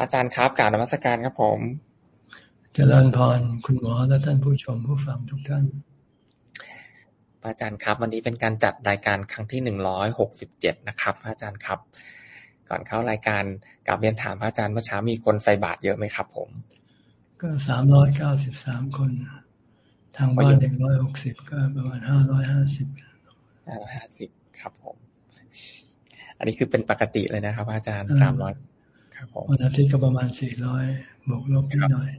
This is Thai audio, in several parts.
อาจารย์ครับกราบนมัสการครับผมเจริญพรคุณหมอและท่านผู้ชมผู้ฟังทุกท่านอาจารย์ครับ วันนี้เป็นการจัดรายการครั้งที่หนึ่งร้อยหกสิบเจ็ดนะครับอาจารย์ครับ ก่อนเข้ารายการกับเรียนถามพระอาจารย์เมื่อเช้ามีคนใส่บาตรเยอะไหมครับ ผม ก็สามร้อยเก้าสิบสามคน ทางบ้านเด็กร้อยหกสิบก็ประมาณห้าร้อยห้าสิบห้าร้อยห้าสิบครับผม อันนี้คือเป็นปกติเลยนะครับ อาจารย์สามร้อย ครับผมวันอาทิตย์ก็ประมาณสี่ร้อยบวกลบนิดหน่อย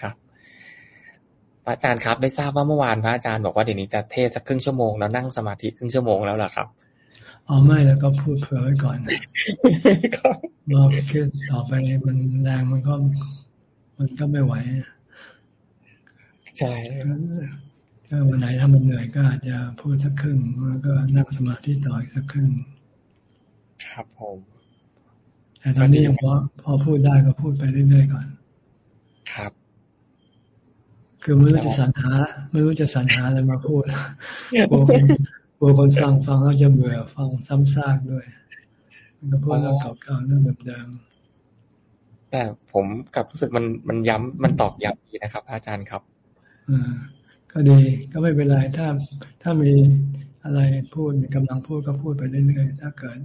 ครับพระอาจารย์ครับได้ทราบว่าเมื่อวานพระอาจารย์บอกว่าเดี๋ยวนี้จะเทศสักครึ่งชั่วโมงแล้วนั่งสมาธิครึ่งชั่วโมงแล้วล่ะครับอ๋อไม่แล้วก็พูดเผื่อไว้ก่อนรอคิดต่อไปมันแรงมันก็ มันก็ไม่ไหวใช่ก็วันไหนถ้ามันเหนื่อยก็อาจจะพูดสักครึ่งแล้วก็นั่งสมาธิต่ออีกสักครึ่ง ครับผม แต่ตอนนี้ยังพอพอพูดได้ก็พูดไปเรื่อยๆก่อน ครับ คือไม่รู้จะสรรหาไม่รู้จะสรรหาอะไรมาพูดกลัวคนกลัวคนฟังฟังแล้วจะเบื่อฟังซ้ำซากด้วยมันก็พูดเรื่องเก่าๆเรื่องเดิมแต่ผมกับรู้สึกมันมันย้ำมันตอกย้ำดีนะครับ อาจารย์ครับอ่าก็ดีก็ไม่เป็นไรถ้าถ้ามีอะไรพูดมีกำลังพูดก็พูดไปเรื่อยๆถ้าเกิด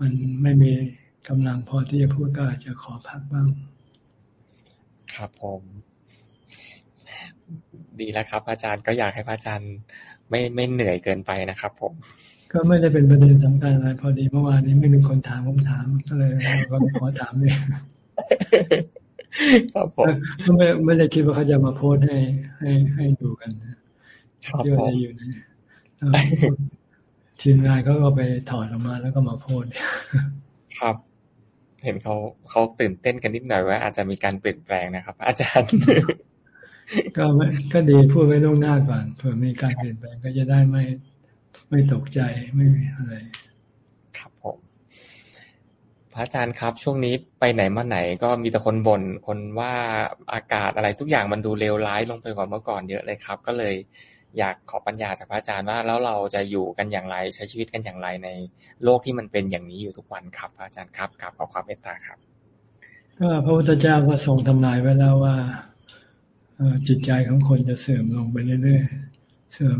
มันไม่มี กำลังพอที่จะพูดก็อาจจะขอพักบ้าง ครับผม ดีแล้วครับ อาจารย์ก็อยากให้พระอาจารย์ไม่ไม่เหนื่อยเกินไปนะครับ ผม ก็ไม่ได้เป็นประเด็นสำคัญอะไร พอดีเมื่อวานนี้ไม่มีคนถามผมถามก็เลยก็ขอถามเลยครับผมไม่ไม่ได้คิดว่าเขาจะมาโพสให้ให้ให้ดูกันนะที่ว่าจะอยู่นะทีมงานเขาก็ไปถอดออกมาแล้วก็มาโพสครับ เห็นเขาเขาตื่นเต้นกันนิดหน่อยว่าอาจจะมีการเปลี่ยนแปลงนะครับ อาจารย์ ก็ไม่ก็ดีพูดไว้ล่วงหน้าก่อนเผื่อมีการเปลี่ยนแปลงก็จะได้ไม่ไม่ตกใจไม่มีอะไร ครับผมพระอาจารย์ครับ ช่วงนี้ไปไหนมาไหนก็มีแต่คนบน่นคนว่าอากาศอะไรทุกอย่างมันดูเลวร้ายลงไปกว่าเมื่อก่อนเยอะเลยครับ ก็เลย อยากขอปัญญาจากพระอาจารย์ว่า แล้วเราจะอยู่กันอย่างไร ใช้ชีวิตกันอย่างไรในโลกที่มันเป็นอย่างนี้อยู่ทุกวันครับพระอาจารย์ครับกับขอความเมตตาครับ ก็พระพุทธเจ้าก็ทรงทำนายไว้แล้วว่าจิตใจของคนจะเสื่อมลงไปเรื่อยๆเสื่อม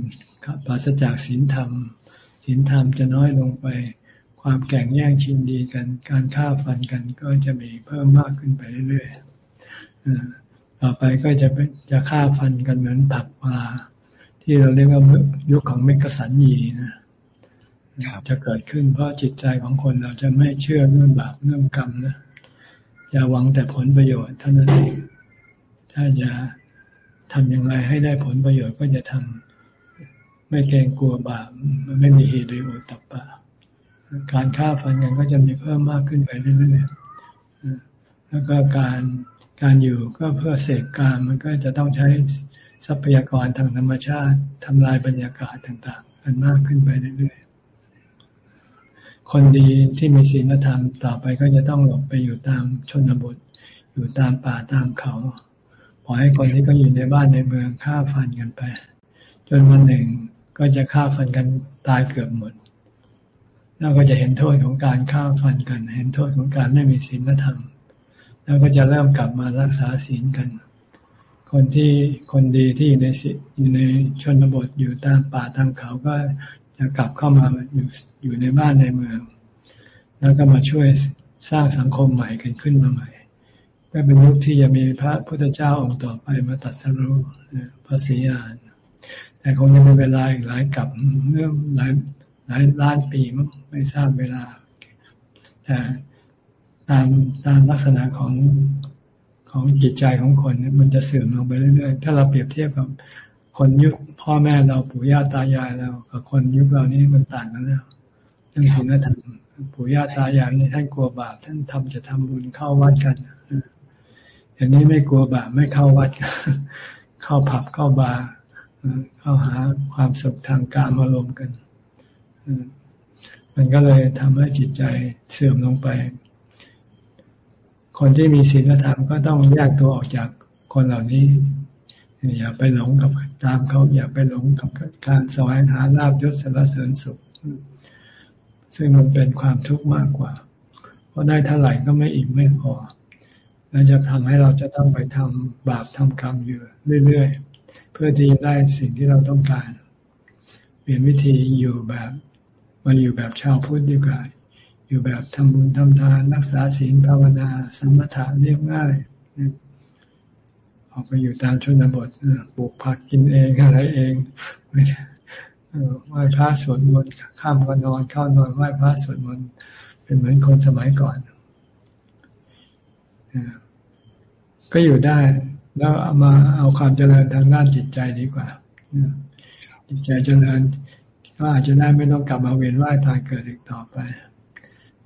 ปราศจากศีลธรรมศีลธรรมจะน้อยลงไป ความแข่งแย่งชิงดีกัน การฆ่าฟันกันก็จะมีเพิ่มมากขึ้นไปเรื่อยๆต่อไปก็จะจะฆ่าฟันกันเหมือนผักปลา ที่เราเรียกว่ายุคของเมกสันยีนะจะเกิดขึ้นเพราะจิตใจของคนเราจะไม่เชื่อเรื่องบาปเรื่องกรรมนะจะหวังแต่ผลประโยชน์เท่านั้นเองถ้าจะทำอย่างไรให้ได้ผลประโยชน์ก็จะทำไม่เกรงกลัวบาปมันไม่มีเหตุโดยโอตับปะการฆ่าฟันกันก็จะมีเพิ่มมากขึ้นไปเรื่อยๆแล้วก็การการอยู่ก็เพื่อเสกการมันก็จะต้องใช้ ทรัพยากรทางธรรมชาติทำลายบรรยากาศต่างๆ กันมากขึ้นไปเรื่อยๆ คนดีที่มีศีลธรรมต่อไปก็จะต้องหลบไปอยู่ตามชนบท อยู่ตามป่าตามเขาปล่อยให้คนที่ก็อยู่ในบ้านในเมืองฆ่าฟันกันไป จนวันหนึ่งก็จะฆ่าฟันกันตายเกือบหมดแล้วก็จะเห็นโทษของการฆ่าฟันกัน เห็นโทษของการไม่มีศีลธรรม แล้วก็จะเริ่มกลับมารักษาศีลกัน คนที่คนดีที่อยู่ในอยู่ในชนบทอยู่ตามป่าตามเขาก็จะกลับเข้ามาอยู่อยู่ในบ้านในเมือง แล้วก็มาช่วยสร้างสังคมใหม่กันขึ้นมาใหม่ ก็เป็นยุคที่จะมีพระพุทธเจ้าองค์ต่อไปมาตัดสรู้พระศรีอานแต่คงจะมีเวลาอีกหลายกับเรื่องหลายหลายล้านปีมั้งไม่ทราบเวลาแต่ตามตามลักษณะของ ของจิตใจของคนมันจะเสื่อมลงไปเรื่อยๆ ถ้าเราเปรียบเทียบกับคนยุคพ่อแม่เราปู่ย่าตายายเรากับคนยุคเรานี้มันต่างกันแล้วเรื่องศีลธรรมปู่ย่าตายายนี่ท่านกลัวบาปท่านทำจะทำบุญเข้าวัดกันอย่างนี้ไม่กลัวบาปไม่เข้าวัดเข้าผับเข้าบาร์เข้าหาความสุขทางการมารวมกันมันก็เลยทำให้จิตใจเสื่อมลงไป คนที่มีศีลธรรมก็ต้องแยกตัวออกจากคนเหล่านี้ อย่าไปหลงกับตามเขาอย่าไปหลงกับการแสวงหาลาบยศสารเสริญสุข ซึ่งมันเป็นความทุกข์มากกว่า เพราะได้เท่าไหร่ก็ไม่อิ่มไม่พอแล้วจะทำให้เราจะต้องไปทำบาปทำกรรมอยู่เรื่อยๆ เพื่อที่จะได้สิ่งที่เราต้องการ เปลี่ยนวิธีอยู่แบบมาอยู่แบบชาวพุทธดีกว่า อยู่แบบทำบุญทำทานรักษาศีลภาวนา สมถะเรียบง่ายออกไปอยู่ตามชนบทปลูกผักกินเองอะไรเองไม่ไหว้พระสวดมนต์ข้ามก็นอนเข้านอนไหว้พระสวดมนต์เป็นเหมือนคนสมัยก่อนก็อยู่ได้ แล้วเอามาเอาความเจริญทางด้านจิตใจดีกว่าจิตใจเจริญก็อาจจะได้ไม่ต้องกลับมาเวียนว่ายตายเกิดอีกต่อไป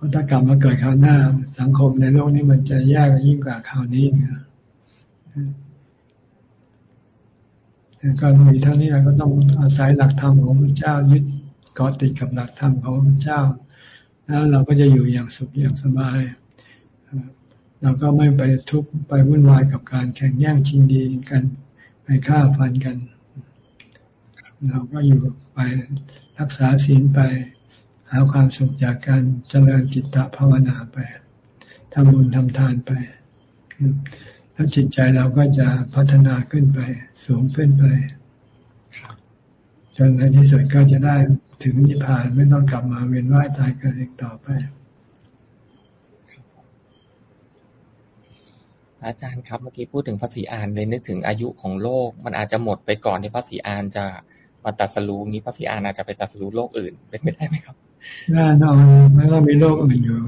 เพราะถ้ากลับมาเกิดคราวหน้า สังคมในโลกนี้มันจะแย่ยิ่งกว่าคราวนี้นะก็มีเท่านี้เราก็ต้องอาศัยหลักธรรมของพระเจ้ายึดเกาะติดกับหลักธรรมของพระเจ้า แล้วเราก็จะอยู่อย่างสุขอย่างสบาย เราก็ไม่ไปทุกข์ไปวุ่นวายกับการแข่งแย่งชิงดีกันไปฆ่าฟันกัน เราก็อยู่ไปรักษาศีลไป หาความสุขจากการเจริญจิตตภาวนาไปทำบุญทำทานไป แล้วจิตใจเราก็จะพัฒนาขึ้นไป สูงขึ้นไป จนในที่สุดก็จะได้ถึงนิพพานไม่ต้องกลับมาเวียนว่ายตายกันอีกต่อไป อาจารย์ครับเมื่อกี้พูดถึงภาษีอานเลยนึกถึงอายุของโลก มันอาจจะหมดไปก่อนที่ภาษีอานจะมาตัดสรู้นี้ภาษีอานอาจจะไปตัดสรู้โลกอื่นเป็นไปได้ไหมครับ แน่นอนแล้วก็มีโลกอื่นอยู่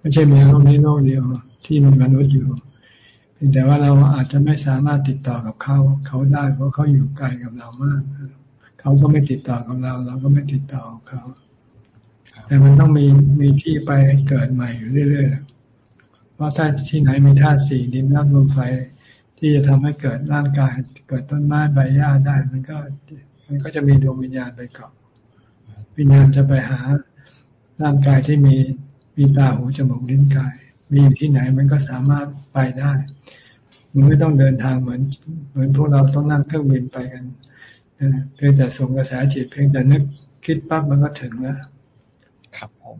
ไม่ใช่มีโลกนี้โลกเดียวที่มีมนุษย์อยู่เพียงแต่ว่าเราอาจจะไม่สามารถติดต่อกับเขาเขาได้เพราะเขาอยู่ไกลกับเรามาก เขาก็ไม่ติดต่อกับเรา เราก็ไม่ติดต่อกับเขา แต่มันต้องมีมีที่ไปเกิดใหม่อยู่เรื่อยๆเพราะถ้าที่ไหนมีธาตุสี่ดินน้ำลมไฟที่จะทำให้เกิดร่างกายเกิดต้นไม้ใบหญ้าได้ มันก็ มันก็จะมีดวงวิญญาณไปเกาะวิญญาณจะไปหา ร่างกายที่มีมีตาหูจมูกลิ้นกาย มีอยู่ที่ไหนมันก็สามารถไปได้ มันไม่ต้องเดินทางเหมือน เหมือนพวกเราต้องนั่งเครื่องบินไปกันเพียงแต่ส่งกระแสจิตเพียงแต่นึกคิดปั๊บมันก็ถึงแล้วครับผม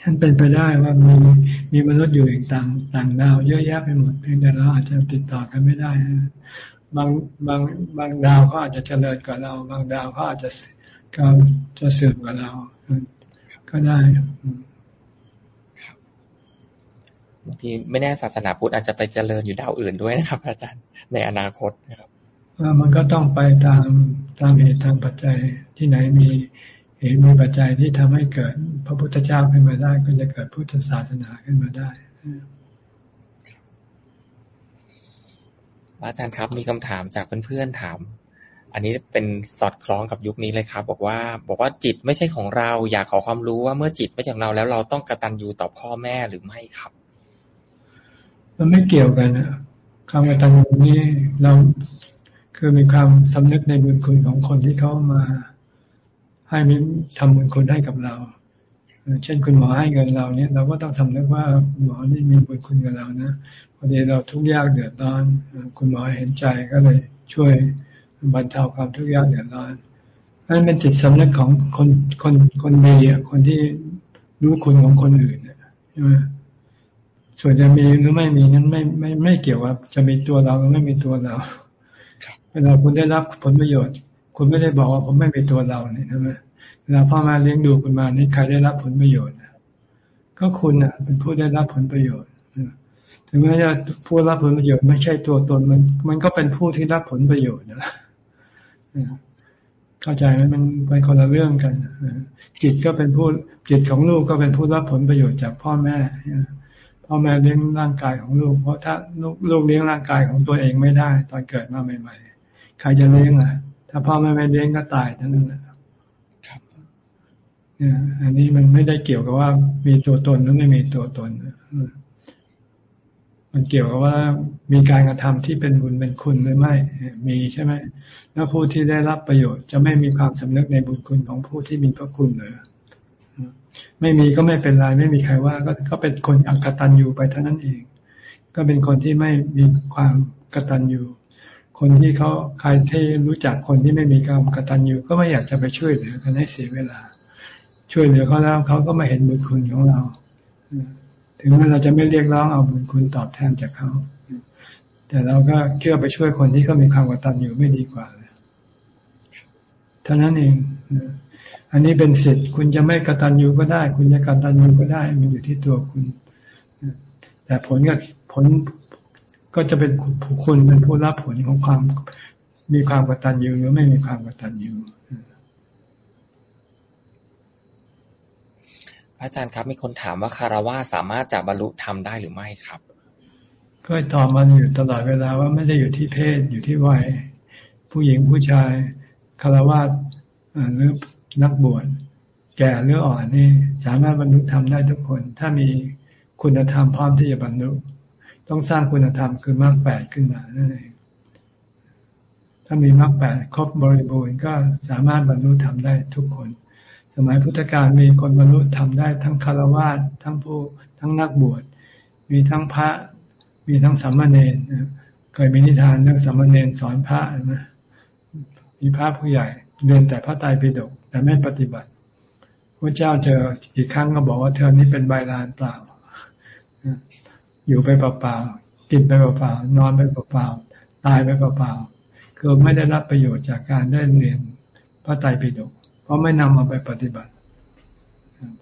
ฉันเป็นไปได้ว่ามีมีมนุษย์อยู่อีกต่างต่างดาว เยอะแยะไปหมด เพียงแต่เราอาจจะติดต่อกันไม่ได้บางบางบางดาวเขาอาจจะเจริญกว่าเรา บางดาวเขาอาจจะ ก็จะเสื่อมกว่าเรา ก็ได้บางทีไม่แน่ศาสนาพุทธอาจจะไปเจริญอยู่ดาวอื่นด้วยนะครับ อาจารย์ในอนาคตนะครับมันก็ต้องไปตามตามเหตุตามปัจจัยที่ไหนมีเหตุมีปัจจัยที่ทำให้เกิด พระพุทธเจ้าขึ้นมาได้ ก็จะเกิดพุทธศาสนาขึ้นมาได้อาจารย์ครับมีคำถามจากเพื่อนๆถาม อันนี้เป็นสอดคล้องกับยุคนี้เลยครับ บอกว่า บอกว่าจิตไม่ใช่ของเรา อยากขอความรู้ว่าเมื่อจิตไม่ใช่ของเราแล้วเราต้องกระตันยูต่อพ่อแม่หรือไม่ครับ มันไม่เกี่ยวกันนะคำกตัญญูนี้เราคือมีความสำนึกในบุญคุณของคนที่เขามา ให้มีทำบุญคุณให้กับเรา เช่นคุณหมอให้เงินเราเนี่ยเราก็ต้องทำนึกว่าคุณหมอนี่มีบุญคุณกับเรานะพอดีเราทุกข์ยากเดือดร้อน คุณหมอเห็นใจก็เลยช่วย บรรเทาความทุกข์ยากเดือดร้อนนั่นเป็นจิตสำนึกของคนคนคนดีอะคนที่รู้คุณของคนอื่นใช่ไหมส่วนจะมีหรือไม่มีนั้นไม่ไม่ไม่เกี่ยวว่าจะมีตัวเราหรือไม่มีตัวเราเวลาคุณได้รับผลประโยชน์ คุณไม่ได้บอกว่าผมไม่เป็นตัวเราเนี่ยใช่ไหมเวลาพ่อม่เลี้ยงดูคุณมานี่ใครได้รับผลประโยชน์ก็คุณอะ เป็นผู้ได้รับผลประโยชน์ถึงแม้จะผู้รับผลประโยชน์ไม่ใช่ตัวตนมัน มันก็เป็นผู้ที่รับผลประโยชน์นะ เข้าใจไหมมันเป็นคนละเรื่องกันจิตก็เป็นผู้จิตของลูกก็เป็นผู้รับผลประโยชน์จากพ่อแม่พ่อแม่เลี้ยงร่างกายของลูก เพราะถ้าลูกเลี้ยงร่างกายของตัวเองไม่ได้ ตอนเกิดมาใหม่ ๆ ใครจะเลี้ยงอะ ถ้าพ่อแม่ไม่เลี้ยงก็ตายทั้งนั้นแหละครับอันนี้มันไม่ได้เกี่ยวกับว่ามีตัวตนหรือไม่มีตัวตน มันเกี่ยวกับว่ามีการกระทำที่เป็นบุญเป็นคุณหรือไม่ มีใช่ไหม แล้วผู้ที่ได้รับประโยชน์จะไม่มีความสำนึกในบุญคุณของผู้ที่มีพระคุณเลยไม่มีก็ไม่เป็นไรไม่มีใครว่าก็ก็เป็นคนอักตันอยู่ไปเท่านั้นเอง ก็เป็นคนที่ไม่มีความกตัญญูคนที่เขาใครที่รู้จักคนที่ไม่มีความกตัญญูก็ไม่อยากจะไปช่วยเหลือกันให้เสียเวลา ช่วยเหลือเขาแล้วเขาก็ไม่เห็นบุญคุณของเรา ถึงแม้เราจะไม่เรียกร้องเอาบุญคุณตอบแทนจากเขา แต่เราก็เชื่อไปช่วยคนที่เขามีความกตัญญูไม่ดีกว่าเลยเท่านั้นเองอันนี้เป็นสิทธิ์คุณจะไม่กตัญญูก็ได้ คุณจะกตัญญูก็ได้ มันอยู่ที่ตัวคุณแต่ผลก็ผลก็จะเป็นคุณเป็นผู้รับผลของความมีความกตัญญูหรือไม่มีความกตัญญู อาจารย์ครับ มีคนถามว่าคารวะสามารถจะบรรลุธรรมได้หรือไม่ครับ ก็ตอบมันอยู่ตลอดเวลาว่าไม่ได้อยู่ที่เพศอยู่ที่วัย ผู้หญิงผู้ชายคารวะหรือนักบวชแก่หรืออ่อนนี่สามารถบรรลุธรรมได้ทุกคน ถ้ามีคุณธรรมพร้อมที่จะบรรลุต้องสร้างคุณธรรมคือมรรคแปดขึ้นมานั่นเองถ้ามีมรรคแปดครบบริบูรณ์ก็สามารถบรรลุธรรมได้ทุกคน สมัยพุทธกาลมีคนบรรลุธรรมได้ทั้งคารวะทั้งผู้ ทั้งนักบวช มีทั้งพระ มีทั้งสามเณรเคยมีนิทานเรื่องสามเณรสอนพระนะมีพระผู้ใหญ่เรียนแต่พระไตรปิฎกแต่ไม่ปฏิบัติพระเจ้าเจอกี่ครั้งก็บอกว่าเธอนี้เป็นใบลานเปล่า อยู่ไปเปล่าๆกินไปเปล่าๆนอนไปเปล่าๆตายไปเปล่าๆคือไม่ได้รับประโยชน์จากการได้เรียนพระไตรปิฎก ราะไม่นำมาไปปฏิบัติ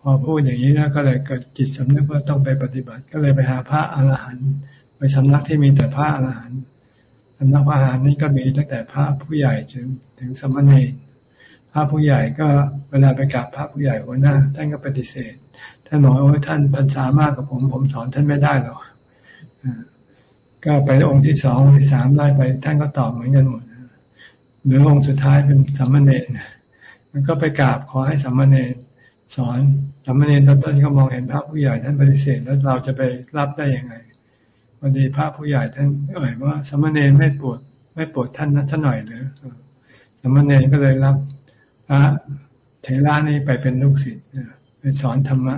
พอพูดอย่างนี้นะก็เลยเกิดจิตสำนึกว่าต้องไปปฏิบัติ ก็เลยไปหาพระอรหันต์ไปสำนักที่มีแต่พระอรหันต์สำนักพระอรหันต์นี้ก็มีตั้งแต่พระผู้ใหญ่ถึงถึงสมณเณรพระผู้ใหญ่ก็เวลาไปกราบพระผู้ใหญ่หัวหน้า ท่านก็ปฏิเสธท่านบอกว่าท่านพรรษามากกว่าผม ผมสอนท่านไม่ได้หรอกก็ไปองค์ที่สององค์ที่สามไล่ไป ท่านก็ตอบเหมือนกันหมดหรือองค์สุดท้ายเป็นสมมาเนร มันก็ไปกราบขอให้สัมมาเนรสอนสัมมาเนรตอนต้นก็มองเห็นพระผู้ใหญ่ท่านปฏิเสธแล้วเราจะไปรับได้ยังไงวันนี้พระผู้ใหญ่ท่านเอ่ยว่าสัมมาเนรไม่ปวด ไม่ปวดท่านนันหน่อยหรือสัมมาเนรก็เลยรับพระเทระนี่ไปเป็นลูกศิษย์ไปสอนธรรมะ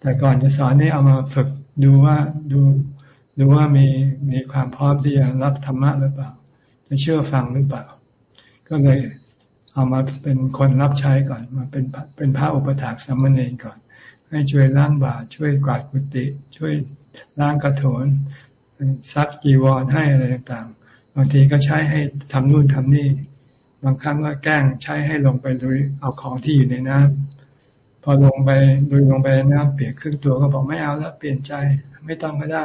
แต่ก่อนจะสอนนี่เอามาฝึกดูว่าดูดูว่ามีมีความพร้อมที่จะรับธรรมะหรือเปล่า จะเชื่อฟังหรือเปล่า ก็เลย เอามาเป็นคนรับใช้ก่อน มาเป็นเป็นพระอุปถากสามเณรก่อน ให้ช่วยล้างบาตรช่วยกวาดกุฏิช่วยล้างกระโถนซักจีวรให้อะไรต่างๆ บางทีก็ใช้ให้ทำนู่นทำนี่ บางครั้งก็แกล้งใช้ให้ลงไปดูเอาของที่อยู่ในน้ำพอลงไปดูลงไปน้ำเปียกครึ่งตัวก็บอกไม่เอาแล้วเปลี่ยนใจไม่ต้องก็ได้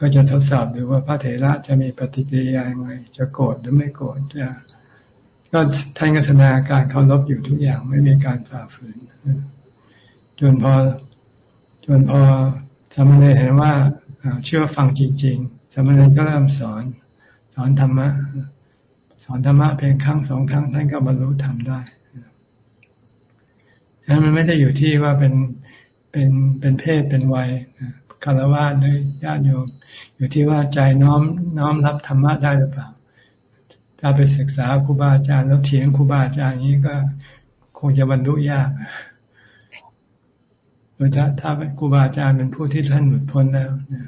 ก็จะทดสอบดูว่าพระเถระจะมีปฏิกิริยาอย่างไรจะโกรธหรือไม่โกรธจะ ก็ท่านก็แสดงการเคารพอยู่ทุกอย่างไม่มีการฝ่าฝืนจนพอจนพอสมณเณรเห็นว่าเชื่อฟังจริง ๆสมณเณรก็เริ่มสอน สอนธรรมะ สอนธรรมะเพียงครั้งสองครั้งท่านก็บรรลุธรรมได้นั้นมันไม่ได้อยู่ที่ว่าเป็นเป็นเป็นเพศเป็นวัยคารวะหรือญาติโยมอยู่ที่ว่าใจน้อมน้อมรับธรรมะได้หรือเปล่า ถ้าไปศึกษาครูบาอาจารย์ แล้วเถียงครูบาอาจารย์นี้ก็คงจะบรรลุยากโดยถ้าถ้าครูบาอาจารย์เป็นผู้ที่ท่านหลุดพ้นแล้วเนี่ย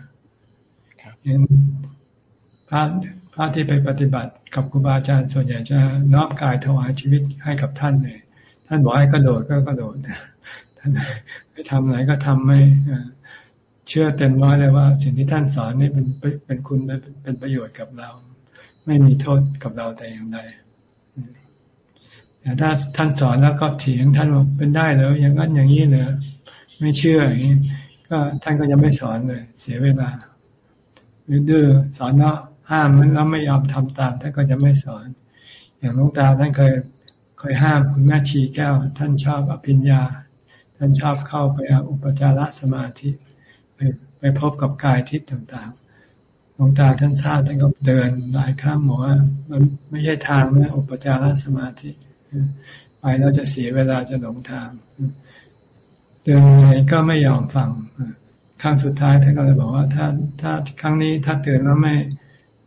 เห็นพระพระที่ไปปฏิบัติกับครูบาอาจารย์ส่วนใหญ่จะน้อมกายถวายชีวิตให้กับท่านเลย ท่านบอกให้กระโดดก็กระโดดท่านให้ทำอะไรก็ทำไม่เชื่อเต็มร้อยเลยว่า สิ่งที่ท่านสอนนี่เป็นเป็นคุณเป็นประโยชน์กับเรา ไม่มีโทษกับเราแต่อย่างใดแต่ถ้าท่านสอนแล้วก็เถียงท่านว่าเป็นได้แล้ว อย่างนั้นอย่างนี้เลยไม่เชื่ออย่างนี้ก็ท่านก็จะไม่สอนเลย เสียเวลาหรือดื้อสอนแล้วห้ามแล้วไม่ยอมทำตามท่านก็จะไม่สอน อย่างลุงตาท่านเคยเคยห้ามคุณแม่ชีแก้ว ท่านชอบอภิญญา ท่านชอบเข้าไปอุปจารสมาธิไปไปพบกับกายทิพย์ต่างๆ ลวงตาท่านทราบท่านก็เดินหลายข้ามหมอกว่า มันไม่ใช่ทางนะอุปจารสมาธิไปแล้วจะเสียเวลาจะหลงทางเดินยังไงก็ไม่ยอมฟังครั้งสุดท้ายท่านก็เลยบอกว่า ถ้าถ้าครั้งนี้ถ้าเตือนแล้วไม่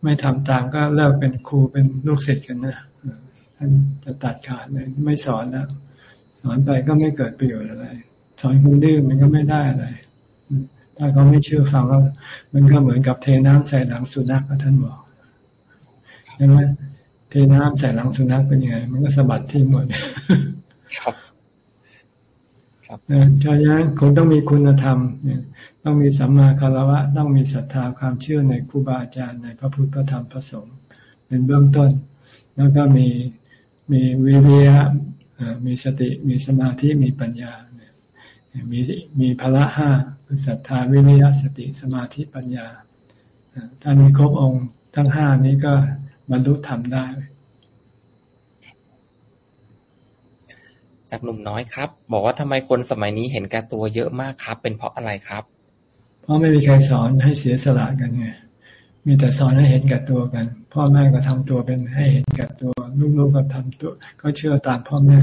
ไม่ทำตามก็เลิกเป็นครูเป็นลูกศิษย์กันนะท่านจะตัดขาดเลยไม่สอนแล้วสอนไปก็ไม่เกิดประโยชน์อะไร สอนคนดื้อมันก็ไม่ได้อะไร ถ้าเขาไม่เชื่อฟังก็มันก็เหมือนกับเทน้ำใส่หลังสุนัขท่านบอกใช่ไหมเทน้ำใส่หลังสุนัขเป็นยังไง มันก็สะบัดทิ้งหมดครับคเพราะฉะนั้นคนต้องมีคุณธรรมต้องมีสัมมาคารวะ ต้องมีศรัทธาความเชื่อในครูบาอาจารย์ในพระพุทธพระธรรมพระสงฆ์เป็นเบื้องต้น แล้วก็มีมีวิริยะมีสติมีสมาธิมีปัญญามีมีพละห้า ศรัทธาวิริยะสติสมาธิปัญญา ถ้ามีครบองค์ทั้งห้านี้ก็บรรลุธรรมได้ จากหนุ่มน้อยครับ บอกว่าทำไมคนสมัยนี้เห็นแก่ตัวเยอะมากครับ เป็นเพราะอะไรครับ เพราะไม่มีใครสอนให้เสียสละกันไงมีแต่สอนให้เห็นแก่ตัวกัน พ่อแม่ก็ทำตัวเป็นให้เห็นแก่ตัวลูกๆก็ทำตัว ก็เชื่อตามพ่อแม่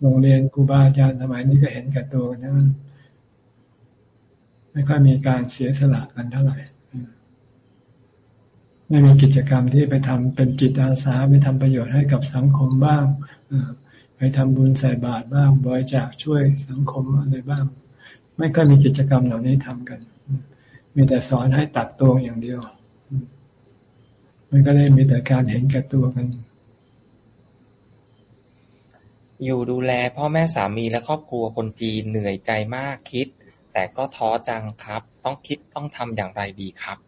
โรงเรียนครูบาอาจารย์สมัยนี้ก็เห็นแก่ตัวกันนั้น ไม่ค่อยมีการเสียสละกันเท่าไหร่ไม่มีกิจกรรมที่ไปทำเป็นจิตอาสาไปทำประโยชน์ให้กับสังคมบ้างไปทำบุญใส่บาตรบ้างบริจาคช่วยสังคมอะไรบ้าง ไม่ค่อยมีกิจกรรมเหล่านี้ทำกัน มีแต่สอนให้ตักตวงอย่างเดียว มันก็เลยมีแต่การเห็นแก่ตัวกัน อยู่ดูแลพ่อแม่สามีและครอบครัวคนจีนเหนื่อยใจมากคิด แต่ก็ท้อจังครับ ต้องคิดต้องทำอย่างไรดีครับ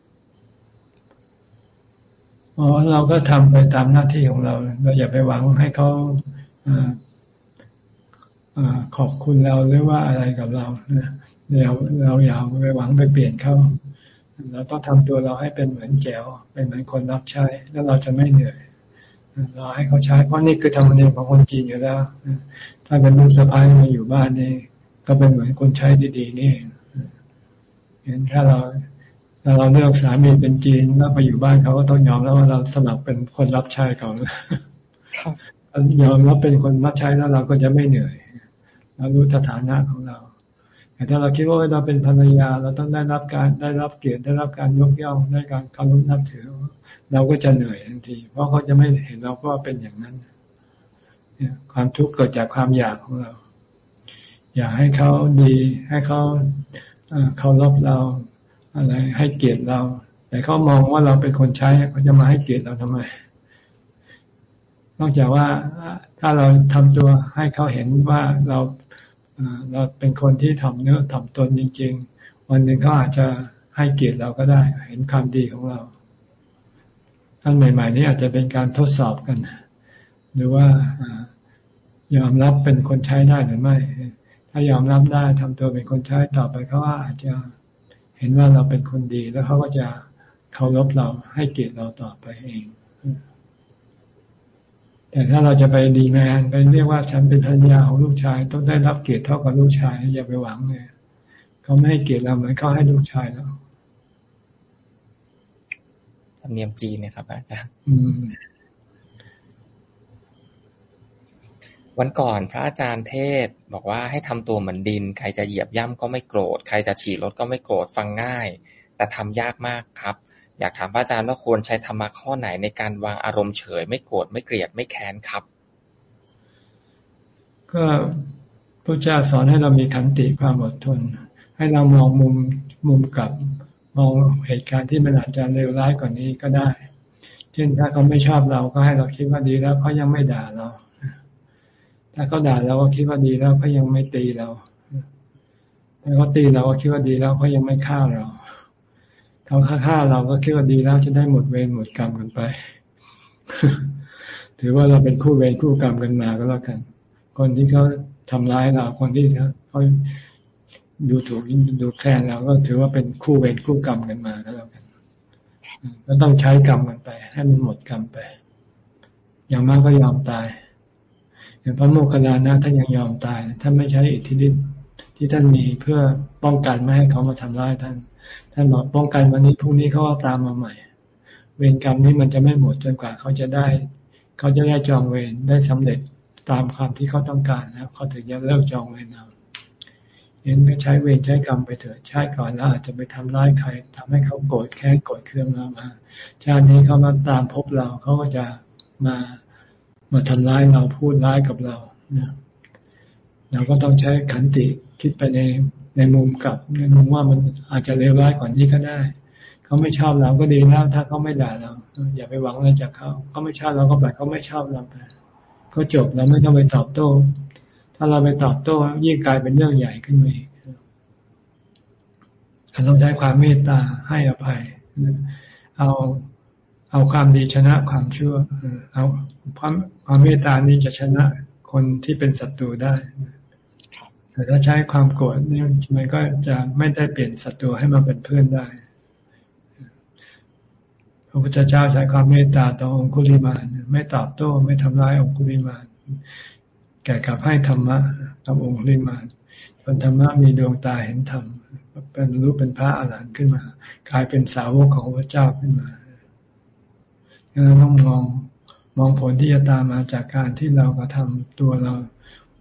อ๋อเราก็ทำไปตามหน้าที่ของเรา เราอย่าไปหวังให้เขาขอบคุณเราหรือว่าอะไรกับเราเราเราอย่าไปหวังไปเปลี่ยนเขาเราต้องทำตัวเราให้เป็นเหมือนแจวเป็นเหมือนคนรับใช้ แล้วเราจะไม่เหนื่อยเราให้เขาใช้เพราะนี่คือธรรมเนียมของคนจีนอยู่แล้ว ถ้าเป็นลูกสะพ้ายมาอยู่บ้านนี่ ก็เป็นเหมือนคนใช้ดีๆนี่เห็นถ้าเราถ้าเราเลือกสามีเป็นจีนแล้วไปอยู่บ้านเขาก็ต้องยอมแล้วว่าเราสมัครเป็นคนรับใช้เขายอมรับเป็นคนรับใช้แล้วเราก็จะไม่เหนื่อยเรารู้สถานะของเราแต่ถ้าเราคิดว่าเราเป็นภรรยา เราต้องได้รับการได้รับเกียรติได้รับการยกย่องได้การเคารพนับถือ เราก็จะเหนื่อยทันที เพราะเขาจะไม่เห็นเราว่าเป็นอย่างนั้นความทุกข์เกิดจากความอยากของเรา อยากให้เขาดี ให้เขาเคารพเราอะไรให้เกียรติเรา แต่เขามองว่าเราเป็นคนใช้เขาจะมาให้เกียรติเราทำไม นอกจากว่าถ้าเราทำตัวให้เขาเห็นว่าเราเราเป็นคนที่ทำเนื้อทำตนจริง ๆ วันหนึ่งเขาอาจจะให้เกียรติเราก็ได้ เห็นความดีของเราท่านใหม่ ๆ นี้อาจจะเป็นการทดสอบกัน หรือว่ายอมรับเป็นคนใช้ได้หรือไม่ ถ้ายอมรับได้ทำตัวเป็นคนใช้ต่อไปเขาอาจจะเห็นว่าเราเป็นคนดีแล้วเขาก็จะเคารพเราให้เกียรติเราต่อไปเอง แต่ถ้าเราจะไปดีแมนไปเรียกว่าฉันเป็นภรรยาของลูกชาย ต้องได้รับเกียรติเท่ากับลูกชายอย่าไปหวังเลยเขาไม่ให้เกียรติเราเหมือนเขาให้ลูกชายแล้วธรรมเนียมจีนเนี่ยครับอาจารย์ วันก่อนพระอาจารย์เทศบอกว่าให้ทำตัวเหมือนดิน ใครจะเหยียบย่ำก็ไม่โกรธ ใครจะฉี่รถก็ไม่โกรธ ฟังง่าย แต่ทำยากมากครับ อยากถามพระอาจารย์ว่าควรใช้ธรรมะข้อไหนในการวางอารมณ์เฉย ไม่โกรธไม่เกลียดไม่แค้นครับ ก็พระเจ้าสอนให้เรามีขันติความอดทน ให้เรามองมุมมุมกลับมองเหตุการณ์ที่มันอาจจะเลวร้ายกว่านนี้ก็ได้ เช่นถ้าเขาไม่ชอบเราก็ให้เราคิดว่าดีแล้วเขายังไม่ด่าเรา ถ้าเขาด่าเราก็คิดว่าดีแล้วเขายังไม่ตีเราถ้าเขาตีเราก็คิดว่าดีแล้วเขายังไม่ฆ่าเราเขาฆ่าเราก็คิดว่าดีแล้วจะได้หมดเวรหมดกรรมกันไป ถือว่าเราเป็นคู่เวรคู่กรรมกันมาก็แล้วกัน คนที่เขาทำร้ายเราคนที่เขาดูถูกดูแคลนเราก็ถือว่าเป็นคู่เวรคู่กรรมกันมาก็แล้วกันก็ต้องใช้กรรมกันไป ให้มันหมดกรรมไป อย่างมากก็ยอมตาย อย่างพระโมคคัลลานะท่านยังยอมตายท่านไม่ใช้อิทธิฤทธิ์ที่ท่านมีเพื่อป้องกันไม่ให้เขามาทำร้ายท่าน ท่านบอกป้องกันวันนี้พรุ่งนี้เขาก็ตามมาใหม่ เวรกรรมนี้มันจะไม่หมดจนกว่าเขาจะได้ เขาจะได้จองเวรได้สำเร็จตามความที่เขาต้องการนะเขาถึงจะเลิกจองเวรเอาเห็นก็ใช้เวรใช้กรรมไปเถิดใช้ก่อนแล้วอาจจะไปทำร้ายใครทำให้เขาโกรธแค้นโกรธเคืองเรามา ชาตินี้เขามาตามพบเราเขาก็จะมา มาทำร้ายเราพูดร้ายกับเรานะเราก็ต้องใช้ขันติคิดไปในในมุมกลับในมุมว่ามันอาจจะเลวร้ายกว่านี้ก็ได้ เขาไม่ชอบเราก็ดีแล้วถ้าเขาไม่ด่าเรา อย่าไปหวังอะไรจากเขาเขาไม่ชอบเราก็แบบเขาไม่ชอบเราไปก็จบเราไม่ต้องไปตอบโต้ ถ้าเราไปตอบโต้ยิ่งกลายเป็นเรื่องใหญ่ขึ้นมาอีกเราต้องใช้ความเมตตาให้อภัย เอา เอาความดีชนะความชั่ว เอาความความเมตตานี้จะชนะคนที่เป็นศัตรูได้แต่ถ้าใช้ความโกรธนี่มันก็จะไม่ได้เปลี่ยนศัตรูให้มาเป็นเพื่อนได้ พระพุทธเจ้าใช้ความเมตตาต่อองคุลิมานไม่ตอบโต้ไม่ทำร้ายองคุลิมานแก่กับให้ธรรมะกับองคุลิมานจนธรรมะมีดวงตาเห็นธรรมเป็นรู้เป็นพระอรหันต์ขึ้นมา กลายเป็นสาวกของพระเจ้าขึ้นมา เราต้องมองมองผลที่จะตามมาจากการที่เรากระทำตัวเรา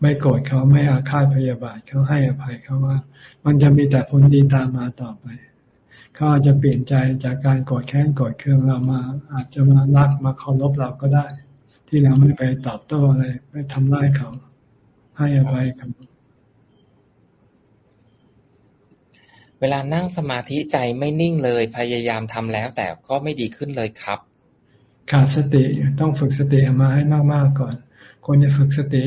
ไม่โกรธเขาไม่อาฆาตพยาบาทเขาให้อภัยเขาว่า มันจะมีแต่ผลดีตามมาต่อไปเขาอาจจะเปลี่ยนใจจากการโกรธแค้นโกรธเคืองเรามา อาจจะมารักมาเคารพเราก็ได้ ที่เราไม่ไปตอบโต้อะไรไม่ทำร้ายเขา ให้อภัยเขาเวลานั่งสมาธิใจไม่นิ่งเลยพยายามทำแล้วแต่ก็ไม่ดีขึ้นเลยครับ ขาดสติต้องฝึกสติมาให้มากๆก่อนควรจะฝึกสติ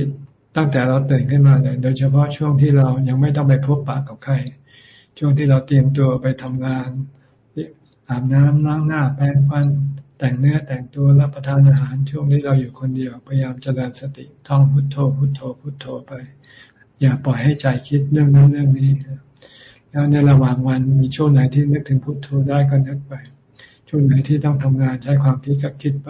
ตั้งแต่เราตื่นขึ้นมาเลย โดยเฉพาะช่วงที่เรายังไม่ต้องไปพบปะกับใคร ช่วงที่เราเตรียมตัวไปทำงาน อาบน้ำล้างหน้าแปรงฟัน แต่งเนื้อแต่งตัวรับประทานอาหาร ช่วงนี้เราอยู่คนเดียวพยายามเจริญสติท่องพุทโธ พุทโธ พุทโธไป อย่าปล่อยให้ใจคิดเรื่องนั้นเรื่องนี้ แล้วในระหว่างวันมีช่วงไหนที่นึกถึงพุทโธได้ก็นึกไป ช่วงไหนที่ต้องทำงานใช้ความคิดก็คิดไป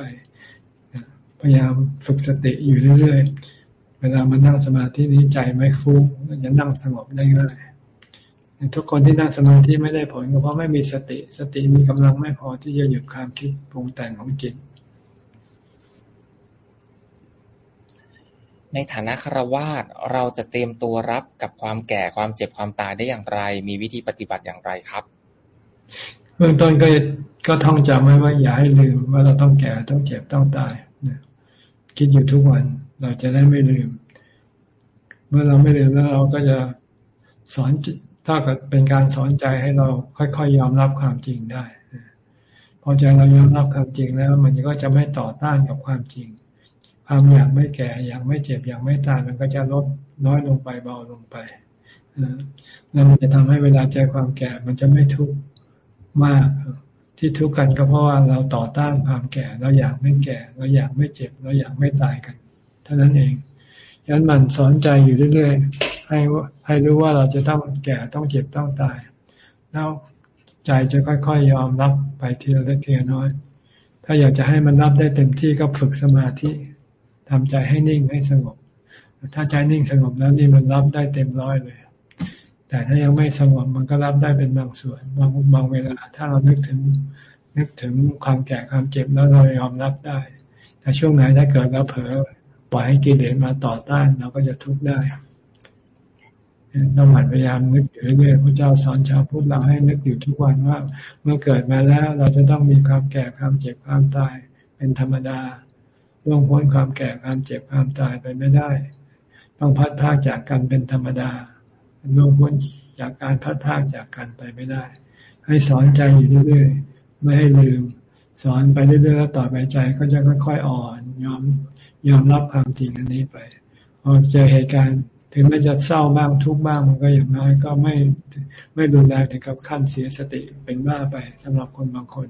พยายามฝึกสติอยู่เรื่อยๆ เวลามานั่งสมาธินี้ใจไม่ฟุ้งจะนั่งสงบได้ง่ายทุกคนที่นั่งสมาธิไม่ได้ผลก็เพราะไม่มีสติ สติมีกำลังไม่พอที่จะหยุดความคิดปรุงแต่งของจิต ในฐานะคารวาสเราจะเตรียมตัวรับกับความแก่ความเจ็บความตายได้อย่างไร มีวิธีปฏิบัติอย่างไรครับ เบื้องต้นก็ก็ท่องจำไว้ว่าอย่าให้ลืม ว่าเราต้องแก่ต้องเจ็บต้องตายนะคิดอยู่ทุกวันเราจะได้ไม่ลืม เมื่อเราไม่ลืมแล้วเราก็จะสอนถ้าเกิดเป็นการสอนใจให้เราค่อยๆยอมรับความจริงได้พอใจเรายอมรับความจริงแล้ว มันก็จะไม่ต่อต้านกับความจริง ความอยากไม่แก่อยากไม่เจ็บอยากไม่ตายมันก็จะลดน้อยลงไปเบาลงไปแล้วมันจะทำให้เวลาเจอความแก่ มันจะไม่ทุกข์ มาก ที่ทุกข์กันก็เพราะว่าเราต่อต้านความแก่ เราอยากไม่แก่ เราอยากไม่เจ็บ เราอยากไม่ตายกัน เท่านั้นเองยันมันสอนใจอยู่เรื่อยๆ ให้ให้รู้ว่าเราจะต้องแก่ต้องเจ็บต้องตาย แล้วใจจะค่อยๆยอมรับไปทีละเล็กทีละน้อย ถ้าอยากจะให้มันรับได้เต็มที่ก็ฝึกสมาธิทำใจให้นิ่งให้สงบ ถ้าใจนิ่งสงบแล้วนี่มันรับได้เต็มร้อยเลย แต่ถ้ายังไม่สงบมันก็รับได้เป็นบางส่วนบางบางเวลา ถ้าเรานึกถึง นึกถึงความแก่ความเจ็บแล้วเรายอมรับได้ แต่ช่วงไหนถ้าเกิดเราเผลอปล่อยให้กิเลสมาต่อต้านเราก็จะทุกข์ได้ต้องหมั่นพยายามนึกอยู่เรื่อยๆพระเจ้าสอนชาวพุทธเราให้นึกอยู่ทุกวันว่า เมื่อเกิดมาแล้วเราจะต้องมีความแก่ความเจ็บความตาย เป็นธรรมดาล่วงพ้นความแก่ความเจ็บความตายไปไม่ได้ ต้องพัดพากจากกันเป็นธรรมดา ล่วงพ้นจากการพัดพากจากกันไปไม่ได้ ให้สอนใจอยู่เรื่อยๆ ไม่ให้ลืม สอนไปเรื่อยๆแล้วต่อไปใจก็จะค่อยๆอ่อน ยอมยอมรับความจริงอันนี้ไปพอเจอเหตุการณ์ถึงแม้จะเศร้าบ้างทุกบ้างมันก็อย่างน้อยก็ไม่ไม่รุนแรงถึงกับขั้นเสียสติเป็นบ้าไปสำหรับคนบางคน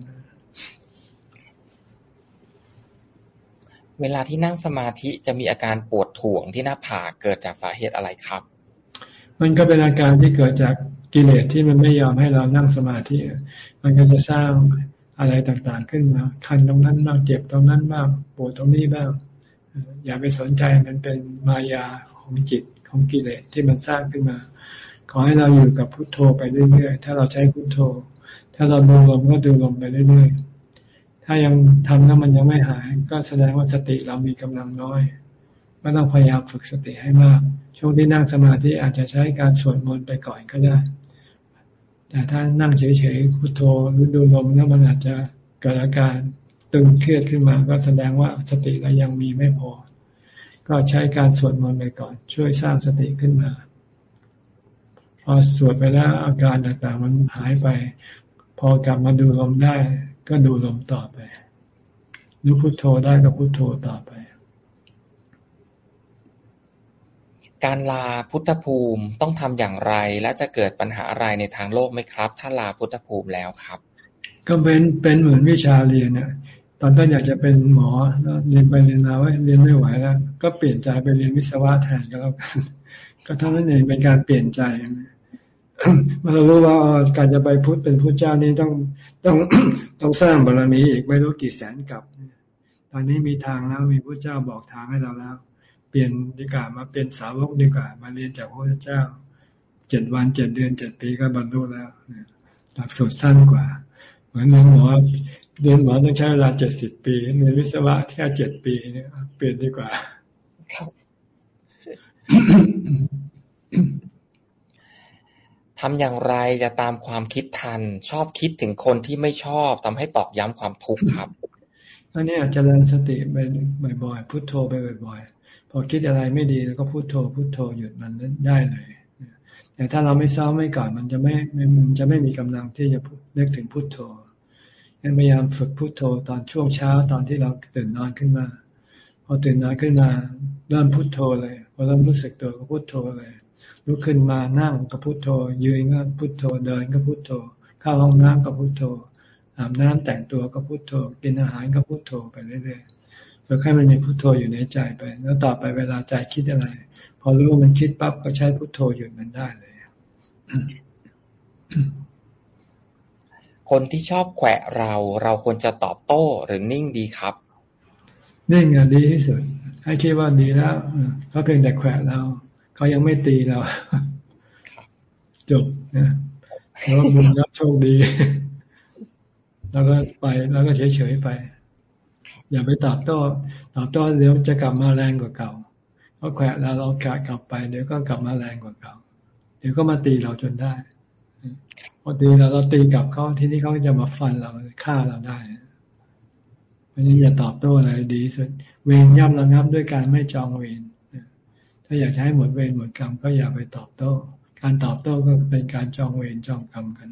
เวลาที่นั่งสมาธิจะมีอาการปวดถ่วงที่หน้าผากเกิดจากสาเหตุอะไรครับ มันก็เป็นอาการที่เกิดจากกิเลสที่มันไม่ยอมให้เรานั่งสมาธิ มันก็จะสร้างอะไรต่างๆขึ้นมาคันตรงนั้นบ้างเจ็บตรงนั้นบ้างปวดตรงนี้บ้าง อย่าไปสนใจมันเป็นมายาของจิตของกิเลสที่มันสร้างขึ้นมา ขอให้เราอยู่กับพุทโธไปเรื่อยๆ ถ้าเราใช้พุทโธ ถ้าเราดูลมก็ดูลมไปเรื่อยๆ ถ้ายังทำแล้วมันยังไม่หาย ก็แสดงว่าสติเรามีกำลังน้อย ก็ต้องพยายามฝึกสติให้มาก ช่วงที่นั่งสมาธิอาจจะใช้การสวดมนต์ไปก่อนก็ได้ แต่ถ้านั่งเฉยๆพุโทโธหรือดูลมแล้วมันอาจจะเกิดอาการตึงเครียดขึ้นมา ก็แสดงว่าสติเรายังมีไม่พอ ก็ใช้การสวดมนต์ไปก่อน ช่วยสร้างสติขึ้นมา พอสวดไปแล้วอาการต่างๆ มันหายไป พอกลับมาดูลมได้ ก็ดูลมต่อไปรู้พุโทโธได้ก็พุโทโธต่อไป การลาพุทธภูมิต้องทำอย่างไร และจะเกิดปัญหาอะไรในทางโลกไหมครับ ถ้าลาพุทธภูมิแล้วครับ ก็เป็นเป็นเหมือนวิชาเรียนเนี่ยตอนต้นอยากจะเป็นหมอเรียนไปเรียนมาว่าเรียนไม่ไหวแล้ว ก็เปลี่ยนใจไปเรียนวิศวะแทนก็แล้วกันก็เท่านั้นเองเป็นการเปลี่ยนใจเมื่อเรารู้ว่าการจะไปพุทธเป็นพุทธเจ้านี้ต้องต้องต้องสร้างบารมีอีกไม่รู้กี่แสนกับ ตอนนี้มีทางแล้วมีพระเจ้าบอกทางให้เราแล้ว เปลี่ยนดีกว่ามาเป็นสาวกดีกว่ามาเรียนจากพระเจ้าเจ็ดวันเจ็ดเดือนเจ็ดปีก็บรรลุแล้วหลักสูตรสั้นกว่า เหมือนหมอเรียนหมอต้องใช้เวลาเจ็ดสิบปีเรียนวิศวะแค่เจ็ดปีเนี่ยเปลี่ยนดีกว่าทำอย่างไรจะตามความคิดทัน ชอบคิดถึงคนที่ไม่ชอบทำให้ตอกย้ำความทุกข์ครับอันนี้อาจจะเริญสติไปบ่อยๆพุโทโธไปบ่อยๆ พอคิดอะไรไม่ดีแล้วก็พุโทโธพุโทโธหยุดมันได้เลยแต่ถ้าเราไม่ซ้อมไม่ก่อนมันจะไม่มันจะไม่มีกำลังที่จะนึกถึงพุโทโธพยายามฝึกพุโทโธตอนช่วงเช้าตอนที่เราตื่นนอนขึ้นมา พอตื่นนอนขึ้นมาเริ่มพุโทโธเลยพอเริ่มรู้สึกตัวก็พุโทโธเลยลุกขึ้นมานั่งก็พุโทโธ ยืนก็พุโทโธเดินก็พุโทโธ เข้าห้องน้ำก็พุโทโธอาบน้ำแต่งตัวก็พุโทโธกินอาหารก็พุโทโธไปเรื่อยๆ ฝึกให้มันมีพุโทโธอยู่ในใจไป แล้วต่อไปเวลาใจคิดอะไร พอรู้ว่ามันคิดปั๊บก็ใช้พุโทโธหยุดมันได้เลยคนที่ชอบแขวะเรา เราควรจะตอบโต้หรือนิ่งดีครับ นิ่งอะดีที่สุด ให้คิดว่าดีแล้วเขาเพียงแต่แขวะเรา เขายังไม่ตีเราจบนะแล้วมุญรับโชคดี แล้วก็ไปแล้วก็เฉยๆไป อย่าไปตอบโต้ตอบโต้เดี๋ยวจะกลับมาแรงกว่าเก่าเพราะแขวะเราเรากลับไปเดี๋ยวก็กลับมาแรงกว่าเก่า เดี๋ยวก็มาตีเราจนได้พอตีเราเราตีกลับเขาที่นี่เขาจะมาฟันเราฆ่าเราได้เพราะฉะนี้นอย่าตอบโต้อะไรดีสุดเวรย่ำระงับด้วยการไม่จองเวรถ้าอยากให้หมดเวรหมดกรรมก็อย่าไปตอบโต้ การตอบโต้ก็เป็นการจองเวรจองกรรมกัน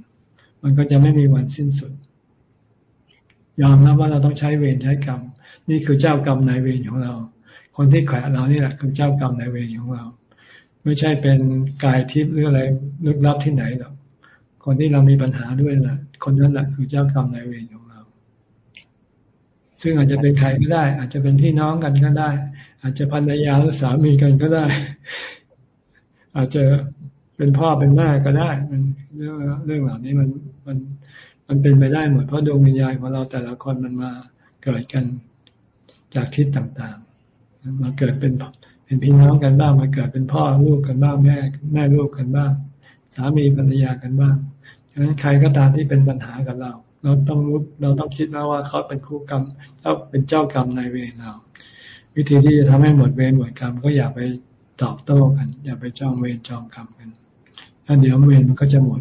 มันก็จะไม่มีวันสิ้นสุด ยอมรับว่าเราต้องใช้เวรใช้กรรม นี่คือเจ้ากรรมนายเวรของเรา คนที่แขวะเรานี่แหละคือเจ้ากรรมนายเวรของเรา ไม่ใช่เป็นกายทิพย์หรืออะไรลึกลับที่ไหนหรอกคนที่เรามีปัญหาด้วยนะ่ะ คนนั้นแหละคือเจ้ากรรมนายเวรของเรา ซึ่งอาจจะเป็นใครก็ได้ อาจจะเป็นพี่น้องกันก็ได้ อาจจะภรรยาหรือสามีกันก็ได้ อาจจะเป็นพ่อเป็นแม่ก็ได้มันเรื่องเรื่องเหล่านี้มันมัน มันเป็นไปได้หมดเพราะดวงวิญญาณของเราแต่ละคนมันมาเกิดกันจากทิศต่างๆ มาเกิดเป็นเป็นพี่น้องกันบ้างมาเกิดเป็นพ่อลูกกันบ้างแม่แม่ลูกกันบ้าง สามีภรรยากันบ้างฉะนั้นใครก็ตามที่เป็นปัญหากับเรา เราต้องรู้เราต้องคิดนะว่าเขาเป็นคู่กรรมเขาเป็นเจ้ากรรมนายเวรเรา วิธีที่จะทำให้หมดเวรหมดกรรมก็อย่าไปตอบโต้กัน อย่าไปจองเวรจองกรรมกันถ้าเดี๋ยวเวรมันก็จะหมด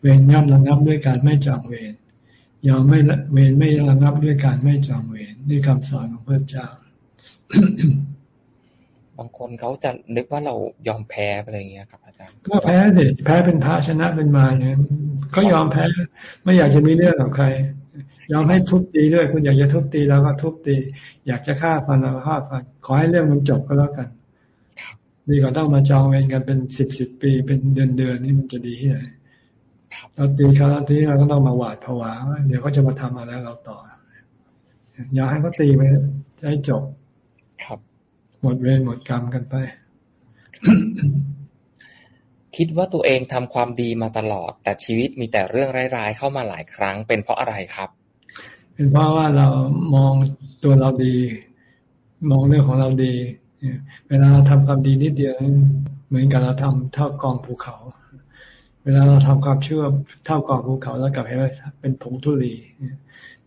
เวรย่อมระงับด้วยการไม่จองเวรยอมไม่เวรไม่ระงับด้วยการไม่จองเวรนี่คำสอนของพระเจ้า บางคนเขาจะนึกว่าเรายอมแพ้อะไรอย่างเงี้ยครับอาจารย์ก็แพ้สิแพ้เป็นพระชนะเป็นมาเนี่ยเขายอมแพ้ ไม่อยากจะมีเรื่องกับใคร ยอมให้ทุบตีด้วย คุณอยากจะทุบตีแล้วก็ทุบตี อยากจะฆ่าฟันเราก็ฆ่าฟันขอให้เรื่องมันจบก็แล้วกันดีกว่าต้องมาจองเวรกันเป็นสิบสิบปีเป็นเดือนเดือนนี่มันจะดีที่ไหน เราตีเขาแล้วทีเราก็ต้องมาหวาดผวาเดี๋ยวเขาจะมาทำอะไรเราต่อ อย่าให้เขาตีไปให้จบ ครับ หมดเวรหมดกรรมกันไป คิดว่าตัวเองทำความดีมาตลอด แต่ชีวิตมีแต่เรื่องร้ายๆเข้ามาหลายครั้ง เป็นเพราะอะไรครับ เป็นเพราะว่าเรามองตัวเราดี มองเรื่องของเราดี เวลาเราทำความดีนิดเดียวเหมือนกับเราทำเท่ากองภูเขา เวลาเราทำความเชื่อเท่ากองภูเขาแล้วกลับเห็นว่าเป็นผงทุลี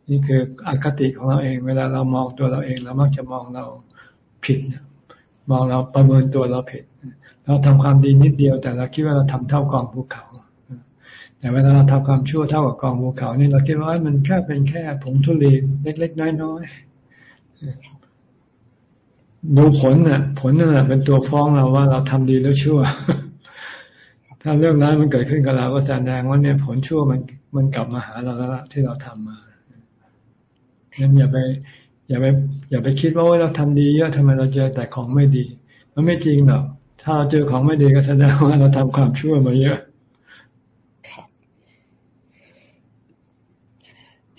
นี่คืออคติของเราเอง เวลาเรามองตัวเราเองเรามักจะมองเราผิด มองเราประเมินตัวเราผิด เราทำความดีนิดเดียว แต่เราคิดว่าเราทำเท่ากองภูเขา แต่เวลาเราทำความชั่วเท่ากับกองภูเขา นี่เราคิดว่ามันแค่เป็นแค่ผงทุลีเล็ก ๆ น้อยๆดูผลน่ะ ผลนั่นแหละเป็นตัวฟ้องเราว่าเราทำดีแล้วชั่ว ถ้าเรื่องร้ายมันเกิดขึ้นกับเราก็แสดงว่าเนี่ยผลชั่วมันมันกลับมาหาเราแล้วที่เราทำมางั้นอย่าไป อย่าไป อย่าไปคิดว่าเราทำดีเยอะทำไมเราเจอแต่ของไม่ดี มันไม่จริงหรอกถ้าเราเจอของไม่ดีก็แสดงว่าเราทำความชั่วมาเยอะครับ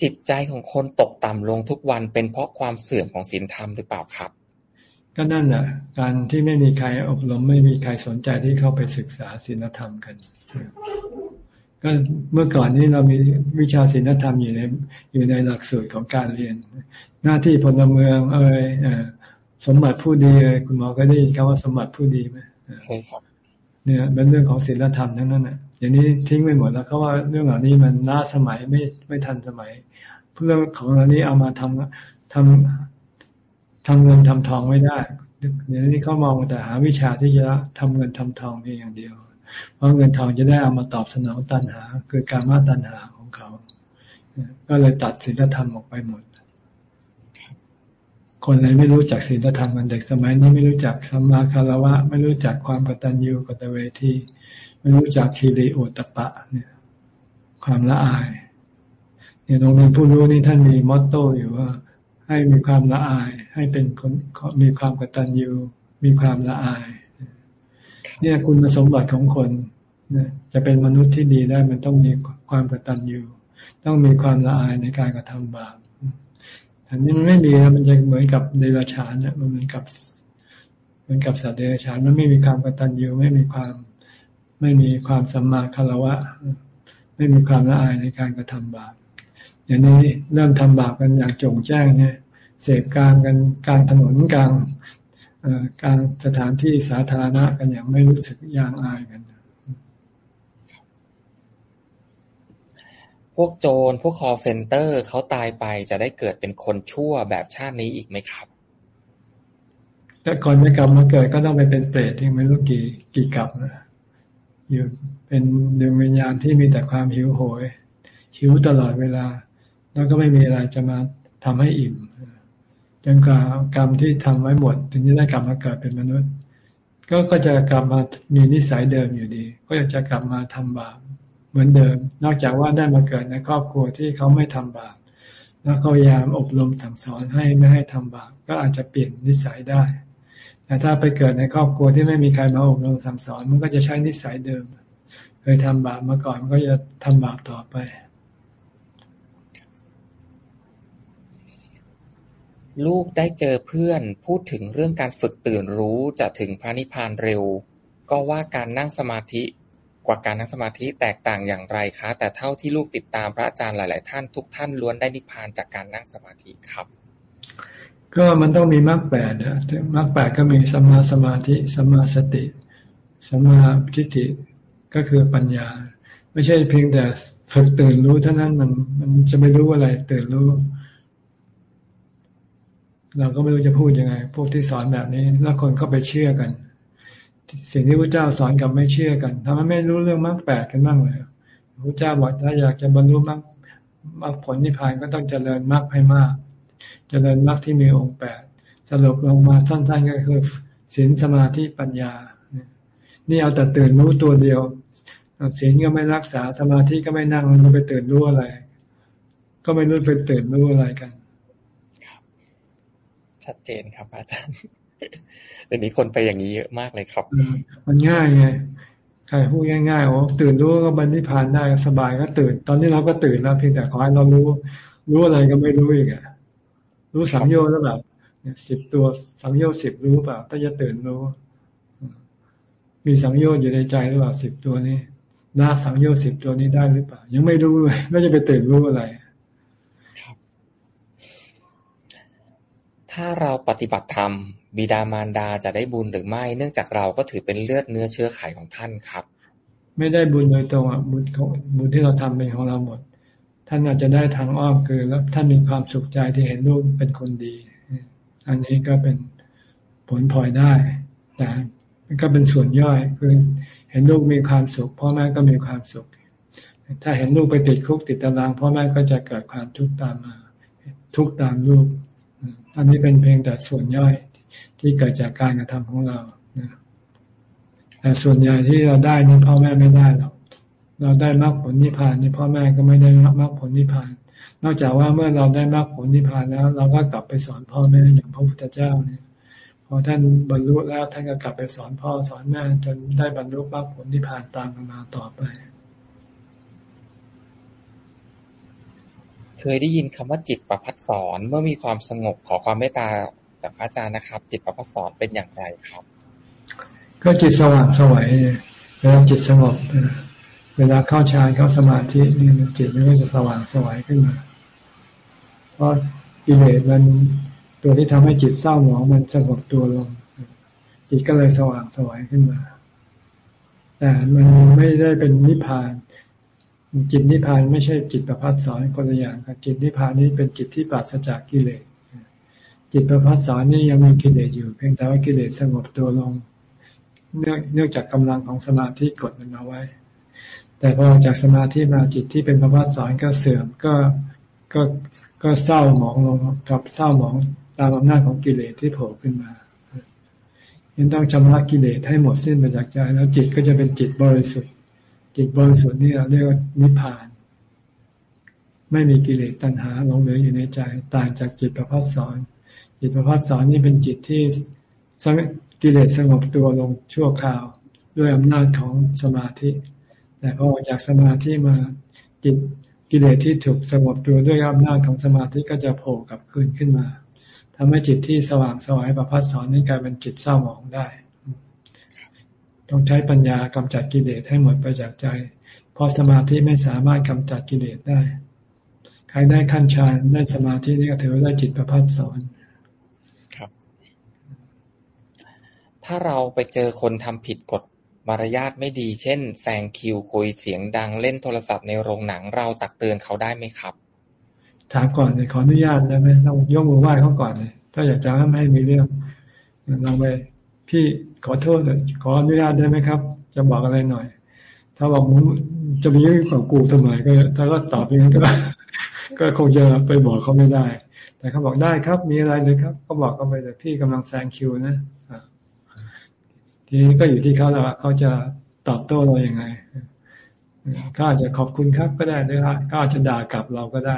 จิตใจของคนตกต่ำลงทุกวันเป็นเพราะความเสื่อมของศีลธรรมหรือเปล่าครับ ก็นั่นแหละการที่ไม่มีใครอบรมไม่มีใครสนใจที่เข้าไปศึกษาศีลธรรมกันก็เมื่อก่อนนี้เรามีวิชาศีลธรรมอยู่ในอยู่ในหลักสูตรของการเรียน หน้าที่พลเมืองเอ่ยสมบัติผู้ดีเอ่ยคุณหมอก็ได้ยินคำว่าสมบัติผู้ดีไหมใช่ครับเนี่ยเป็นเรื่องของศีลธรรมทั้งนั้นอะอย่างนี้ทิ้งไปหมดแล้วเขาว่าเรื่องเหล่านี้มันล้าสมัยไม่ไม่ทันสมัยเรื่องของเหล่านี้เอามาทำทำ ทำเงินทำทองไม่ได้เดี๋ยวนี้เขามองแต่หาวิชาที่จะทำเงินทำทองเพียงอย่างเดียว เพราะเงินทองจะได้เอามาตอบสนองตัณหา คือการมาตัณหาของเขา ก็เลยตัดศีลธรรมออกไปหมด คนเลยไม่รู้จักศีลธรรมกันเด็กสมัยนี้ไม่รู้จักสัมมาคารวะ ไม่รู้จักความกตัญญูกตเวทีไม่รู้จักคีรีโอตปะเนี่ยความละอายเนี่ยตรงนี้ผู้รู้นี่ท่านมีมอตโต้อยู่ว่า ให้มีความละอาย ให้เป็นคนมีความกตัญญูมีความละอาย เนี่ยคุณสมบัติของคนจะเป็นมนุษย์ที่ดีได้มันต้องมีความกตัญญูต้องมีความละอายในการกระทำบาปอันนี้มันไม่มีนะมันจะเหมือนกับเดรัจฉานเนี่ยมันเหมือนกับเหมือนกับสัตว์เดรัจฉานมันไม่มีความกตัญญูไม่มีความไม่มีความสัมมาคารวะ ไม่มีความละอายในการกระทำบาป อย่างนี้เริ่มทำบาปกันอย่างจงแจ้งเนี่ยเสพการกันการถนนกลางการสถานที่สาธารณะกันอย่างไม่รู้สึกยางอายกัน พวกโจรพวก call center เขาตายไปจะได้เกิดเป็นคนชั่วแบบชาตินี้อีกไหมครับถ้าก่อนไม่กลับมาเกิดก็ต้องไปเป็นเปรตที่ไม่รู้กี่กี่กัปนะอยู่เป็นดวงวิญญาณที่มีแต่ความหิวโหย หิวตลอดเวลา แล้วก็ไม่มีอะไรจะมาทำให้อิ่มจนกว่ากรรมที่ทำไว้หมด ถึงจะได้กลับมาเกิดเป็นมนุษย์ ก็ก็จะกลับมามีนิสัยเดิมอยู่ดี ก็จะกลับมาทำบาปเหมือนเดิม นอกจากว่าได้มาเกิดในครอบครัวที่เขาไม่ทำบาปแล้วเขาพยายามอบรมสั่งสอนให้ไม่ให้ทำบาปก็อาจจะเปลี่ยนนิสัยได้แต่ถ้าไปเกิดในครอบครัวที่ไม่มีใครมาอบรมสั่งสอน มันก็จะใช้นิสัยเดิม เคยทำบาปมาก่อนมันก็จะทำบาปต่อไป ลูกได้เจอเพื่อน พูดถึงเรื่องการฝึกตื่นรู้จะถึงพระนิพพานเร็ว ก็ว่าการนั่งสมาธิกว่าการนั่งสมาธิแตกต่างอย่างไรคะ แต่เท่าที่ลูกติดตามพระอาจารย์หลาย ๆ ท่านทุกท่านล้วนได้นิพพานจากการนั่งสมาธิครับ ก็มันต้องมีมรรคแปดนะมรรคแปดก็มีสัมมาสมาธิสัมมาสติสัมาทิฏฐิก็คือปัญญา ไม่ใช่เพียงแต่ฝึกตื่นรู้เท่านั้นมันมันจะไม่รู้อะไรตื่นรู้ เราก็ไม่รู้จะพูดยังไง พวกที่สอนแบบนี้ แล้วคนก็ไปเชื่อกัน สิ่งที่พระเจ้าสอนกับไม่เชื่อกันทำให้ไม่รู้เรื่องมรรคแปดกันบ้างเลยพระเจ้าบอกถ้าอยากจะบรรลุมรรคมรรคผลนิพพานก็ต้องเจริญมรรคให้มาก เจริญมรรคที่มีองค์แปดสรุปลงมาสั้นๆก็คือศีลสมาธิปัญญา นี่เอาแต่ตื่นรู้ตัวเดียวศีลก็ไม่รักษาสมาธิก็ไม่นั่งมันไปตื่นรู้อะไร ก็ไม่รู้ไปตื่นรู้อะไรกัน ชัดเจนครับ อาจารย์เดี๋ยวนี้คนไปอย่างนี้เยอะมากเลยครับ มันง่ายไงใครพูดง่ายๆโอ้ตื่นรู้ก็บรรลุผ่านได้สบายก็ตื่น ตอนนี้เราก็ตื่นแล้วเพียงแต่ขอให้เรารู้ รู้อะไรก็ไม่รู้อีกอะรู้สังโยชน์แล้วแบบสิบตัวสังโยชน์สิบรู้เปล่าถ้าจะตื่นรู้ มีสังโยชน์อยู่ในใจหรือเปล่าสิบตัวนี้ละสังโยชน์สิบตัวนี้ได้หรือเปล่า ยังไม่รู้เลยแล้วจะไปตื่นรู้อะไร ถ้าเราปฏิบัติธรรม บิดามารดาจะได้บุญหรือไม่ เนื่องจากเราก็ถือเป็นเลือดเนื้อเชื้อไขของท่านครับ ไม่ได้บุญโดยตรงอะบุญของบุญที่เราทำเป็นของเราหมด ท่านอาจจะได้ทางอ้อมคือแล้วท่านมีความสุขใจที่เห็นลูกเป็นคนดี อันนี้ก็เป็นผลพลอยได้แต่ก็เป็นส่วนย่อยคือเห็นลูกมีความสุขพ่อแม่ก็มีความสุข ถ้าเห็นลูกไปติดคุกติดตารางพ่อแม่ก็จะเกิดความทุกข์ตามมา ทุกข์ตามลูก อันนี้เป็นเพียงแต่ส่วนย่อยที่เกิดจากการกระทำของเราแต่ส่วนใหญ่ที่เราได้นี่พ่อแม่ไม่ได้หรอก เราได้มรรคผลนิพพานนี่พ่อแม่ก็ไม่ได้มรรคผลนิพพาน นอกจากว่าเมื่อเราได้มรรคผลนิพพานแล้ว เราก็กลับไปสอนพ่อแม่อย่างพระพุทธเจ้าเนี่ยพอท่านบรรลุแล้วท่านก็กลับไปสอนพ่อสอนแม่จนได้บรรลุมรรคผลที่ผ่านตามกันมาต่อไป เค ยได้ยินคำว่าจิตประพัดสอนเมื่อมีความสงบขอความเมตตาจากพระอาจารย์นะครับ จิตประพัดสอนเป็นอย่างไรครับ ก็จิตสว่างสวัยเวลาจิตสงบเวลาเข้าฌานเข้าสมาธินี่จิตมันก็จะสว่างสวัยขึ้นมา เพราะกิเลสมันตัวที่ทำให้จิตเศร้าหมองมันสงบตัวลง จิตก็เลยสว่างสวัยขึ้นมา แต่มันไม่ได้เป็นนิพพาน จิตนิพพานไม่ใช่จิตประพัดสอนคนละอย่างครับจิตนิพพานนี้เป็นจิตที่ปราศจากกิเลสจิตประพัดสอนนี่ยังมีกิเลสอยู่ เพียงแต่ว่ากิเลสสงบตัวลง เนื่องจากกำลังของสมาธิกดมันเอาไว้ แต่พอจากสมาธิมาจิตที่เป็นประพัดสอนก็เสื่อมก็ก็ก็เศร้าหมองลงกับเศร้าหมองตามอำนาจของกิเลสที่โผล่ขึ้นมายังต้องชำระกิเลสให้หมดสิ้นไปจากใจ แล้วจิตก็จะเป็นจิตบริสุทธิ์ จิตบริสุทธิ์นี่เราเรียกว่านิพพาน ไม่มีกิเลสตัณหาหลงเหลืออยู่ในใจ ต่างจากจิตประพัดสอน จิตประพัดสอนนี่เป็นจิตที่กิเลสสงบตัวลงชั่วคราว ด้วยอำนาจของสมาธิ แต่พอออกจากสมาธิมาจิตกิเลสที่ถูกสงบตัวด้วยอำนาจของสมาธิก็จะโผล่กลับคืนขึ้นมาทำให้จิตที่สว่างสวายประพัดสอนนี้กลายเป็นจิตเศร้าหมองได้ ต้องใช้ปัญญากำจัดกิเลสให้หมดไปจากใจ เพราะสมาธิไม่สามารถกำจัดกิเลสได้ ใครได้ขั้นฌานได้สมาธินี่ก็ถือว่าได้จิตประพัดสอนครับ ถ้าเราไปเจอคนทำผิดกฎมารยาทไม่ดี เช่นแซงคิวคุยเสียงดังเล่นโทรศัพท์ในโรงหนังเราตักเตือนเขาได้ไหมครับ ถามก่อนเลยขออนุญาตได้ไหมต้องยกมือไหว้เขาก่อนเลยถ้าอยากจะให้ไม่ให้มีเรื่องลองไปพี่ ขอโทษขออนุญาตได้ไหมครับ จะบอกอะไรหน่อย ถ้าบอกมึงจะมีเรื่องของกูทำไมก็ถ้าก็ตอบเองก็ก็คงจะไปบอกเขาไม่ได้ แต่เขาบอกได้ครับ มีอะไรเลยครับ ก็บอกเขาไปแต่พี่กำลังแซงคิวนะทีนี้ก็อยู่ที่เขาแล้วเขาจะตอบโต้เราอย่างไงก็อาจจะขอบคุณครับก็ได้หรือก็อาจจะด่ากลับเราก็ได้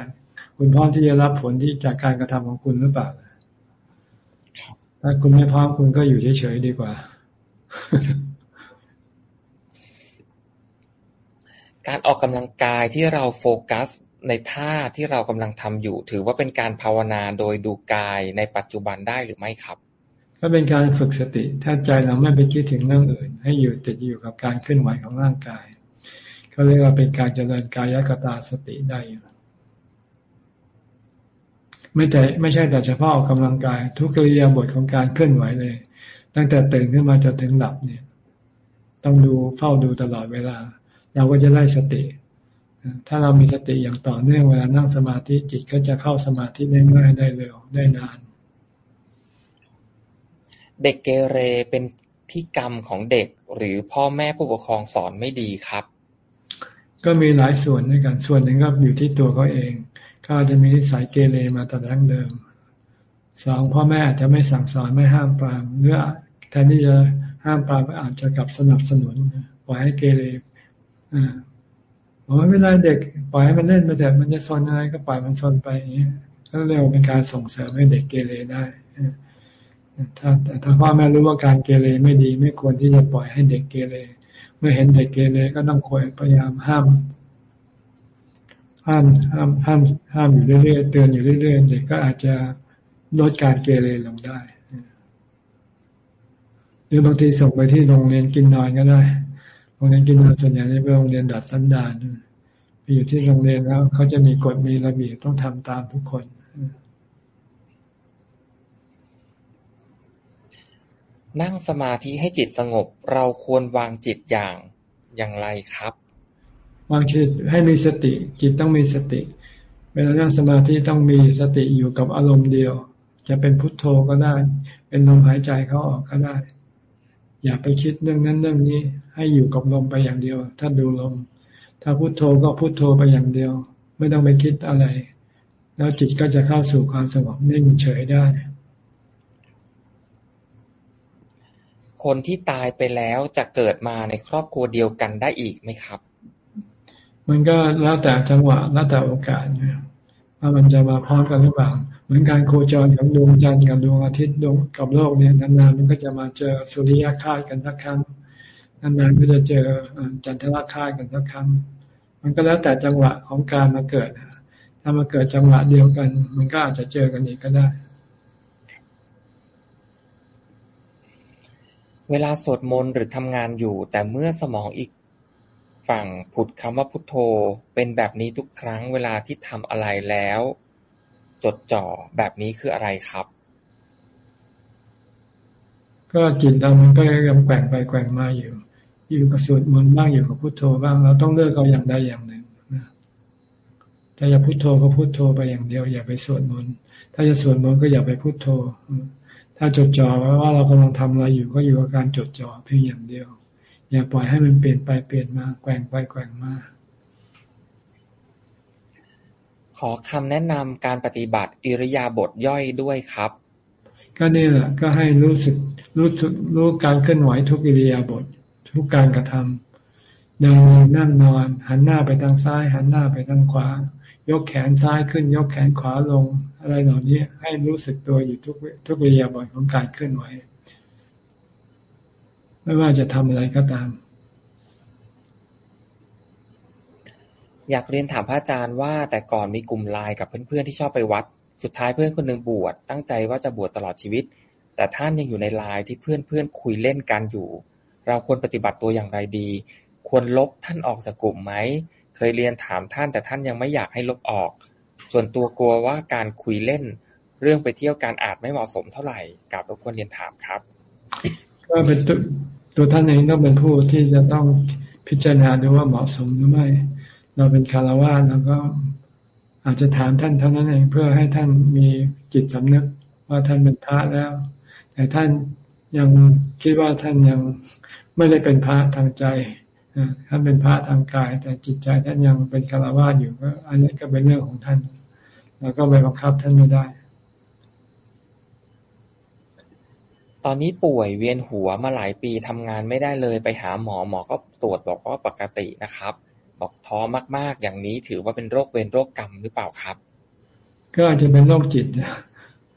คุณพร้อมที่จะรับผลที่จากการกระทำของคุณหรือเปล่าถ้าคุณไม่พร้อมคุณก็อยู่เฉยๆดีกว่า การออกกำลังกายที่เราโฟกัสในท่าที่เรากำลังทำอยู่ ถือว่าเป็นการภาวนาโดยดูกายในปัจจุบันได้หรือไม่ครับ ก็เป็นการฝึกสติ ถ้าใจเราไม่ไปคิดถึงเรื่องอื่น ให้อยู่ติดอยู่กับการเคลื่อนไหวของร่างกายเขาเรียกว่าเป็นการเจริญกายกตาสติได้อยู่ไม่แต่ไม่ใช่แต่เฉพาะออกกำลังกาย ทุกกิริยาบทของการเคลื่อนไหวเลย ตั้งแต่ตื่นขึ้นมาจนถึงหลับเนี่ย ต้องดูเฝ้าดูตลอดเวลา เราก็จะได้สติ ถ้าเรามีสติอย่างต่อเนื่องเวลานั่งสมาธิจิตก็จะเข้าสมาธิได้ง่ายได้เร็วได้นาน เด็กเกเรเป็นที่กรรมของเด็กหรือพ่อแม่ผู้ปกครองสอนไม่ดีครับ ก็มีหลายส่วนด้วยกัน ส่วนหนึ่งก็อยู่ที่ตัวเขาเองก็อาจจะมีนิสัยเกเรมาแต่ดั้งเดิม สองพ่อแม่อาจจะไม่สั่งสอนไม่ห้ามปรามหรือแทนที่จะห้ามปรามอาจจะกลับสนับสนุนปล่อยให้เกเรอ่าบอกว่าเวลาเด็กปล่อยให้มันเล่นไปแต่มันจะซนอะไรก็ปล่อยมันซนไปอย่างนี้ก็เรียกว่าเป็นการส่งเสริมให้เด็กเกเรได้ถ้าแต่ถ้าพ่อแม่รู้ว่าการเกเรไม่ดี ไม่ควรที่จะปล่อยให้เด็กเกเรเมื่อเห็นเด็กเกเรก็ต้องคอยพยายามห้าม ห้ามห้ามห้ามห้ามอยู่เรื่อยๆเตือนอยู่เรื่อยๆเด็กก็อาจจะ ลดการเกเรลงได้ หรือบางทีส่งไปที่โรงเรียนกินนอนก็ได้โรงเรียนกินนอนส่วนใหญ่เป็นโรงเรียนดัดสันดานไปอยู่ที่โรงเรียนแล้วเขาจะมีกฎมีระเบียบต้องทำตามทุกคนนั่งสมาธิให้จิตสงบ เราควรวางจิตอย่างอย่างไรครับ วางจิตให้มีสติ จิตต้องมีสติ เวลานั่งสมาธิต้องมีสติอยู่กับอารมณ์เดียว จะเป็นพุทโธก็ได้ เป็นลมหายใจเขาออกก็ได้ อย่าไปคิดเรื่องนั้นเรื่องนี้ ให้อยู่กับลมไปอย่างเดียว ถ้าดูลม ถ้าพุทโธก็พุทโธไปอย่างเดียว ไม่ต้องไปคิดอะไร แล้วจิตก็จะเข้าสู่ความสงบนิ่งเฉยได้คนที่ตายไปแล้วจะเกิดมาในครอบครัวเดียวกันได้อีกไหมครับ มันก็แล้วแต่จังหวะแล้วแต่โอกาสว่ามันจะมาพร้อมกันหรือเปล่า เหมือนการโคจรของดวงจันทร์กับดวงอาทิตย์ดวงกับโลกเนี่ยนานๆมันก็จะมาเจอสุริยคาสกันสักครั้งนานๆก็จะเจอจันทรคาสกันสักครั้ง มันก็แล้วแต่จังหวะของการมาเกิด ถ้ามาเกิดจังหวะเดียวกัน มันก็อาจจะเจอกันอีกก็ได้ เวลาสวดมนต์หรือทำงานอยู่ แต่เมื่อสมองอีกฝั่งผุดคำว่าพุทโธ เป็นแบบนี้ทุกครั้งเวลาที่ทำอะไรแล้ว จดจ่อ แบบนี้คืออะไรครับ ก็จิตเรามันก็ยังแกว่งไปแกว่งมาอยู่ อยู่กับสวดมนต์บ้างอยู่กับพุทโธบ้างเราต้องเลือกเอาอย่างใดอย่างหนึ่งนะถ้าอย่าพุทโธก็พุทโธไปอย่างเดียว อย่าไปสวดมนต์ถ้าจะสวดมนต์ก็อย่าไปพุทโธถ้าจดจ่อว่าเรากำลังทำอะไรอยู่ก็อยู่กับการจดจ่อเพียงอย่างเดียว อย่าปล่อยให้มันเปลี่ยนไปเปลี่ยนมาแกว่งไปแกว่งมา ขอคำแนะนำการปฏิบัติอิริยาบถย่อยด้วยครับ ก็นี่แหละก็ให้รู้สึกรู้สึกรู้การเคลื่อนไหวทุกอิริยาบถทุกการกระทำเดินนั่งนอน หันหน้าไปทางซ้าย หันหน้าไปทางขวา ยกแขนซ้ายขึ้น ยกแขนขวาลง อะไรเหล่านี้ให้รู้สึกตัวอยู่ทุกทุกอิริยาบถของการเคลื่อนไหวไม่ว่าจะทำอะไรก็ตาม อยากเรียนถามพระอาจารย์ว่า แต่ก่อนมีกลุ่มไลน์กับเพื่อนๆที่ชอบไปวัด สุดท้ายเพื่อนคนหนึ่งบวชตั้งใจว่าจะบวชตลอดชีวิต แต่ท่านยังอยู่ในไลน์ที่เพื่อนๆคุยเล่นกันอยู่ เราควรปฏิบัติตัวอย่างไรดี ควรลบท่านออกจากกลุ่มไหมเคยเรียนถามท่านแต่ท่านยังไม่อยากให้ลบออก ส่วนตัวกลัวว่าการคุยเล่น เรื่องไปเที่ยวการอาจไม่เหมาะสมเท่าไหร่กับรบกวนเรียนถามครับก็เป็นตัวท่านเองต้องเป็นผู้ที่จะต้องพิจารณาดูว่าเหมาะสมหรือไม่ เราเป็นคารวะแล้วก็อาจจะถามท่านเท่านั้นเองเพื่อให้ท่านมีจิตสำนึกว่าท่านเป็นพระแล้ว แต่ท่านยังคิดว่าท่านยังไม่ได้เป็นพระทางใจท่านเป็นพระทางกาย แต่จิตใจท่านยังเป็นคารวะอยู่ก็อันนี้ก็เป็นเรื่องของท่านเราก็ไปบังคับท่านไม่ได้ ตอนนี้ป่วยเวียนหัวมาหลายปีทำงานไม่ได้เลยไปหาหมอหมอก็ตรวจบอกว่าปกตินะครับ บอกท้อมาก ๆ อย่างนี้ถือว่าเป็นโรคเวรโรคกรรมหรือเปล่าครับ ก็อาจจะเป็นโรคจิต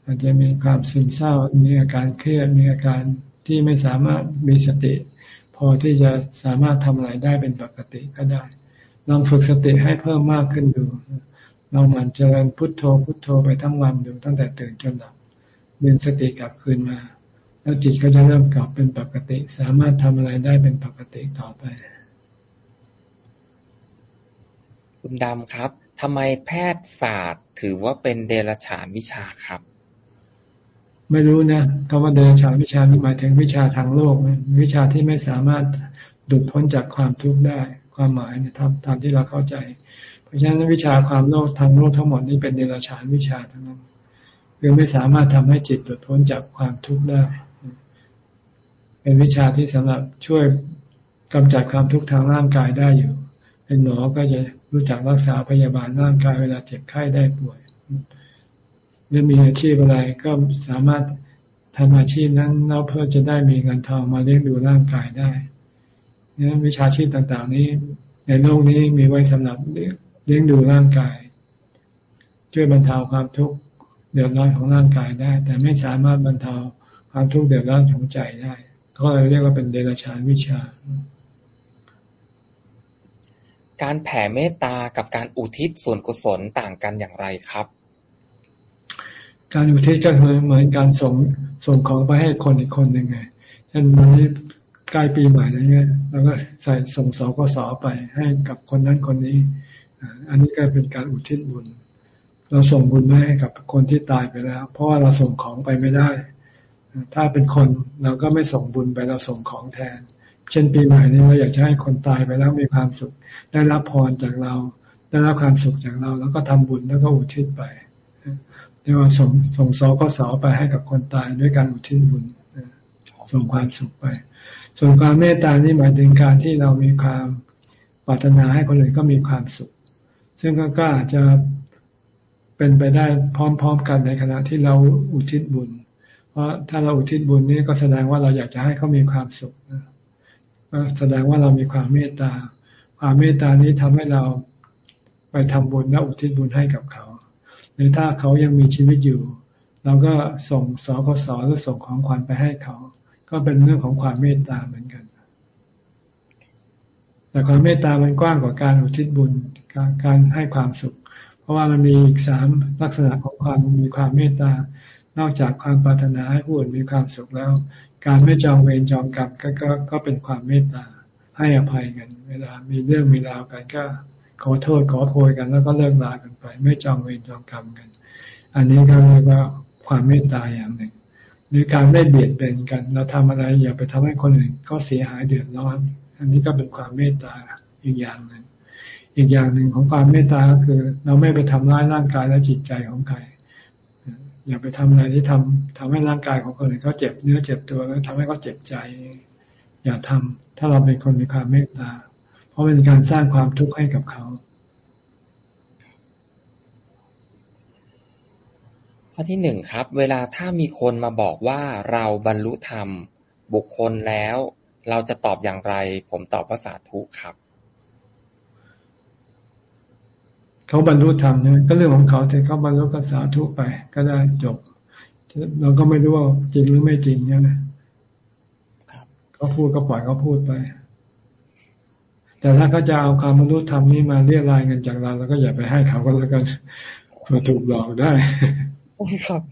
อาจจะมีความซึมเศร้า มีอาการเครียด มีอาการที่ไม่สามารถมีสติ พอที่จะสามารถทำอะไรได้เป็นปกติก็ได้ ลองฝึกสติให้เพิ่มมากขึ้นดูลองมันเจริญพุทโธพุทโธไปทั้งวันดูตั้งแต่ตื่นจนหลับดึงสติกลับคืนมา แล้วจิตก็จะเริ่มกลับเป็นปกติ สามารถทำอะไรได้เป็นปกติต่อไป คุณดำครับ ทำไมแพทยศาสตร์ถือว่าเป็นเดรัจฉานวิชาครับ ไม่รู้นะคำว่าเดรัจฉานวิชาหมายถึงวิชาทางโลก วิชาที่ไม่สามารถดุดพ้นจากความทุกข์ได้ ความหมายนะตามที่เราเข้าใจ เพราะฉะนั้นวิชาความโลกทางโลกทั้งหมดนี่เป็นเดรัจฉานวิชาทั้งนั้นคือไม่สามารถทำให้จิตหลุดพ้นจากความทุกข์ได้ เป็นวิชาที่สำหรับช่วยกำจัดความทุกข์ทางร่างกายได้อยู่ เป็นหมอก็จะ รู้จักรักษาพยาบาลร่างกายเวลาเจ็บไข้ได้ป่วย หรือมีอาชีพอะไรก็สามารถทำอาชีพนั้นเราเพื่อจะได้มีเงินทองมาเลี้ยงดูร่างกายได้นี่วิชาชีพต่างๆ นี้ ในโลกนี้มีไว้สำหรับเลี้ยงดูร่างกาย ช่วยบรรเทาความทุกข์เดือดร้อนของร่างกายได้ แต่ไม่สามารถบรรเทาความทุกข์เดือดร้อนของใจได้ ก็เลยเรียกว่าเป็นเดรัจฉานวิชา การแผ่เมตตากับการอุทิศส่วนกุศลต่างกันอย่างไรครับ การอุทิศก็คือเหมือนการส่งส่งของไปให้คนอีกคนหนึ่งไงเช่นวันนี้ใกล้ปีใหม่อะไรเงี้ยเราก็ใส่ส่งสกสไปให้กับคนนั้นคนนี้ อันนี้ก็เป็นการอุทิศบุญ เราส่งบุญให้กับคนที่ตายไปแล้ว เพราะว่าเราส่งของไปไม่ได้ ถ้าเป็นคนเราก็ไม่ส่งบุญไปเราส่งของแทน เช่นปีใหม่นี้เราอยากจะให้คนตายไปแล้วมีความสุข ได้รับพรจากเรา ได้รับความสุขจากเรา แล้วก็ทำบุญแล้วก็อุทิศไปเรียกว่าส่งส่งสก็สอไปให้กับคนตายด้วยการอุทิศบุญส่งความสุขไป ส่วนความเมตตานี่หมายถึงการที่เรามีความปรารถนาให้คนอื่นก็มีความสุข ซึ่งก็อาจจะเป็นไปได้พร้อม ๆ กันในขณะที่เราอุทิศบุญ เพราะถ้าเราอุทิศบุญนี้ก็แสดงว่าเราอยากจะให้เขามีความสุขก็ แสดงว่าเรามีความเมตตา ความเมตตานี้ทำให้เราไปทำบุญและอุทิศบุญให้กับเขาในรือถ้าเขายังมีชีวิตอยู่ เราก็ส่งสกสหรือส่งของขวัญไปให้เขา ก็เป็นเรื่องของความเมตตาเหมือนกัน แต่ความเมตตามันกว้างกว่าการอุทิศบุญการการให้ความสุข เพราะว่ามันมีอีกสามลักษณะของความมีความเมตตานอกจากความปรารถนาให้ผู้อื่นมีความสุขแล้ว การไม่จองเวรจองกรรมก็ก็ก็เป็นความเมตตาให้อภัยกัน เวลามีเรื่องมีราวกันก็ขอโทษขอโพยกันแล้วก็เลิกลากันไป ไม่จองเวรจองกรรมกัน อันนี้ก็เรียกว่าความเมตตาอย่างหนึ่ง หรือการไม่เบียดเบียนกัน เราทำอะไรอย่าไปทำให้คนอื่นก็เสียหายเดือดร้อน อันนี้ก็เป็นความเมตตาอีกอย่างหนึ่งอีกอย่างหนึ่งของความเมตตาก็คือ เราไม่ไปทำร้ายร่างกายและจิตใจของใคร อย่าไปทำอะไรที่ทำทำให้ร่างกายของคนอื่นเขาเจ็บเนื้อเจ็บตัวแล้วทำให้เขาเจ็บใจ อย่าทำถ้าเราเป็นคนมีความเมตตา เพราะเป็นการสร้างความทุกข์ให้กับเขาข้อที่หนึ่งครับ เวลาถ้ามีคนมาบอกว่าเราบรรลุธรรมบุคคลแล้ว เราจะตอบอย่างไร ผมตอบว่าสาธุครับ เขาบรรลุธรรมเนี่ยก็เรื่องของเขาแต่เขาบรรลุก็สาธุไป ก็ได้จบ เราก็ไม่รู้ว่าจริงหรือไม่จริงเนี่ยนะเขาพูดก็ปล่อยเขาพูดไป แต่ถ้าเขาจะเอาความบรรลุธรรมนี้มาเรียกรายเงินจากเราเราก็อย่าไปให้เขาก็แล้วกันเผื่อถูกหลอกได้ครับ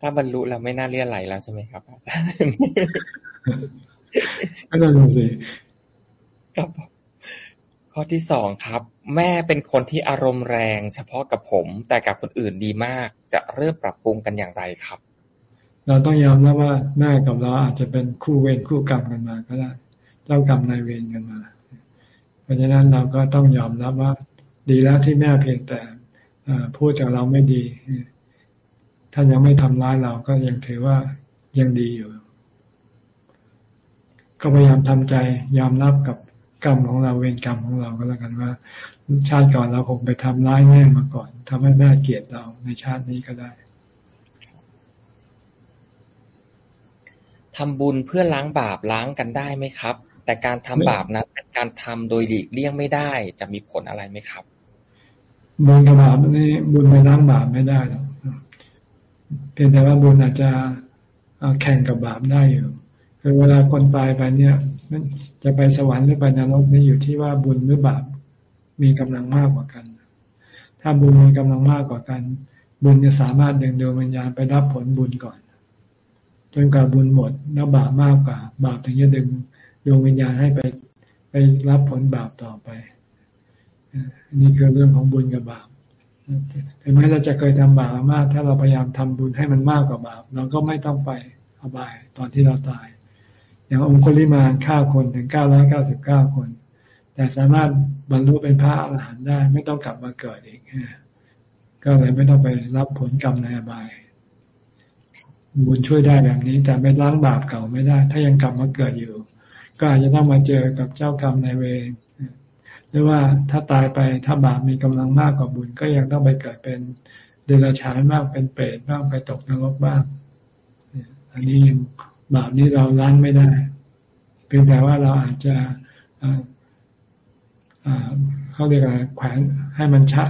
ถ้าบรรลุแล้วไม่น่าเรียกอะไรแล้วใช่ไหมครับอาจารย์ก็นั่นสิครับ ข้อที่สองครับ แม่เป็นคนที่อารมณ์แรงเฉพาะกับผม แต่กับคนอื่นดีมาก จะเริ่มปรับปรุงกันอย่างไรครับ เราต้องยอมรับว่าแม่กับเราอาจจะเป็นคู่เวรคู่กรรมกันมาก็ได้เจ้ากรรมนายเวรกันมา เพราะฉะนั้นเราก็ต้องยอมรับว่า ดีแล้วที่แม่เพียงแต่พูดจากเราไม่ดีท่านยังไม่ทำร้ายเราก็ยังถือว่ายังดีอยู่ ก็พยายามทำใจยอมรับกับ กรรมของเราเวรกรรมของเราก็แล้วกันว่า ชาติก่อนเราคงไปทำร้ายแม่มาก่อนทำให้แม่เกลียดเราในชาตินี้ก็ได้ทำบุญเพื่อล้างบาปล้างกันได้ไหมครับ แต่การทำบาปนั้นเป็นการทำโดยหลีกเลี่ยงไม่ได้ จะมีผลอะไรไหมครับบุญกับบาปนี่บุญไม่ล้างบาปไม่ได้หรอกเพียงแต่ว่าบุญอาจจะแข่งกับบาปได้อยู่คือเวลาคนตายไปเนี่ย จะไปสวรรค์หรือไปนรกนี่อยู่ที่ว่าบุญหรือบาปมีกำลังมากกว่ากัน ถ้าบุญมีกำลังมากกว่ากัน บุญจะสามารถดึงดวงวิญญาณไปรับผลบุญก่อน จนกว่าบุญหมดแล้วบาปมากกว่า บาปถึงจะดึงดวงวิญญาณให้ไปไปรับผลบาปต่อไปนี่คือเรื่องของบุญกับบาปถึงแม้เราจะเคยทำบาปมาก ถ้าเราพยายามทำบุญให้มันมากกว่าบาปเราก็ไม่ต้องไปอบายตอนที่เราตาย อย่างองคุลิมานฆ่าคนถึงเก้าร้อยเก้าสิบเก้าคน แต่สามารถบรรลุเป็นพระอรหันต์ได้ ไม่ต้องกลับมาเกิดอีกก็เลยไม่ต้องไปรับผลกรรมในอบายบุญช่วยได้แบบนี้ แต่ไม่ล้างบาปเก่าไม่ได้ ถ้ายังกลับมาเกิดอยู่ ก็อาจจะต้องมาเจอกับเจ้ากรรมในเวรหรือว่าถ้าตายไปถ้าบาปมีกำลังมากกว่าบุญ ก็ยังต้องไปเกิดเป็นเดรัจฉานบ้างเป็นเปรตบ้างไปตกนรกบ้าง อันนี้ยัง บาปนี้เราล้างไม่ได้ เพียงแต่ว่าเราอาจจะเขาเรียกอะไรแขวนให้มันชะ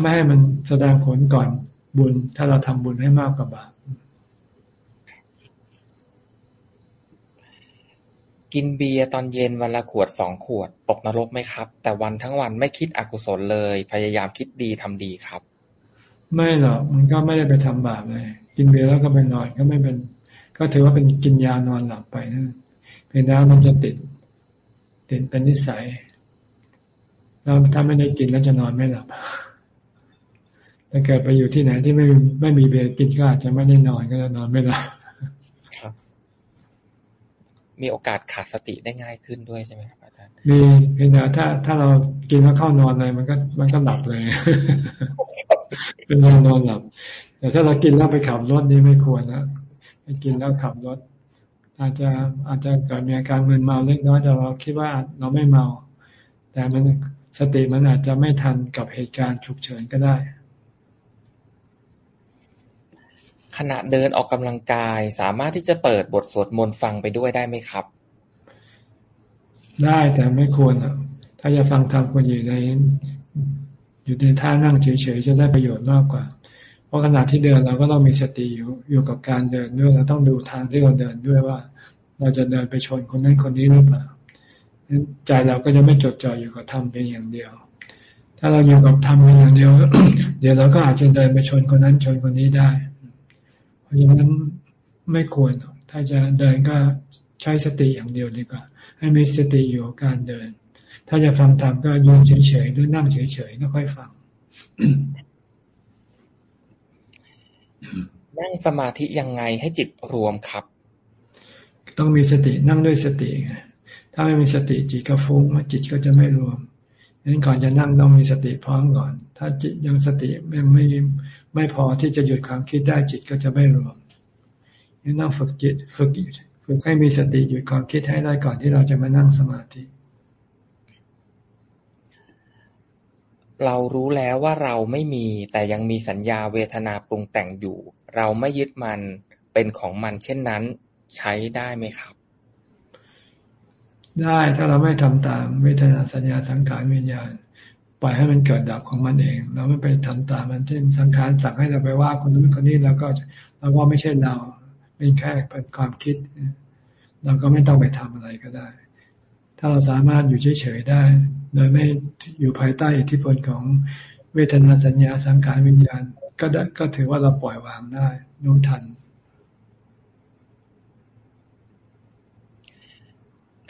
ไม่ให้มันแสดงผลก่อนบุญ ถ้าเราทำบุญให้มากกว่าบาปกินเบียร์ตอนเย็นวันละขวดสองขวด ตกนรกไหมครับ แต่วันทั้งวันไม่คิดอกุศลเลย พยายามคิดดีทำดีครับ ไม่หรอกมันก็ไม่ได้ไปทำบาปเลยกินเบียร์แล้วก็ไปนอนก็ไม่เป็น ก็ถือว่าเป็นกินยานอนหลับไปนะเพียงแต่มันจะติด ติดเป็นนิสัยแล้วถ้าไม่ได้กินแล้วจะนอนไม่หลับถ้าเกิดไปอยู่ที่ไหนที่ไม่ไม่มีเบียร์กินก็อาจจะไม่ได้นอนก็จะนอนไม่หลับมีโอกาสขาดสติได้ง่ายขึ้นด้วยใช่ไหมครับอาจารย์มีเพียงแต่ถ้าถ้าเรากินแล้วเข้านอนเลย มันก็มันก็หลับเลย เป็นนอนนอนหลับ แต่ถ้าเรากินแล้วไปขับรถนี่ไม่ควรนะ ไปกินแล้วขับรถ อาจจะอาจจะเกิดมีอาการมึนเมาเล็กน้อยแต่เราคิดว่าเราไม่เมา แต่มันสติมันอาจจะไม่ทันกับเหตุการณ์ฉุกเฉินก็ได้ ขณะเดินออกกำลังกายสามารถที่จะเปิดบทสวดมนต์ฟังไปด้วยได้ไหมครับ ได้แต่ไม่ควรถ้าจะฟังธรรมควรอยู่ใน อยู่ในท่านั่งเฉยๆจะได้ประโยชน์มากกว่าเพ ราะขณะที่เดินเราก็ต้องมีสติอยู่อยู่กับการเดินด้วยเราต้องดูทางที่เราเดินด้วยว่า เราจะเดินไปชนคนนั้นคนนี้หรือเปล่าใจเราก็จะไม่จดจ่ออยู่กับธรรมเพียงอย่างเดียว ถ้าเราอยู่กับธรรมเพียงอย่างเดียว เดี๋ยวเราก็อาจจะเดินไปชนคนนั้นชนคนนี้ได้ เพราะฉะนั้นไม่ควร ถ้าจะเดินก็ใช้สติอย่างเดียวดีกว่า ให้มีสติอยู่กับการเดิน ถ้าจะฟังธรรมก็ยืนเฉยๆหรือนั่งเฉยๆแล้วค่อยฟัง นั่งสมาธิยังไงให้จิตรวมครับ ต้องมีสตินั่งด้วยสติไงถ้าไม่มีสติจิตก็ฟุ้งจิตก็จะไม่รวมดังนั้นก่อนจะนั่งต้องมีสติพร้อมก่อน ถ้าจิตยังสติยังไม่ไม่พอที่จะหยุดความคิดได้จิตก็จะไม่รวมยังต้องฝึกจิตฝึกฝึกให้มีสติหยุดความคิดให้ได้ก่อนที่เราจะมานั่งสมาธิ เรารู้แล้วว่าเราไม่มีแต่ยังมีสัญญาเวทนาปรุงแต่งอยู่ เราไม่ยึดมันเป็นของมันเช่นนั้น ใช้ได้ไหมครับ ได้ถ้าเราไม่ทำตามเวทนาสัญญาสังขารวิญญาณปล่อยให้มันเกิดดับของมันเอง เราไม่ไปทำตามมันเช่นสังขารสั่งให้เราไปว่าคนนู้นคนนี้เราก็เราก็ไม่ใช่เราเป็นแค่เป็นความคิด เราก็ไม่ต้องไปทำอะไรก็ได้ ถ้าเราสามารถอยู่เฉยๆได้ โดยไม่อยู่ภายใต้อิทธิพลของเวทนาสัญญาสังขารวิญญาณ ก็ได้ก็ถือว่าเราปล่อยวางได้รู้ทัน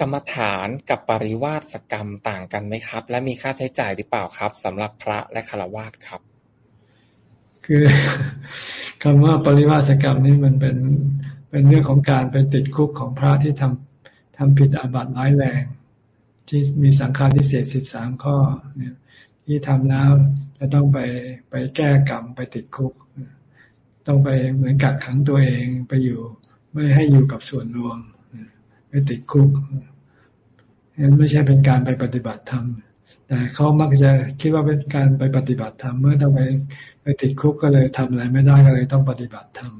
กรรมฐานกับปริวาสกรรมต่างกันไหมครับ และมีค่าใช้จ่ายหรือเปล่าครับสำหรับพระและฆราวาสครับ คือคำว่าปริวาสกรรมนี่มันเป็นเป็นเรื่องของการไปติดคุกของพระที่ทำทำผิดอาบัติร้ายแรง ที่มีสังฆาทิเศษสิบสามข้อเนี่ยที่ทำแล้ว จะต้องไปไปแก้กรรมไปติดคุก ต้องไปเหมือนกักขังตัวเองไปอยู่ ไม่ให้อยู่กับส่วนรวมไปติดคุกนั้นไม่ใช่เป็นการไปปฏิบัติธรรมแต่เขามักจะคิดว่าเป็นการไปปฏิบัติธรรมเมื่อต้องไปไปติดคุกก็เลยทำอะไรไม่ได้ก็เลยต้องปฏิบัติธรรม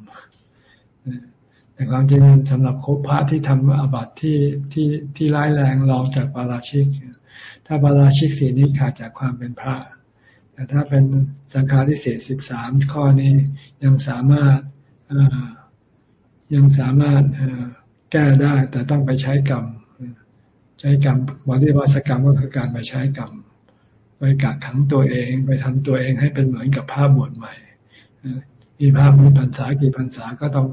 แต่ความจริงสำหรับคบพระที่ทำอาบัติที่ที่ที่ร้ายแรงรองจากปาราชิก ถ้าปาราชิกสีนี้ขาดจากความเป็นพระ แต่ถ้าเป็นสังฆาทิเศษสิบสามข้อนี้ยังสามารถยังสามารถแก้ได้ แต่ต้องไปใช้กรรม ใช้กรรมวันที่วาสกรรมก็คือการไปใช้กรรมไปกักขังตัวเองไปทำตัวเองให้เป็นเหมือนกับภาพบวชใหม่มีภาพมีพรรษากี่พรรษาก็ต้อง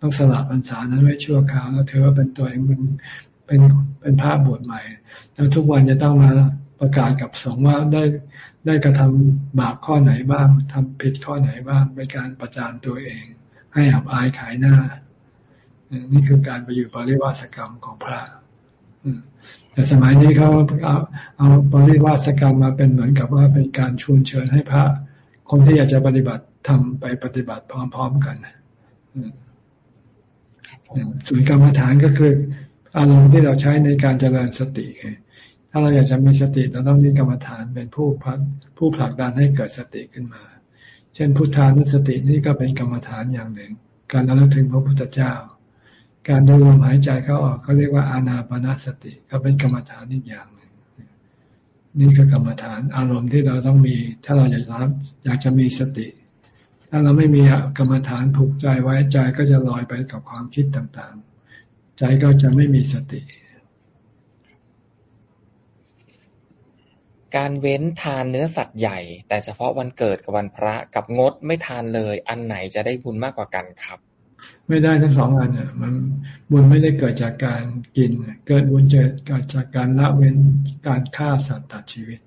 ต้องสละพรรษานั้นไว้ชั่วคราวแล้วถือว่าเป็นตัวเองเป็นเป็นเป็นภาพบวชใหม่ แล้วทุกวันจะต้องมาประกาศกับสงฆ์ว่าได้ ได้กระทำบาปข้อไหนบ้างทำผิดข้อไหนบ้างเป็นการประจานตัวเอง ให้อับอายขายหน้า นี่คือการไปอยู่ปริวาสกรรมของพระแต่สมัยนี้เขาเอาเอาปริวาสกรรมมาเป็นเหมือนกับว่าเป็นการชวนเชิญให้พระ คนที่อยากจะปฏิบัติทำไปปฏิบัติพร้อม ๆกันส่วนกรรมฐานก็คือ อารมณ์ที่เราใช้ในการเจริญสติ ถ้าเราอยากจะมีสติเราต้องมีกรรมฐานเป็นผู้พักผู้ผลักดันให้เกิดสติขึ้นมา เช่นพุทธานุสตินี่ก็เป็นกรรมฐานอย่างหนึ่ง การระลึกถึงพระพุทธเจ้า การดูลมหายใจเข้าออกเขาเรียกว่าอานาปนาสติ ก็เป็นกรรมฐานอีกอย่างหนึ่งนี่คือกรรมฐานอารมณ์ที่เราต้องมี ถ้าเราอยากรับอยากจะมีสติ ถ้าเราไม่มีกรรมฐานผูกใจไว้ใจก็จะลอยไปกับความคิดต่างๆ ใจก็จะไม่มีสติ การเว้นทานเนื้อสัตว์ใหญ่ แต่เฉพาะวันเกิดกับวันพระกับงดไม่ทานเลย อันไหนจะได้บุญมากกว่ากันครับ ไม่ได้ทั้งสองอันอะมันบุญไม่ได้เกิดจากการกิน เกิดบุญเกิดจากการละเว้นการฆ่าสัตว์ตัดชีวิต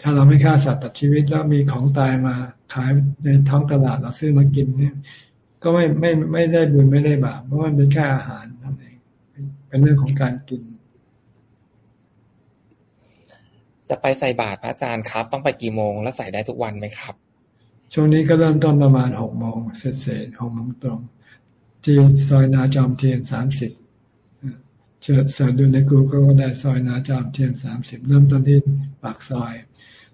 ถ้าเราไม่ฆ่าสัตว์ตัดชีวิตแล้วมีของตายมาขายในท้องตลาดเราซื้อมากินเนี่ย ก็ไม่ไม่ไม่ได้บุญไม่ได้บาปเพราะมันเป็นแค่อาหารนั่นเองเป็นเรื่องของการกิน จะไปใส่บาตรพระอาจารย์ครับ ต้องไปกี่โมง แล้วใส่ได้ทุกวันไหมครับ ช่วงนี้ก็เริ่มต้นประมาณหกโมงเสร็จเสร็จหกโมงตรง ที่ซอยนาจอมเทียนสามสิบเชิญเสิร์ชดูในกูก็ได้ซอยนาจอมเทียนสามสิบเริ่มต้นที่ปากซอย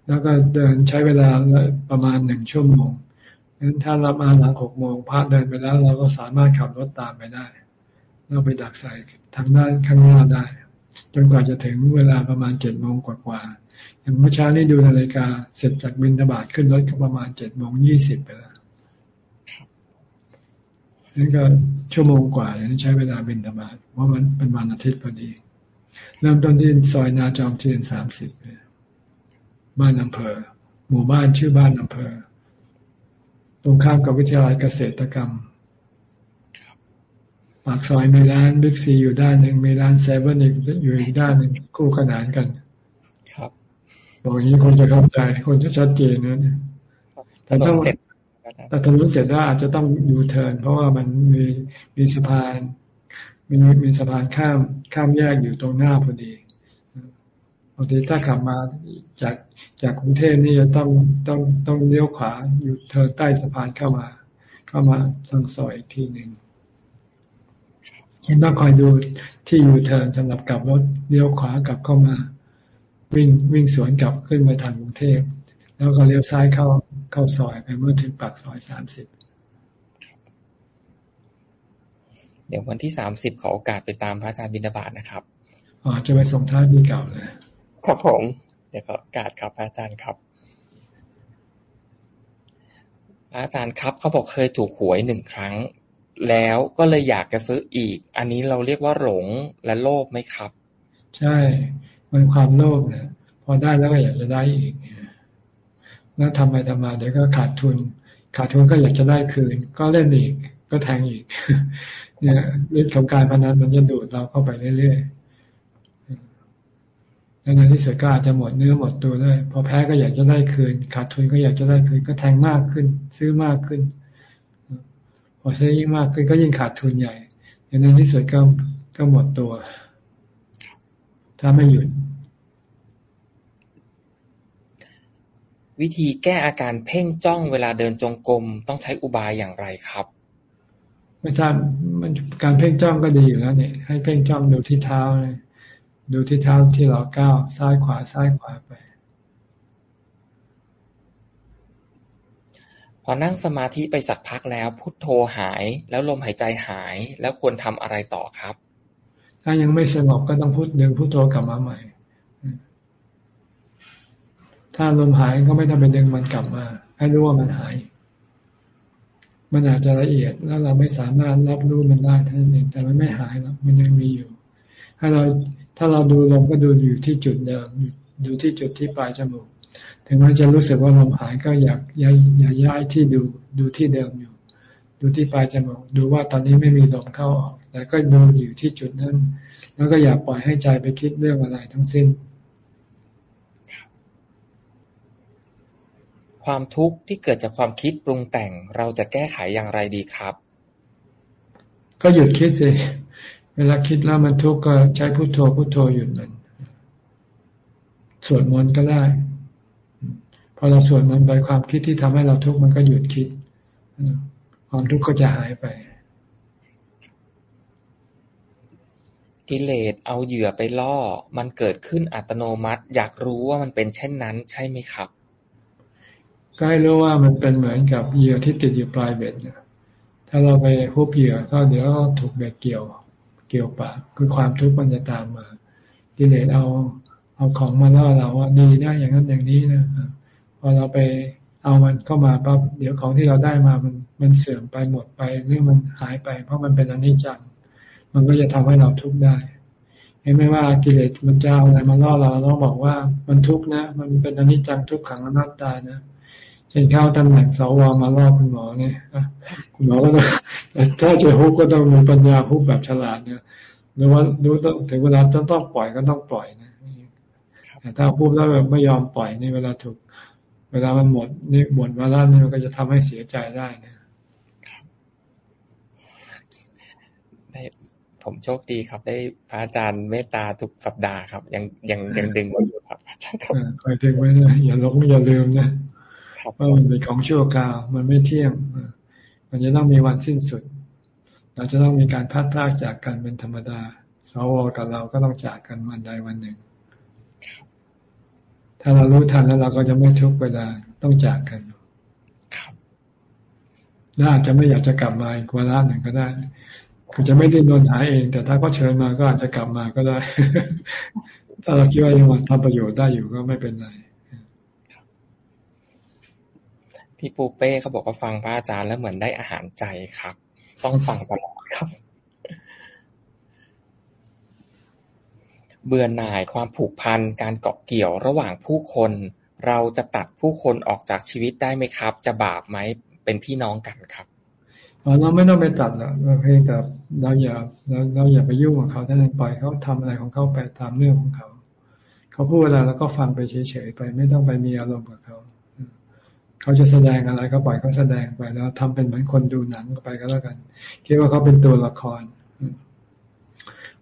แล้วก็เดินใช้เวลาประมาณหนึ่งชั่วโมงงั้นถ้าเรามาหลังหกโมงพระเดินไปแล้ว เราก็สามารถขับรถตามไปได้ เราไปดักใส่ทางด้านข้างหน้าได้ จนกว่าจะถึงเวลาประมาณเจ็ดโมงกว่า อย่างเมื่อเช้านี้ดูนาฬิกาเสร็จจากบินทบาทขึ้นรถก็ประมาณเจ็ดโมงยี่สิบไปแล้วนั่นก็ชั่วโมงกว่าใช้เวลาบินธบาตเพราะมันเป็นวันอาทิตย์พอดี เริ่มต้นที่ซอยนาจอมเทียนสามสิบบ้านอำเภอ หมู่บ้านชื่อบ้านอำเภอ ตรงข้ามกับวิทยาลัยเกษตรกรรม ปากซอยมีร้านบิ๊กซีอยู่ด้านหนึ่งมีร้านเซเว่นอีกอยู่อีกด้านหนึ่งคู่ขนานกัน บอกอย่างนี้คนจะเข้าใจคนจะชัดเจนนะแต่ต้องเสร็จแต่ถนนเสร็จแล้วอาจจะต้องยูเทิร์นเพราะว่ามันมีมีสะพานมีมีสะพานข้ามข้ามแยกอยู่ตรงหน้าพอดีบางทีถ้าขับมาจากจากกรุงเทพนี่จะต้องต้องต้องเลี้ยวขวาอยู่เทิร์นใต้สะพานเข้ามา เข้ามาทางซอยอีกทีหนึ่งยังต้องคอยดูที่ยูเทิร์นสำหรับกลับรถเลี้ยวขวากลับเข้ามา วิ่งวิ่งสวนกลับขึ้นไปทางกรุงเทพแล้วก็เลี้ยวซ้ายเข้าเข้าซอยไปเมื่อถึงปากซอยสามสิบเดี๋ยววันที่สามสิบขอโอกาสไปตามพระอาจารย์บินาบาตนะครับอ๋อจะไปส่งท้ายปีเก่าเลยครับผม เดี๋ยวขอโอกาสครับพระอาจารย์ครับพระอาจารย์ครับเขาบอกเคยถูกหวยหนึ่งครั้ง แล้วก็เลยอยากจะซื้ออีก อันนี้เราเรียกว่าหลงและโลภไหมครับ ใช่ มันความโลภเนี่ยพอได้แล้วก็อยากจะได้อีกแล้วทำไปทำมาเดี๋ยวก็ขาดทุน ขาดทุนก็อยากจะได้คืน ก็เล่นอีก ก็แทงอีก เนี่ยเรื่องของการพนันมันจะดูดเราเข้าไปเรื่อยๆแล้วในที่สุดก็อาจจะหมดเนื้อหมดตัวด้วยพอแพ้ก็อยากจะได้คืน ขาดทุนก็อยากจะได้คืน ก็แทงมากขึ้น ซื้อมากขึ้น พอซื้อยิ่งมากขึ้นก็ยิ่งขาดทุนใหญ่ในที่สุดก็ก็หมดตัว ถ้าไม่หยุด วิธีแก้อาการเพ่งจ้องเวลาเดินจงกรมต้องใช้อุบายอย่างไรครับไม่ทราบมันการเพ่งจ้องก็ดีอยู่แล้วเนี่ยให้เพ่งจ้องดูที่เท้าเลยดูที่เท้าที่เราก้าวซ้ายขวาซ้ายขวาไป พอนั่งสมาธิไปสักพักแล้วพุทโธหาย แล้วลมหายใจหายแล้วควรทำอะไรต่อครับ ถ้ายังไม่สงบก็ต้องพุทดึงพุทโธกลับมาใหม่ ถ้าลมหายก็ไม่ต้องไปดึงมันกลับมา ให้รู้ว่ามันหาย มันอาจจะละเอียดแล้วเราไม่สามารถรับรู้มันได้ท่านเองแต่มันไม่หายหรอกมันยังมีอยู่ ถ้าเราถ้าเราดูลมก็ดูอยู่ที่จุดเดิมดูที่จุดที่ปลายจมูก ถึงแม้จะรู้สึกว่าลมหายก็อยากย้ายย้ายที่ดูดูที่เดิมอยู่ ดูที่ปลายจมูกดูว่าตอนนี้ไม่มีลมเข้าออกแต่ก็ดูอยู่ที่จุดนั้น แล้วก็อย่าปล่อยให้ใจไปคิดเรื่องอะไรทั้งสิ้น ความทุกข์ที่เกิดจากความคิดปรุงแต่งเราจะแก้ไขอย่างไรดีครับ ก็หยุดคิดสิเวลาคิดแล้วมันทุกข์ก็ใช้พุโทโธพุโทโธหยุดมันสวดมนต์ก็ได้พอเราสวดมนต์ไปความคิดที่ทำให้เราทุกข์มันก็หยุดคิด ความทุกข์ก็จะหายไป กิเลสเอาเหยื่อไปล่อ มันเกิดขึ้นอัตโนมัติ อยากรู้ว่ามันเป็นเช่นนั้น ใช่ไหมครับก็ให้รู้ว่ามันเป็นเหมือนกับเหยื่อที่ติดอยู่ปลายเบ็ดเนี่ยถ้าเราไปฮุบเหยื่อก็เดี๋ยวก็ถูกเบ็ดเกี่ยว เกี่ยวปากคือความทุกข์มันจะตามมากิเลสเอาเอาของมาล่อเราว่าดีนะอย่างนั้นอย่างนี้นะพอเราไปเอามันเข้ามาปั๊บเดี๋ยวของที่เราได้มามัน มันเสื่อมไปหมดไปหรือมันหายไป เพราะมันเป็นอนิจจัง มันก็จะทำให้เราทุกข์ได้เห็นไหมว่ากิเลสมันจะเอาอะไรมาล่อเราเราต้องบอกว่ามันทุกข์นะ มันเป็นอนิจจังทุกขังอนัตตานะเช่นเข้าตำแหน่งสวมาล่อคุณหมอเนี่ยคุณหมอก็ต้องถ้าจะฮุบก็ต้องมีปัญญาฮุบแบบฉลาดเนี่ยหรือว่ารู้ถึงเวลาต้องต้องปล่อยก็ต้องปล่อยนะแต่ถ้าฮุบแล้วแบบไม่ยอมปล่อยนี่เวลาถูก เวลามันหมดนี่หมดวาระนี่มันก็จะทำให้เสียใจได้นะได้ ผมโชคดีครับ ได้พระอาจารย์เมตตาทุกสัปดาห์ครับ ยังยังยังดึงไว้อยู่ครับคอยดึงไว้นะอย่าลงอย่าลืมนะว่ามันเป็นของชั่วคราวมันไม่เที่ยงมันจะต้องมีวันสิ้นสุด เราจะต้องมีการพัดพลากจากกันเป็นธรรมดาสวกับเราก็ต้องจากกันวันใดวันหนึ่ง ถ้าเรารู้ทันแล้วเราก็จะไม่ทุกข์เวลาต้องจากกันแล้วอาจจะไม่อยากจะกลับมาอีกวาระหนึ่งก็ได้ คือจะไม่ได้นอนหาเอง แต่ถ้าก็เชิญมาก็อาจจะกลับมาก็ได้ ถ้าเราคิดว่ายังทำประโยชน์ได้อยู่ก็ไม่เป็นไรพี่ปูเป้เขาบอกว่าฟังพระอาจารย์แล้วเหมือนได้อาหารใจครับ ต้องฟังตลอดครับ เบื่อหน่ายความผูกพันการเกาะเกี่ยวระหว่างผู้คน เราจะตัดผู้คนออกจากชีวิตได้ไหมครับ จะบาปไหมเป็นพี่น้องกันครับ เราไม่ต้องไปตัดหรอกเพียงแต่เราอย่าเราเราอย่าไปยุ่งกับเขาท่านปล่อยเขาทำอะไรของเขาไปตามเรื่องของเขา เขาพูดอะไรแล้วก็ฟังไปเฉยๆไป ไม่ต้องไปมีอารมณ์กับเขาเขาจะแสดงอะไรก็ปล่อยเขาแสดงไปแล้วทำเป็นเหมือนคนดูหนังไปก็แล้วกัน คิดว่าเขาเป็นตัวละคร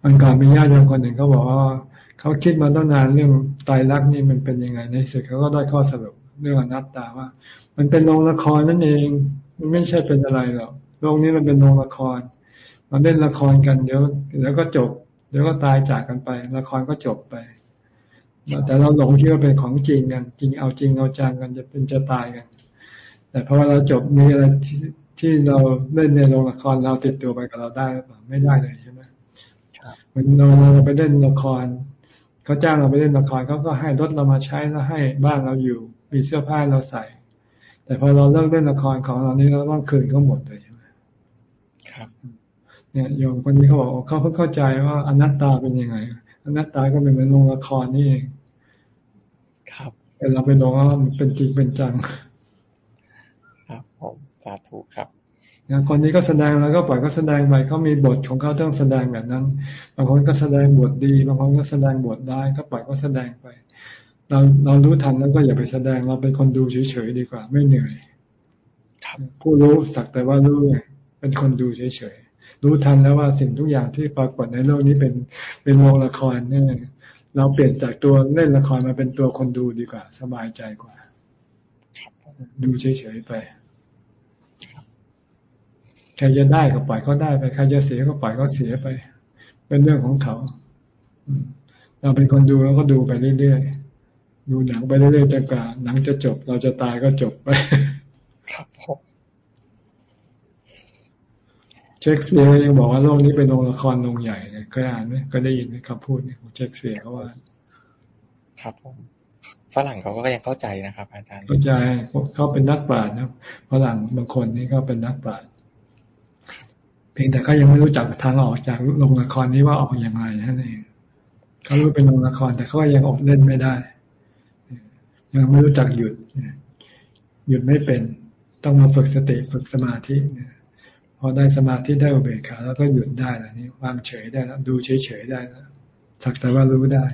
มันก่อนมีญาติโยมคนหนึ่งเขาบอกว่าเขาคิดมาตั้งนานเรื่องตายรักนี่มันเป็นยังไงในสุดเขาก็ได้ข้อสรุปเรื่องอนัตตาว่า มันเป็นโรงละครนั่นเอง มันไม่ใช่เป็นอะไรหรอก โลกนี้มันเป็นโรงละคร มันเล่นละครกันเดี๋ยวเดี๋ยวก็จบ เดี๋ยวก็ตายจากกันไป ละครก็จบไป แต่เราหลงคิดว่าเป็นของจริงกัน จริงเอาจริงเอาจังกันจะเป็นจะตายกัน แต่พอเราจบมีอะไรที่ที่เราเล่นในโรงละครเราติดตัวไปกับเราได้หรือเปล่าไม่ได้เลยใช่ไหมมันเราเราไปเล่นละครเขาจ้างเราไปเล่นละครเขาก็ให้รถเรามาใช้แล้วให้บ้านเราอยู่มีเสื้อผ้าเราใส่ แต่พอเราเลิกเล่นละครของเรานี้เราต้องคืนเขาหมดเลย ครับเนี่ยโยมคนนี้เขาบอกเขาเพิ่งเข้าใจว่าอนัตตาเป็นยังไง อนัตตาก็เป็นเหมือนโรงละครนี่เองครับแต่เราไปลองว่ามันเป็นจริงเป็นจัง ครับผมสาธุครับอย่างคนนี้ก็แสดงแล้วก็ปล่อยก็แสดงไปเขามีบทของเขาต้องแสดงแบบนั้น บางคนก็แสดงบทดี บางคนก็แสดงบทได้ก็ปล่อยก็แสดงไป เราเรารู้ทันแล้วก็อย่าไปแสดงเราเป็นคนดูเฉยๆดีกว่า ไม่เหนื่อยผู้รู้สักแต่ว่ารู้ไง เป็นคนดูเฉยๆรู้ทันแล้วว่าสิ่งทุกอย่างที่ปรากฏในโลกนี้เป็นเป็นโรงละครเนี่ยเราเปลี่ยนจากตัวเล่นละครมาเป็นตัวคนดูดีกว่า สบายใจกว่า ดูเฉยๆไปใครจะได้ก็ปล่อยเขาได้ไปใครจะเสียก็ปล่อยเขาเสียไป เป็นเรื่องของเขาเราเป็นคนดูแล้วก็ดูไปเรื่อยๆดูหนังไปเรื่อยๆจนกว่าหนังจะจบ เราจะตายก็จบไป ครับผม เชคสเปียร์ยังบอกว่าโลกนี้เป็นโรงละครโรงใหญ่เลยเคยอ่านไหมก็ได้ยินไหมคำพูดเนี่ยของเชคสเปียร์เขาว่า ครับผมฝรั่งเขาก็ยังเข้าใจนะครับ อาจารย์เข้าใจเขาเป็นนักปราชญ์นะฝรั่งบางคนนี่ก็เป็นนักปราชญ์เพียงแต่เขายังไม่รู้จักทางออกจากโรงละครนี้ว่าออกอย่างไรนั่นเองเขารู้เป็นโรงละครแต่เขายังออกเล่นไม่ได้ ยังไม่รู้จักหยุดหยุดไม่เป็น ต้องมาฝึกสติฝึกสมาธิเนี่ย พอได้สมาธิได้อุเบกขาแล้วก็หยุดได้แล้วนี่วางเฉยได้แล้วดูเฉยเฉยได้แล้วสักแต่ว่ารู้ได้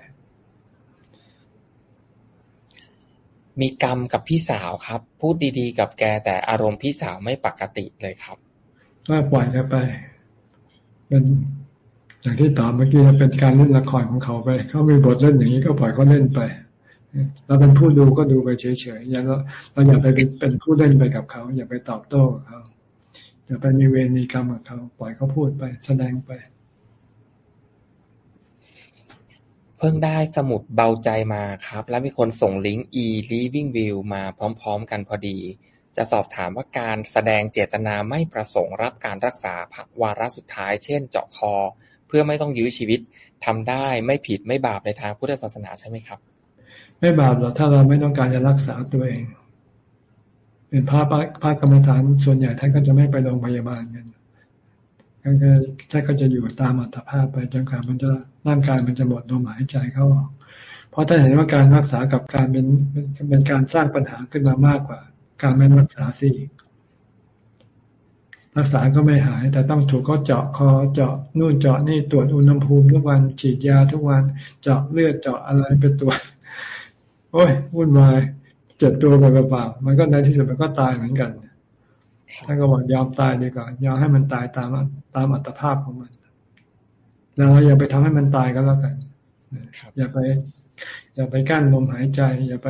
มีกรรมกับพี่สาวครับ พูดดีๆ กับแกแต่อารมณ์พี่สาวไม่ปกติเลยครับก็ปล่อยกันไปเป็นอย่างที่ตอบเมื่อกี้เป็นการเล่นละครของเขาไป เขามีบทเล่นอย่างนี้ก็ปล่อยเขาเล่นไปเราเป็นผู้ดูก็ดูไปเฉยๆอย่าเราเราอย่าไปเป็นผู้เล่นไปกับเขา อย่าไปตอบโต้กับเขา อย่าไปมีเวรมีกรรมกับเขา ปล่อยเขาพูดไปแสดงไป เพิ่งได้สมุดเบาใจมาครับ แล้วมีคนส่งลิงก์ e living view มาพร้อม ๆ กันพอดี จะสอบถามว่าการแสดงเจตนาไม่ประสงค์รับการรักษาผักวาระสุดท้าย เช่น เจาะคอ เพื่อไม่ต้องยื้อชีวิตทำได้ไม่ผิดไม่บาปในทางพุทธศาสนาใช่ไหมครับ ไม่บาปหรอกถ้าเราไม่ต้องการจะรักษาตัวเอง เป็นพระพระกรรมฐานส่วนใหญ่ท่านก็จะไม่ไปโรงพยาบาลกันก็ท่านก็จะอยู่ตามอัตภาพไปจนกว่ามันจะร่างกายมันจะหมดลมหายใจเข้าออก เพราะท่านเห็นว่าการรักษากับการเป็นเป็นการสร้างปัญหาขึ้นมามากกว่า การไม่รักษาสิรักษาก็ไม่หาย แต่ต้องถูกเขาเจาะคอเจาะนู่นเจาะนี่ตรวจอุณหภูมิทุกวันฉีดยาทุกวันเจาะเลือดเจาะอะไรไปตรวจโอ้ยวุ่นวาย จ็บตัวไปเปล่าๆมันก็ในที่สุดมันก็ตายเหมือนกันท่านก็บอกยอมตายดีกว่ายอมให้มันตายตามตามอัตภาพของมันแล้วอย่าไปทำให้มันตายก็แล้วกันอย่าไป อย่าไปกั้นลมหายใจ อย่าไป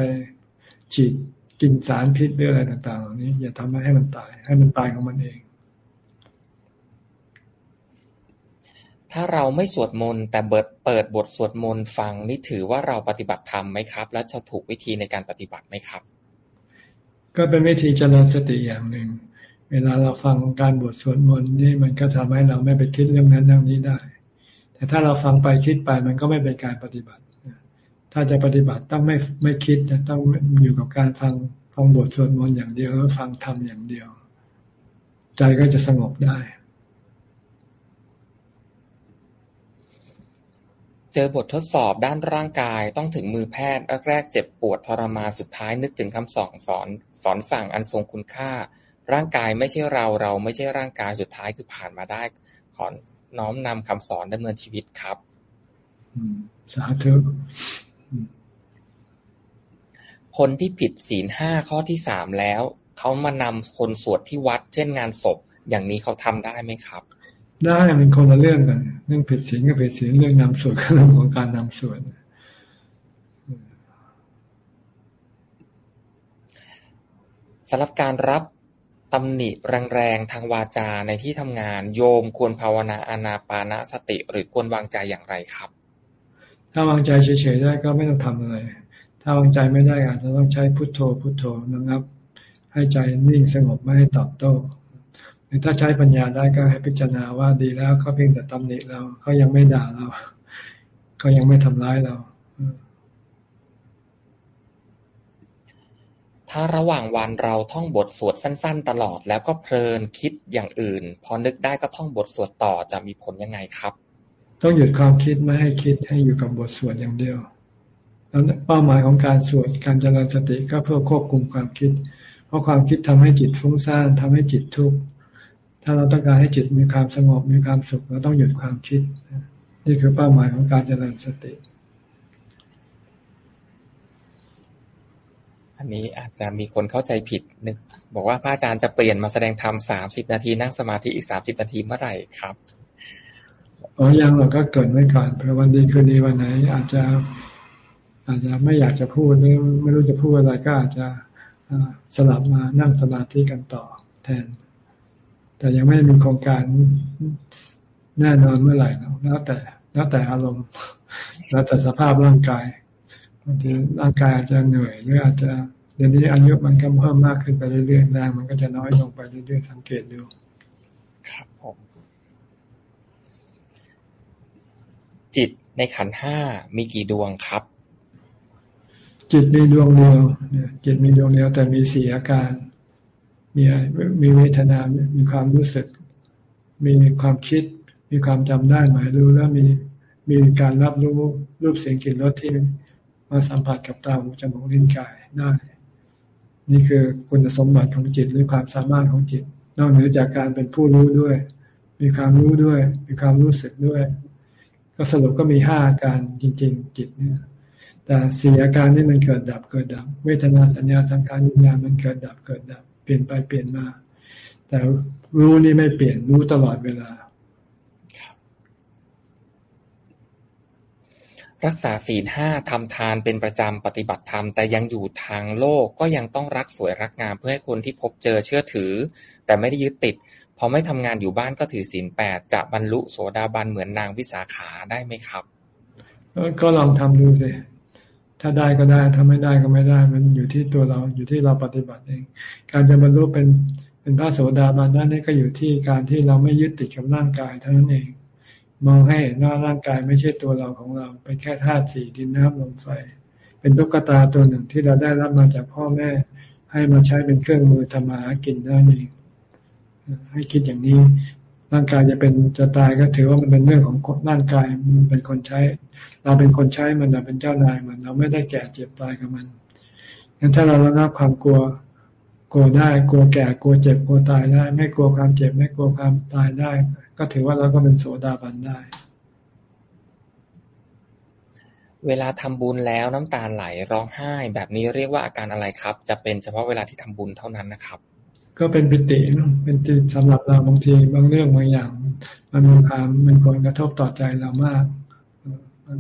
ฉีดกินสารพิษหรืออะไรต่างๆเหล่านี้ อย่าทำให้มันตาย ให้มันตายของมันเอง ถ้าเราไม่สวดมนต์แต่เปิดเปิดบทสวดมนต์ฟังนี่ถือว่าเราปฏิบัติธรรมไหมครับ และจะถูกวิธีในการปฏิบัติไหมครับ ก็เป็นวิธีเจริญสติอย่างหนึ่ง เวลาเราฟังการบทสวดมนต์นี่มันก็ทำให้เราไม่ไปคิดเรื่องนั้นเรื่องนี้ได้ แต่ถ้าเราฟังไปคิดไปมันก็ไม่เป็นการปฏิบัติ ถ้าจะปฏิบัติต้องไม่ไม่คิดต้องอยู่กับการฟังฟังบทสวดมนต์อย่างเดียวแล้วฟังธรรมอย่างเดียว ใจก็จะสงบได้ เจอบททดสอบด้านร่างกาย ต้องถึงมือแพทย์ แรก ๆ เจ็บปวดทรมาน สุดท้ายนึกถึงคำสอนสอนสอนสั่งอันทรงคุณค่า ร่างกายไม่ใช่เรา เราไม่ใช่ร่างกาย สุดท้ายคือผ่านมาได้ ขอน้อมนำคำสอนดำเนินชีวิตครับสาธุคนที่ผิดศีลห้าข้อที่สามแล้ว เขามานำคนสวดที่วัด เช่นงานศพ อย่างนี้เขาทำได้ไหมครับ ได้เป็นคนละเรื่องกันเรื่องผิดศีลกับผิดศีลเรื่องนำสวดกับเรื่องของการนำสวดสำหรับการรับตำหนิแรงๆทางวาจาในที่ทำงาน โยมควรภาวนาอานาปานาสติ หรือควรวางใจอย่างไรครับ ถ้าวางใจเฉยๆได้ก็ไม่ต้องทำอะไร ถ้าวางใจไม่ได้อาจจะต้องใช้พุทโธพุทโธนะครับ ให้ใจนิ่งสงบไม่ให้ตอบโต้ห รือถ้าใช้ปัญญาได้ก็ให้พิจารณาว่าดีแล้วเขาเพียงแต่ตำหนิเราเขายังไม่ด่าเราเขายังไม่ทำร้ายเรา ถ้าระหว่างวันเราท่องบทสวดสั้น ๆ ตลอด แล้วก็เพลินคิดอย่างอื่น พอนึกได้ก็ท่องบทสวดต่อจะมีผลยังไงครับ ต้องหยุดความคิดไม่ให้คิดให้อยู่กับบทสวดอย่างเดียวแล้วเป้าหมายของการสวดการเจริญสติก็เพื่อควบคุมความคิด เพราะความคิดทำให้จิตฟุ้งซ่านทำให้จิตทุกข์ ถ้าเราต้องการให้จิตมีความสงบมีความสุขเราต้องหยุดความคิด นี่คือเป้าหมายของการเจริญสติ อันนี้อาจจะมีคนเข้าใจผิดนึกบอกว่าพระอาจารย์จะเปลี่ยนมาแสดงธรรมสามสิบนาทีนั่งสมาธิอีกสามสิบนาทีเมื่อไหร่ครับอ๋อยังเราก็เกิดไว้ก่อนเผื่อวันดีคืนดีวันไหน อาจจะอาจจะไม่อยากจะพูดหรือไม่รู้จะพูดอะไรก็อาจจะสลับมานั่งสมาธิกันต่อแทน แต่ยังไม่มีโครงการแน่นอนเมื่อไหร่แล้วแต่ แล้วแต่อารมณ์ แล้วแต่สภาพร่างกายบางทีร่างกายอาจจะเหนื่อยหรืออาจจะเดี๋ยวนี้อายุมันก็เพิ่มมากขึ้นไปเรื่อยๆแรงมันก็จะน้อยลงไปเรื่อยๆสังเกตดู ครับผมจิตในขันห้ามีกี่ดวงครับ จิตมีดวงเดียวจิตมีดวงเดียวแต่มีสี่อาการ มีมีเวทนา มีความรู้สึก มีความคิด มีความจำได้หมายรู้แล้วมีมีการรับรู้รูปเสียงกลิ่นรสที่มาสัมผัสกับตาหูจมูกลิ้นกายได้ นี่คือคุณสมบัติของจิตหรือความสามารถของจิต นอกเหนือจากการเป็นผู้รู้ด้วย มีความรู้ด้วย มีความรู้สึกด้วย ก็สรุปก็มีห้าอาการจริง ๆ จิตเนี่ยแต่สี่อาการนี่มันเกิดดับเกิดดับ เวทนาสัญญาสังขารวิญญาณมันเกิดดับเกิดดับ เปลี่ยนไปเปลี่ยนมา แต่รู้นี่ไม่เปลี่ยนรู้ตลอดเวลา รักษาศีลห้าทำทานเป็นประจำปฏิบัติธรรม แต่ยังอยู่ทางโลกก็ยังต้องรักสวยรักงามเพื่อให้คนที่พบเจอเชื่อถือ แต่ไม่ได้ยึดติดพอไม่ทำงานอยู่บ้านก็ถือศีลแปดจะบรรลุโสดาบันเหมือนนางวิสาขาได้ไหมครับ ก็ลองทำดูสิ ถ้าได้ก็ได้ถ้าไม่ได้ก็ไม่ได้ มันอยู่ที่ตัวเราอยู่ที่เราปฏิบัติเอง การจะบรรลุเป็นเป็นพระโสดาบันนั้นนี่ก็อยู่ที่การที่เราไม่ยึดติดกับร่างกายเท่านั้นเอง มองให้เห็นว่าร่างกายไม่ใช่ตัวเราของเรา เป็นแค่ธาตุสี่ดินน้ำลมไฟ เป็นตุ๊กตาตัวหนึ่งที่เราได้รับมาจากพ่อแม่ ให้มาใช้เป็นเครื่องมือทำมาหากินนั่นเองให้คิดอย่างนี้ ร่างกายจะเป็นจะตายก็ถือว่ามันเป็นเรื่องของร่างกายมันเป็นคนใช้ เราเป็นคนใช้มันเราเป็นเจ้านายมัน เราไม่ได้แก่เจ็บตายกับมันงั้นถ้าเราระงับความกลัวกลัวได้กลัวแก่กลัวเจ็บกลัวตายได้ ไม่กลัวความเจ็บไม่กลัวความตายได้ ก็ถือว่าเราก็เป็นโสดาบันได้เวลาทำบุญแล้วน้ำตาไหลร้องไห้ แบบนี้เรียกว่าอาการอะไรครับ จะเป็นเฉพาะเวลาที่ทำบุญเท่านั้นนะครับ ก็เป็นปิติเป็นติสำหรับเราบางทีบางเรื่องบางอย่าง มันมีความมันผลกระทบต่อใจเรามาก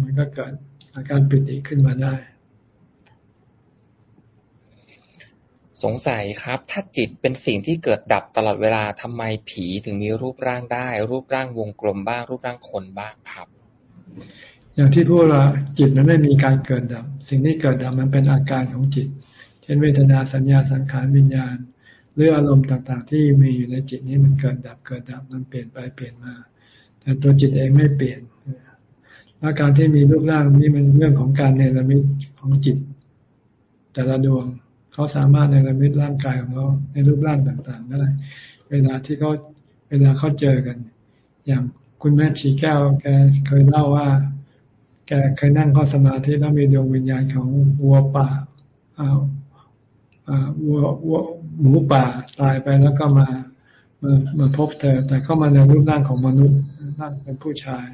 มันก็เกิดอาการปิติขึ้นมาได้ สงสัยครับ ถ้าจิตเป็นสิ่งที่เกิดดับตลอดเวลาทำไมผีถึงมีรูปร่างได้ รูปร่างวงกลมบ้าง รูปร่างคนบ้างครับ อย่างที่พูดว่าจิตมันไม่มีการเกิดดับ สิ่งที่เกิดดับมันเป็นอาการของจิต เช่นเวทนาสัญญาสังขารวิญญาณ หรืออารมณ์ต่างๆ ที่มีอยู่ในจิตนี้มันเกิดดับเกิดดับมันเปลี่ยนไปเปลี่ยนมา แต่ตัวจิตเองไม่เปลี่ยนและการที่มีรูปร่างนี้มันเรื่องของการเนรมิตของจิต แต่ละดวงเขาสามารถเนรมิตร่างกายของเขาในรูปร่างต่างๆได้เวลาที่เขาเวลาเขาเจอกัน อย่างคุณแม่ชีแก้วแกเคยเล่าว่า แกเคยนั่งเข้าสมาธิแล้วมีดวงวิญญาณของวัวป่าอาวัววัว หมูป่าตายไปแล้วก็มามามาพบเธอ แต่เข้ามาในรูปร่างของมนุษย์ร่างเป็นผู้ชาย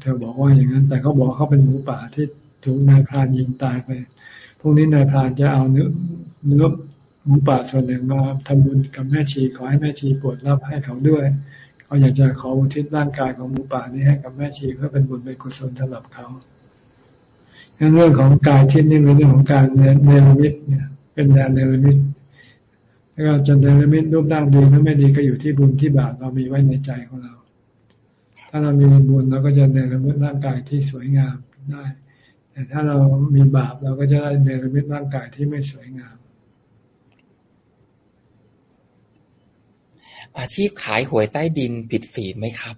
เธอบอกว่าอย่างนั้น แต่เขาบอกเขาเป็นหมูป่าที่ถูกนายพรานยิงตายไปพรุ่งนี้นายพรานจะเอาเนื้อเนื้อหมูป่าส่วนหนึ่งมาทำบุญกับแม่ชีขอให้แม่ชีปวดรับให้เขาด้วยเขาอยากจะขออุทิศร่างกายของหมูป่านี้ให้กับแม่ชีเพื่อเป็นบุญเป็นกุศลสำหรับเขาเรื่องของกายที่นี่เป็นเรื่องของการเนรมิตเนี่ย เป็นแดนเนรมิตแล้วก็จะเนรมิตรูปร่างดีหรือไม่ดีก็อยู่ที่บุญที่บาปเรามีไว้ในใจของเรา ถ้าเรามีบุญเราก็จะเนรมิตร่างกายที่สวยงามได้ แต่ถ้าเรามีบาปเราก็จะได้เนรมิตร่างกายที่ไม่สวยงาม อาชีพขายหวยใต้ดินผิดศีลไหมครับ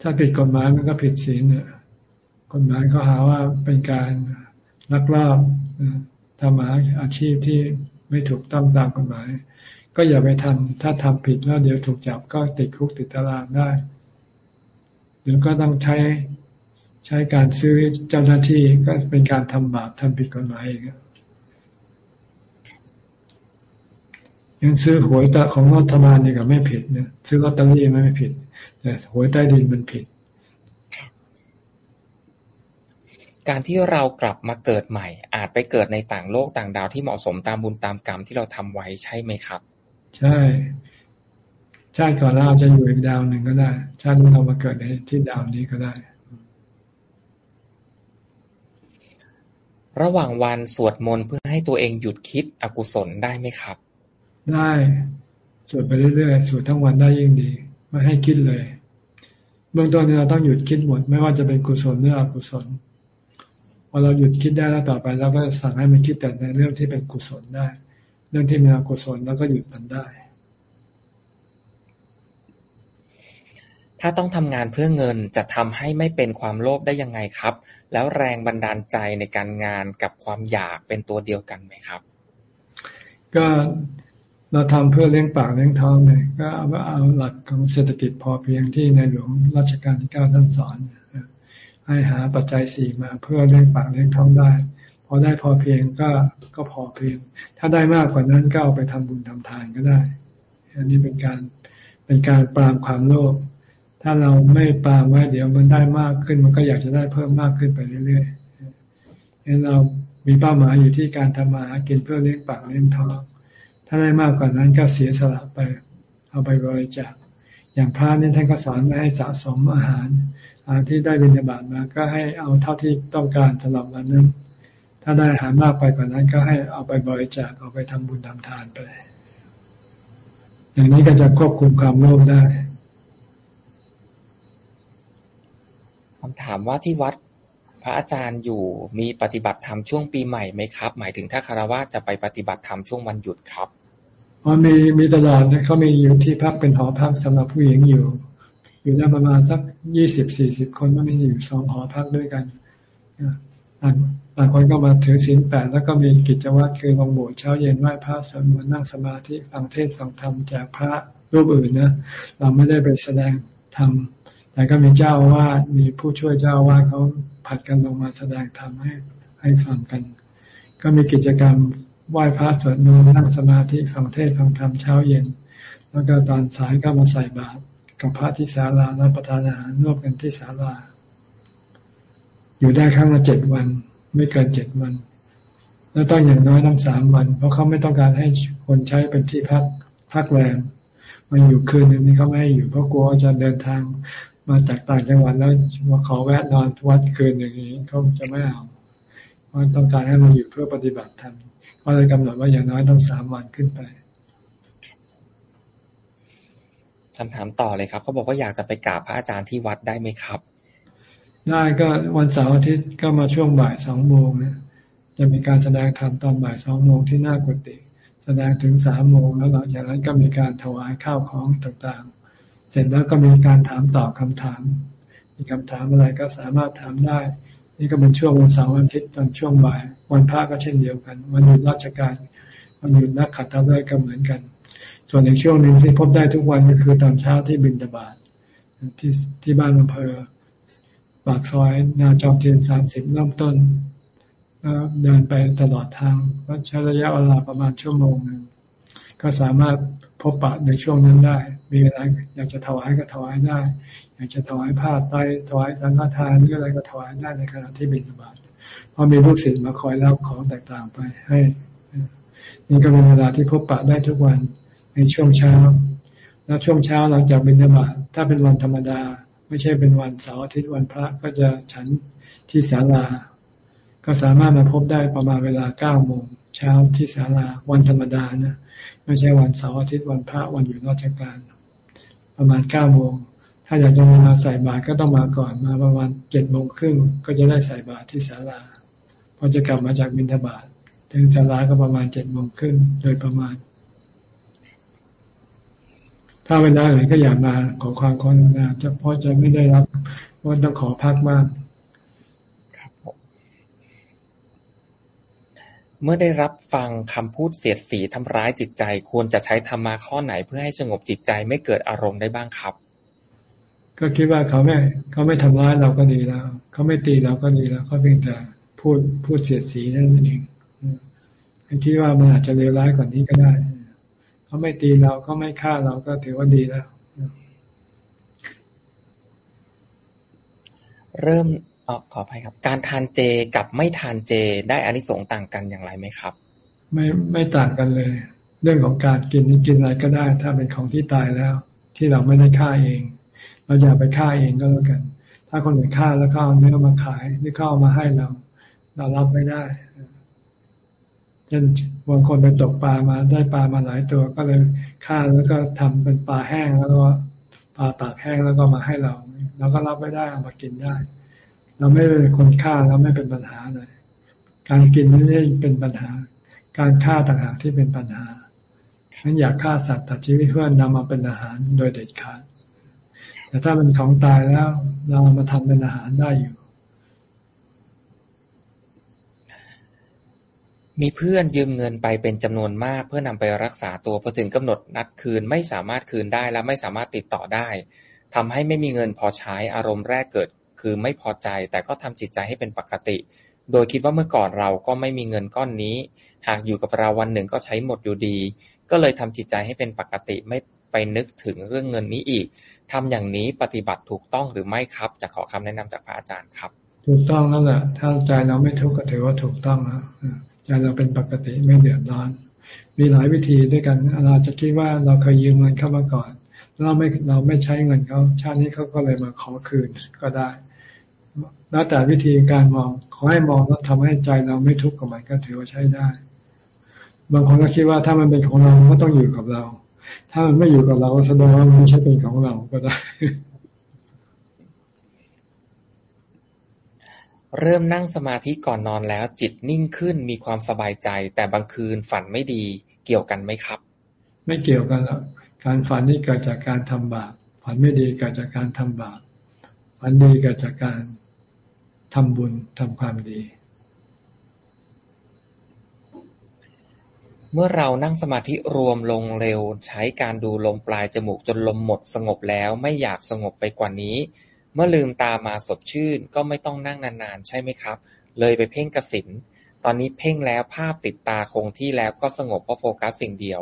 ถ้าผิดกฎหมายมันก็ผิดศีลเนี่ยกฎหมายเขาหาว่าเป็นการลักลอบ ทำหาอาชีพที่ไม่ถูกต้องตามกฎหมาย ก็อย่าไปทำถ้าทำผิดแล้วเดี๋ยวถูกจับก็ติดคุกติดตารางได้ หรือก็ต้องใช้ใช้การซื้อเจ้าหน้าที่ก็เป็นการทำบาปทำผิดกฎหมายเองยังซื้อหวยตะของรัฐบาลนี่ก็ไม่ผิดนี่ยซื้อลอตเตอรี่ไม่ผิด แต่หวยใต้ดินมันผิด การที่เรากลับมาเกิดใหม่ อาจไปเกิดในต่างโลกต่างดาวที่เหมาะสมตามบุญตามกรรมที่เราทำไว้ใช่ไหมครับ ใช่ชาติก่อนเราจะอยู่อีกดาวหนึ่งก็ได้ ชาตินี้เรามาเกิดในที่ดาวนี้ก็ได้ ระหว่างวันสวดมนต์เพื่อให้ตัวเองหยุดคิดอกุศลได้ไหมครับ ได้สวดไปเรื่อยๆสวดทั้งวันได้ยิ่งดีไม่ให้คิดเลย เบื้องต้นเราต้องหยุดคิดหมด ไม่ว่าจะเป็นกุศลหรืออกุศล พอเราหยุดคิดได้แล้วต่อไปเราก็สั่งให้มันคิดแต่ในเรื่องที่เป็นกุศลได้ เรื่องที่มีอกุศลแล้วก็หยุดมันได้ ถ้าต้องทำงานเพื่อเงินจะทำให้ไม่เป็นความโลภได้ยังไงครับ แล้วแรงบันดาลใจในการงานกับความอยากเป็นตัวเดียวกันไหมครับ ก็เราทำเพื่อเลี้ยงปากเลี้ยงท้องเนี่ยก็เอาเอาหลักของเศรษฐกิจพอเพียงที่ในหลวงรัชกาลที่เก้าท่านสอน ให้หาปัจจัยสี่มาเพื่อเลี้ยงปากเลี้ยงท้องได้ พอได้พอเพียงก็ก็พอเพียง ถ้าได้มากกว่านั้นก็เอาไปทำบุญทำทานก็ได้ อันนี้เป็นการเป็นการปรามความโลภถ้าเราไม่ปรามไว้เดี๋ยวมันได้มากขึ้นมันก็อยากจะได้เพิ่มมากขึ้นไปเรื่อยๆงั้นเรามีเป้าหมายอยู่ที่การทำมาหากินเพื่อเลี้ยงปากเลี้ยงท้อง ถ้าได้มากกว่านั้นก็เสียสละไป เอาไปบริจาค อย่างพระนี่ท่านก็สอนให้สะสมอาหาร ที่ได้บิณฑบาตมาก็ให้เอาเท่าที่ต้องการสำหรับวันนั้น ถ้าได้อาหารมากไปกว่านั้น ก็ให้เอาไปบริจาคเอาไปทำบุญทำทานไป อย่างนี้ก็จะควบคุมความโลภได้คำถามว่าที่วัดพระอาจารย์อยู่มีปฏิบัติธรรมช่วงปีใหม่ไหมครับ หมายถึงถ้าคารวะจะไปปฏิบัติธรรมช่วงวันหยุดครับอ๋อมีมีตลอดนะเขามีอยู่ที่พักเป็นหอพักสำหรับผู้หญิงอยู่ อยู่ได้ประมาณสักยี่สิบสี่สิบคนก็มีอยู่สองหอพักด้วยกันต่างคนก็มาถือศีลแปดแล้วก็มีกิจวัตรคือลงโบสถ์เช้าเย็นไหว้พระสวดมนต์นั่งสมาธิฟังเทศฟังธรรมจากพระรูปอื่นนะเราไม่ได้ไปแสดงธรรมแต่ก็มีเจ้าวาดมีผู้ช่วยเจ้าวาดเขาผัดกันลงมาแสดงธรรมให้ให้ฟังกัน ก็มีกิจกรรมไหว้พระสวดมนต์นั่งสมาธิฟังเทศฟังธรรมเช้าเย็น แล้วก็ตอนสายก็มาใส่บาตร กับพระที่ศาลารับประทานอาหารร่วมกันที่ศาลา อยู่ได้ครั้งละเจ็ดวัน ไม่เกินเจ็ดวัน แล้วต้องอย่างน้อยต้องสามวัน เพราะเขาไม่ต้องการให้คนใช้เป็นที่พักพักแรมมาอยู่คืนนึงนี่เขาไม่ให้อยู่เพราะกลัวจะเดินทางมาจากต่างจังหวัดแล้วมาขอแวะนอนวัดคืนอย่างนี้เขาจะไม่เอาเพราะต้องการให้มาอยู่เพื่อปฏิบัติธรรมก็เลยกำหนดว่าอย่างน้อยต้องสามวันขึ้นไป คำถามต่อเลยครับเขาบอกว่าอยากจะไปกราบพระอาจารย์ที่วัดได้ไหมครับ ได้ก็วันเสาร์อาทิตย์ก็มาช่วงบ่ายสองโมงนะจะมีการแสดงธรรมตอนบ่ายสองโมงที่หน้ากุฏิแสดงถึงสามโมงแล้วหลังจากนั้นก็มีการถวายข้าวของต่างๆ เสร็จแล้วก็มีการถามตอบคำถาม มีคำถามอะไรก็สามารถถามได้ นี่ก็เป็นช่วงวันเสาร์วันอาทิตย์ตอนช่วงบ่าย วันพระก็เช่นเดียวกัน วันหยุดราชการ วันหยุดนักขัตฤกษ์ก็เหมือนกัน ส่วนในช่วงหนึ่งที่พบได้ทุกวันก็คือตอนเช้าที่บินตบาทที่ที่บ้านอำเภอ ปากซอยนาจอมเทียนสามสิบเริ่มต้นเดินไปตลอดทางก็ใช้ระยะเวลาประมาณชั่วโมงหนึ่งก็สามารถพบปะในช่วงนั้นได้ มีอะไรอยากจะถวายก็ถวายได้ อยากจะถวายผ้าไตถวายสังฆทานหรืออะไรก็ถวายได้ในขณะที่บิณฑบาตเพราะมีลูกศิษย์มาคอยรับของต่างๆไปให้ นี่ก็เป็นเวลาที่พบปะได้ทุกวัน ในช่วงเช้า แล้วช่วงเช้าหลังจากบิณฑบาตถ้าเป็นวันธรรมดา ไม่ใช่เป็นวันเสาร์อาทิตย์วันพระก็จะฉันที่ศาลา ก็สามารถมาพบได้ประมาณเวลาเก้าโมงเช้าที่ศาลาวันธรรมดานะไม่ใช่วันเสาร์อาทิตย์วันพระวันอยู่ราชการ ประมาณเก้าโมงถ้าอยากจะมาใส่บาตรก็ต้องมาก่อนมาประมาณเจ็ดโมงครึ่งก็จะได้ใส่บาตรที่ศาลาพอจะกลับมาจากบิณฑบาตถึงศาลาก็ประมาณเจ็ดโมงครึ่งโดยประมาณ ถ้าเวลาไหนก็อยากมาขอความกรุณาจะเพราะจะไม่ได้รับว่าต้องขอพักบ้างเมื่อได้รับฟังคำพูดเสียดสีทำร้ายจิตใจ ควรจะใช้ธรรมะข้อไหนเพื่อให้สงบจิตใจไม่เกิดอารมณ์ได้บ้างครับ ก็คิดว่าเขาไม่เขาไม่ทำร้ายเราก็ดีแล้ว เขาไม่ตีเราก็ดีแล้วเขาเพียงแต่พูดพูดเสียดสีนั่นเองให้คิดว่ามันอาจจะเลวร้ายกว่านี้ก็ได้ เขาไม่ตีเราเขาไม่ฆ่าเราก็ถือว่าดีแล้ว เริ่มอขออภัยครับ การทานเจกับไม่ทานเจได้อานิสงส์ต่างกันอย่างไรไหมครับ ไม่ไม่ต่างกันเลย เรื่องของการกินนี่กินอะไรก็ได้ ถ้าเป็นของที่ตายแล้ว ที่เราไม่ได้ฆ่าเอง เราอย่าไปฆ่าเองก็แล้วกัน ถ้าคนอื่นฆ่าแล้วก็เอาเนื้อมาขายหรือเข้ามาให้เรา เรารับไม่ได้เช่น บางคนไปตกปลามาได้ปลามาหลายตัวก็เลยฆ่าแล้วก็ทำเป็นปลาแห้งแล้วก็ปลาตากแห้งแล้วก็มาให้เราเราก็รับไม่ได้เอามากินได้ เราไม่เป็นคนฆ่าเราไม่เป็นปัญหาเลย การกินไม่ได้เป็นปัญหา การฆ่าต่างหากที่เป็นปัญหาฉะนั้นอยากฆ่าสัตว์ตัดชีวิตเพื่อนนำมาเป็นอาหารโดยเด็ดขาดแต่ถ้าเป็นของตายแล้วเรามาทำเป็นอาหารได้อยู่ มีเพื่อนยืมเงินไปเป็นจำนวนมาก เพื่อนำไปรักษาตัว พอถึงกำหนดนัดคืนไม่สามารถคืนได้ และไม่สามารถติดต่อได้ ทำให้ไม่มีเงินพอใช้ อารมณ์แรกเกิด คือไม่พอใจ แต่ก็ทำจิตใจให้เป็นปกติ โดยคิดว่าเมื่อก่อนเราก็ไม่มีเงินก้อนนี้ หากอยู่กับเราวันหนึ่งก็ใช้หมดอยู่ดี ก็เลยทำจิตใจให้เป็นปกติ ไม่ไปนึกถึงเรื่องเงินนี้อีก ทำอย่างนี้ปฏิบัติถูกต้องหรือไม่ครับ จะขอคำแนะนำจากพระอาจารย์ครับ ถูกต้องนั่นแหละ ถ้าใจเราไม่ทุกข์ก็ถือว่าถูกต้องนะ ใจเราเป็นปกติไม่เดือดร้อน มีหลายวิธีด้วยกัน เราจะคิดว่าเราเคยยืมเงินเข้ามาก่อนเราไม่เราไม่ใช้เงินเขาชาตินี้เขาก็เลยมาขอคืนก็ได้ แล้วแต่วิธีการมองขอให้มองแล้วทำให้ใจเราไม่ทุกข์กับมันก็ถือว่าใช้ได้ บางคนก็คิดว่าถ้ามันเป็นของเราก็ต้องอยู่กับเรา ถ้ามันไม่อยู่กับเราแสดงว่ามันไม่ใช่เป็นของเราก็ได้ เริ่มนั่งสมาธิก่อนนอนแล้ว จิตนิ่งขึ้นมีความสบายใจ แต่บางคืนฝันไม่ดี เกี่ยวกันไหมครับ ไม่เกี่ยวกันแล้วการฝันนี่เกิดจากการทำบาปฝันไม่ดีเกิดจากการทำบาปฝันดีเกิดจากการทำบุญทำความดี เมื่อเรานั่งสมาธิรวมลงเร็ว ใช้การดูลมปลายจมูกจนลมหมดสงบแล้วไม่อยากสงบไปกว่านี้ เมื่อลืมตามาสดชื่น ก็ไม่ต้องนั่งนาน ๆ ใช่ไหมครับ เลยไปเพ่งกสินตอนนี้เพ่งแล้วภาพติดตาคงที่แล้วก็สงบเพราะโฟกัสสิ่งเดียว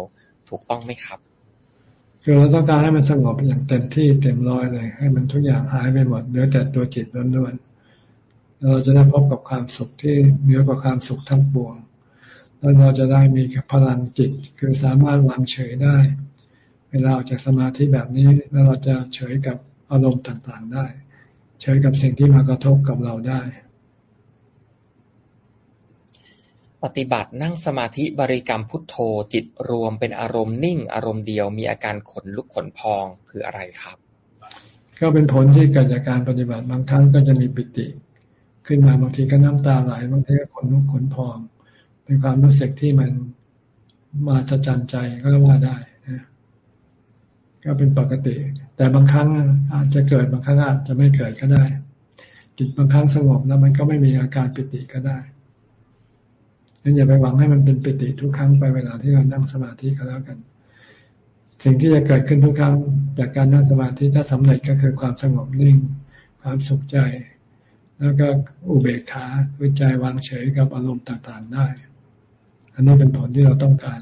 ถูกต้องไหมครับ คือเราต้องการให้มันสงบอย่างเต็มที่เต็มร้อยเลย ให้มันทุกอย่างหายไปหมดเหลือแต่ตัวจิตล้วนๆเราจะได้พบกับความสุขที่เหนือกว่าความสุขทั้งปวงแล้วเราจะได้มีพลังจิต คือสามารถวางเฉยได้ เวลาออกจากสมาธิแบบนี้แล้วเราจะเฉยกับอารมณ์ต่างๆได้ เฉยกับสิ่งที่มากระทบกับเราได้ ปฏิบัตินั่งสมาธิบริกรรมพุทโธจิตรวมเป็นอารมณ์นิ่ง อารมณ์เดียวมีอาการขนลุกขนพองคืออะไรครับ ก็เป็นผลที่เกิดจากการปฏิบัติบางครั้งก็จะมีปิติ ขึ้นมาบางทีก็น้ำตาไหลบางทีก็ขนลุกขนพอง เป็นความรู้สึกที่มันมาสะจันใจก็ว่าได้ ก็เป็นปกติ แต่บางครั้งอาจจะเกิดบางครั้งอาจจะไม่เกิดก็ได้ จิตบางครั้งสงบแล้วมันก็ไม่มีอาการปิติก็ได้งั้นอย่าไปหวังให้มันเป็นปิติทุกครั้งไปเวลาที่เรานั่งสมาธิก็แล้วกัน สิ่งที่จะเกิดขึ้นทุกครั้งจากการนั่งสมาธิถ้าสำเร็จก็คือความสงบนิ่ง ความสุขใจ แล้วก็อุเบกขาคือใจวางเฉยกับอารมณ์ต่างๆได้ อันนี้เป็นผลที่เราต้องการ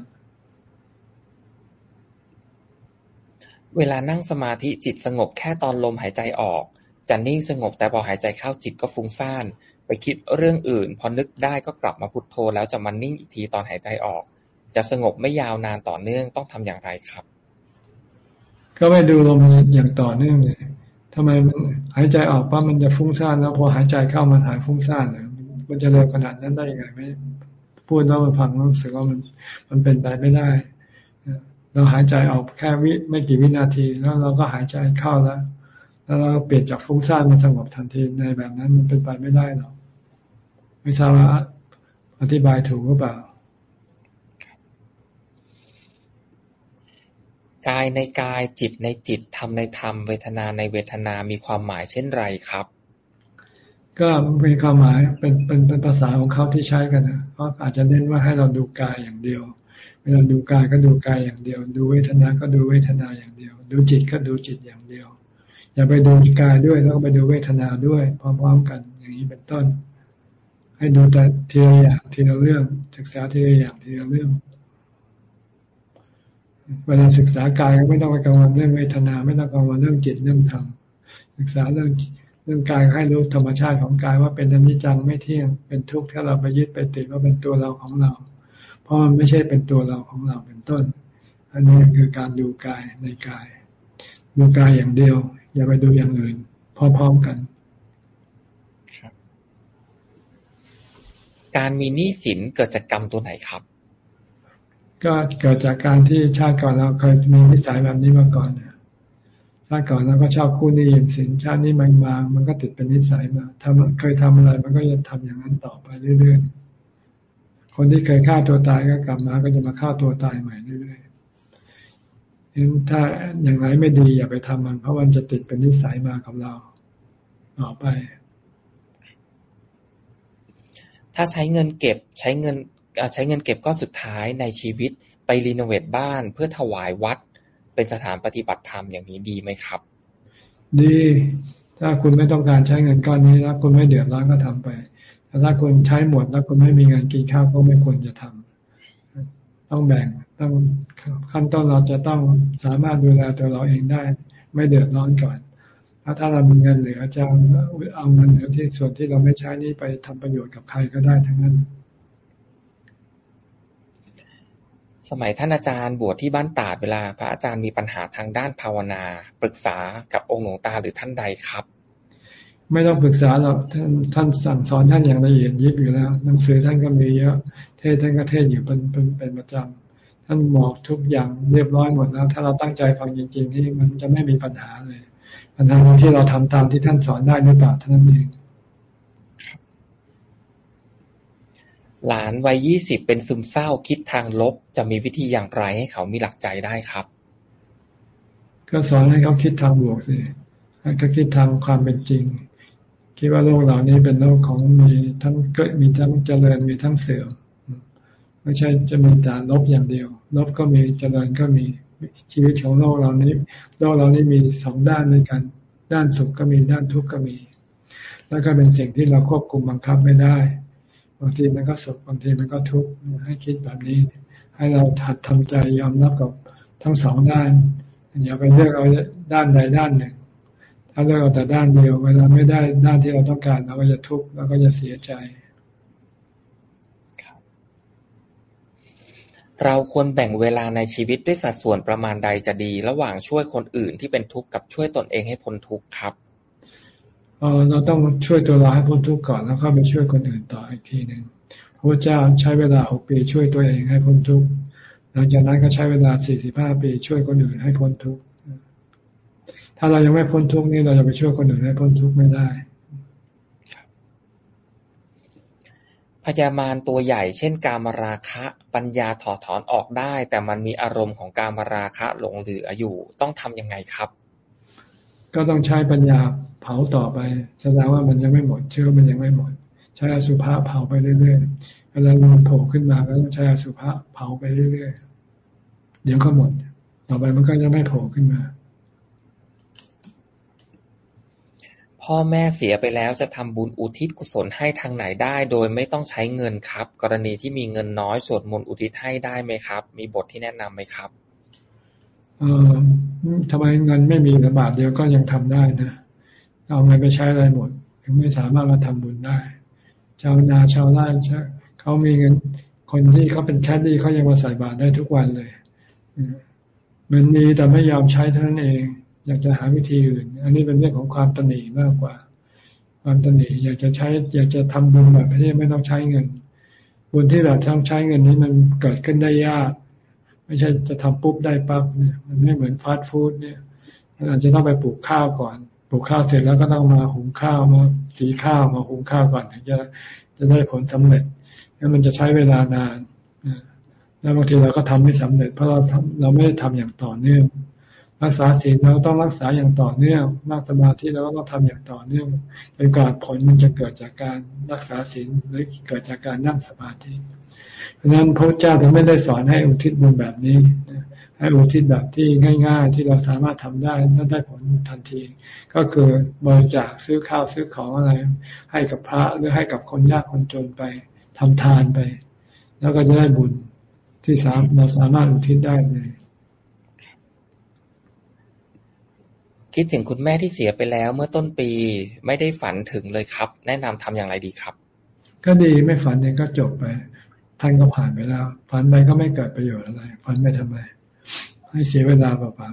เวลานั่งสมาธิจิตสงบแค่ตอนลมหายใจออก จะนิ่งสงบแต่พอหายใจเข้าจิตก็ฟุ้งซ่าน ไปคิดเรื่องอื่น พอนึกได้ก็กลับมาพุทโธแล้วจะมานิ่งอีกทีตอนหายใจออก จะสงบไม่ยาวนานต่อเนื่องต้องทำอย่างไรครับ ก็ไปดูลมอย่างต่อเนื่องเลยทำไมหายใจออกปั๊บมันจะฟุ้งซ่านแล้วพอหายใจเข้ามันหายฟุ้งซ่านเลยมันจะเร็วขนาดนั้นได้ยังไงไม่พูดแล้วมันฟังรู้สึกว่ามันมันเป็นไปไม่ได้ เราหายใจออกแค่วิไม่กี่วินาทีแล้วเราก็หายใจเข้าแล้ว แล้วเราเปลี่ยนจากฟุ้งซ่านมาสงบทันทีในแบบนั้นมันเป็นไปไม่ได้หรอกไม่ทราบว่าอธิบายถูกหรือเปล่ากายในกายจิตในจิตธรรมในธรรมเวทนาในเวทนามีความหมายเช่นไรครับ ก็มีความหมายเป็นเป็นเป็นภาษาของเขาที่ใช้กันนะเขาอาจจะเน้นว่าให้เราดูกายอย่างเดียว เวลาดูกายก็ดูกายอย่างเดียว ดูเวทนา ก็ดูเวทนาอย่างเดียว ดูจิตก็ดูจิตอย่างเดียว อย่าไปดูกายด้วยแล้วก็ไปดูเวทนาด้วย พร้อมๆกันอย่างนี้เป็นต้น ให้ดูแต่ทีละอย่างทีละเรื่อง ศึกษาทีละอย่างทีละเรื่อง เวลาศึกษากายก็ไม่ต้องไปกังวลเรื่องเวทนา ไม่ต้องกังวลเรื่องจิตเรื่องธรรมศึกษาเรื่องเรื่องกายให้รู้ธรรมชาติของกายว่าเป็นอนิจจังไม่เที่ยงเป็นทุกข์ถ้าเราไปยึดไปติดว่าเป็นตัวเราของเรา เพราะมันไม่ใช่เป็นตัวเราของเราเป็นต้น อันนี้คือการดูกายในกาย ดูกายอย่างเดียว อย่าไปดูอย่างอื่นพร้อมๆกันการมีหนี้สินเกิดจากกรรมตัวไหนครับ ก็เกิดจากการที่ชาติก่อนเราเคยมีนิสัยแบบนี้มาก่อนชาติก่อนเราก็ชอบคู่นี้ยินสินชาตินี้มันมา มันก็ติดเป็นนิสัยมาทำเคยทำอะไรมันก็จะทำอย่างนั้นต่อไปเรื่อยๆ คนที่เคยฆ่าตัวตายก็กลับมาก็จะมาฆ่าตัวตายใหม่เรื่อยๆเห็นถ้าอย่างไรไม่ดีอย่าไปทำมัน เพราะมันจะติดเป็นนิสัยมากับเราต่อไป ถ้าใช้เงินเก็บใช้เงินใช้เงินเก็บก็สุดท้ายในชีวิตไปรีโนเวทบ้านเพื่อถวายวัด เป็นสถานปฏิบัติธรรมอย่างนี้ดีไหมครับ ดี ถ้าคุณไม่ต้องการใช้เงินก้อนนี้แล้วคุณไม่เดือดร้อนก็ทำไป แต่ถ้าคุณใช้หมดแล้วคุณไม่มีเงินกินข้าวก็ไม่ควรจะทำต้องแบ่งต้องขั้นต้นเราจะต้องสามารถดูแลตัวเราเองได้ ไม่เดือดร้อนก่อนถ้าถ้าเรามีเงินเหลือจะเอาเงินเหลือที่ส่วนที่เราไม่ใช้นี้ไปทำประโยชน์กับใครก็ได้ทั้งนั้น สมัยท่านอาจารย์บวชที่บ้านตาดเวลา พระอาจารย์มีปัญหาทางด้านภาวนา ปรึกษากับองค์หลวงตาหรือท่านใดครับ ไม่ต้องปรึกษาหรอกท่านท่านสั่งสอนท่านอย่างละเอียดยิบอยู่แล้ว หนังสือท่านก็มีเยอะ เทศท่านก็เทศอยู่เป็นเป็นเป็นประจำท่านบอกทุกอย่างเรียบร้อยหมดแล้ว ถ้าเราตั้งใจฟังจริง ๆ นี่มันจะไม่มีปัญหาเลยปัญหาที่เราทำตามที่ท่านสอนได้หรือเปล่าเท่านั้นเองหลานวัยยี่สิบเป็นซึมเศร้าคิดทางลบ จะมีวิธีอย่างไรให้เขามีหลักใจได้ครับ ก็สอนให้เขาคิดทางบวกสิให้เขาคิดทางความเป็นจริง คิดว่าโลกเหล่านี้เป็นโลกของมีทั้งเกิดมีทั้งเจริญมีทั้งเสื่อมไม่ใช่จะมีแต่ลบอย่างเดียว ลบก็มีเจริญก็มีชีวิตของโลกเรานี้ โลกเรานี้มีสองด้านด้วยกัน ด้านสุขก็มีด้านทุกข์ก็มี แล้วก็เป็นสิ่งที่เราควบคุมบังคับไม่ได้บางทีมันก็สุขบางทีมันก็ทุกข์ให้คิดแบบนี้ ให้เราถัดทำใจยอมรับกับทั้งสองด้านอย่าไปเลือกเอาด้านใดด้านหนึ่ง ถ้าเลือกเอาแต่ด้านเดียว เวลาไม่ได้ด้านที่เราต้องการเราก็จะทุกข์เราก็จะเสียใจเราควรแบ่งเวลาในชีวิตด้วยสัดส่วนประมาณใดจะดี ระหว่างช่วยคนอื่นที่เป็นทุกข์กับช่วยตนเองให้พ้นทุกข์ครับเออเราต้องช่วยตัวเราให้พ้นทุกข์ก่อนแล้วก็ไปช่วยคนอื่นต่ออีกทีหนึ่งพระเจ้าใช้เวลาหกปีช่วยตัวเองให้พ้นทุกข์หลังจากนั้นก็ใช้เวลาสี่สิบห้าปีช่วยคนอื่นให้พ้นทุกข์ถ้าเรายังไม่พ้นทุกข์นี่เราจะไปช่วยคนอื่นให้พ้นทุกข์ไม่ได้พยามารตัวใหญ่เช่นกามราคะปัญญาถอดถอนออกได้ แต่มันมีอารมณ์ของกามราคะหลงเหลืออยู่ต้องทํำยังไงครับ ก็ต้องใช้ปัญญาเผาต่อไปแสดงว่ามันยังไม่หมดเชื่อมันยังไม่หมด ใช้อสุภะเผาไปเรื่อยๆเวลามันโผล่ขึ้นมาก็ต้องใช้อสุภะเผาไปเรื่อยๆเดี๋ยวก็หมด ต่อไปมันก็จะไม่โผล่ขึ้นมา พ่อแม่เสียไปแล้ว จะทำบุญอุทิศกุศลให้ทางไหนได้ โดยไม่ต้องใช้เงินครับ กรณีที่มีเงินน้อยสวดมนต์อุทิศให้ได้ไหมครับ มีบทที่แนะนํำไหมครับเอ่อทำไมเงินไม่มีหรือบาทเดียวก็ยังทำได้นะเอาเงินไปใช้อะไรหมดยังไม่สามารถมาทำบุญได้ ชาวนาชาวไร่เขามีเงินคนที่เขาเป็นแคดดี้เขายังมาใส่บาตรได้ทุกวันเลยเงินมีแต่ไม่ยอมใช้เท่านั้นเอง อยากจะหาวิธีอื่น อันนี้เป็นเรื่องของความตนีมากกว่า ความตนีอยากจะใช้ อยากจะทำบุญแบบที่ไม่ต้องใช้เงิน บุญที่เราต้องใช้เงินนี้มันเกิดขึ้นได้ยาก ไม่ใช่จะทำปุ๊บได้ปั๊บเนี่ยมันไม่เหมือนฟาสต์ฟู้ดเนี่ยมันอาจจะต้องไปปลูกข้าวก่อนปลูกข้าวเสร็จแล้วก็ต้องมาหุงข้าวมาสีข้าวมาหุงข้าวก่อนถึงจะจะได้ผลสำเร็จแล้วมันจะใช้เวลานานแล้วบางทีเราก็ทำไม่สำเร็จ เพราะเราเราไม่ได้ทำอย่างต่อเนื่อง รักษาศีลเราต้องรักษาอย่างต่อเนื่องนั่งสมาธิเราก็ต้องทำอย่างต่อเนื่องจนกว่าผลมันจะเกิดจากการรักษาศีลหรือเกิดจากการนั่งสมาธิเพราะนั้นพระเจ้าถึงไม่ได้สอนให้อุทิศบุญแบบนี้ให้อุทิศแบบที่ง่าย ๆ ที่เราสามารถทำได้และได้ผลทันที ก็คือบริจาคซื้อข้าวซื้อของอะไร ให้กับพระหรือให้กับคนยากคนจนไปทำทานไป แล้วก็จะได้บุญที่สามเราสามารถอุทิศได้เลย คิดถึงคุณแม่ที่เสียไปแล้วเมื่อต้นปี ไม่ได้ฝันถึงเลยครับ แนะนำทำอย่างไรดีครับ ก็ดีไม่ฝันเนี่ยก็จบไปท่านก็ผ่านไปแล้ว ฝันไปก็ไม่เกิดประโยชน์อะไร ฝันไปทำไม ให้เสียเวลาเปล่า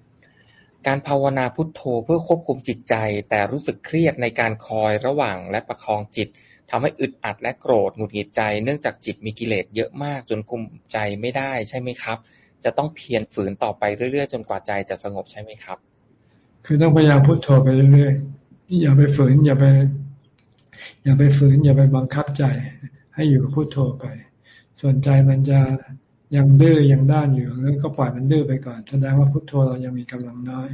ๆการภาวนาพุทโธเพื่อควบคุมจิตใจ แต่รู้สึกเครียดในการคอยระหว่างและประคองจิตทำให้อึดอัดและโกรธหงุดหงิดใจ เนื่องจากจิตมีกิเลสเยอะมากจนคุมใจไม่ได้ใช่ไหมครับ จะต้องเพียรฝืนต่อไปเรื่อย ๆ จนกว่าใจจะสงบใช่ไหมครับ คือต้องพยายามพุโทโธไปเรื่อยๆอย่าไปฝืน อย่าไป อย่าไปฝืน อย่าไปบังคับใจ ให้อยู่กับพุโทโธไป ส่วนใจมันจะยังดื้อยังด้านอยู่แล้วก็ปล่อยมันดื้อไปก่อน แสดงว่าพุโทโธเรายังมีกำลังน้อย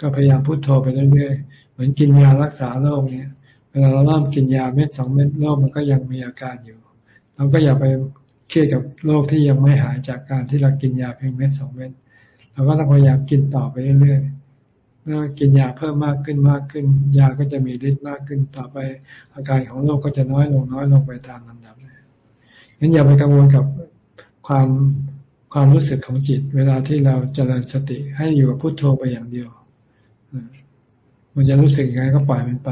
ก็พยายามพุโทโธไปเรื่อยๆเหมือนกินยารักษาโรคเนี่ยเวลาเราเริ่มกินยาเม็ดสองเม็ดโรคมันก็ยังมีอาการอยู่ เราก็อย่าไป เครียดกับโรคที่ยังไม่หายจากการที่เรากินยาเพียงเม็ดสองเม็ดเราก็ต้องพยายามกินต่อไปเรื่อยๆเมื่อกินยาเพิ่มมากขึ้นมากขึ้น ยาก็จะมีฤทธิ์มากขึ้นต่อไป อาการของโรคก็จะน้อยลงน้อยลงไปตามลำดับเลยงั้นอย่าไปกังวลกับความความรู้สึกของจิต เวลาที่เราเจริญสติให้อยู่กับพุโทโธไปอย่างเดียวมันจะรู้สึกยังไงก็ปล่อยมันไป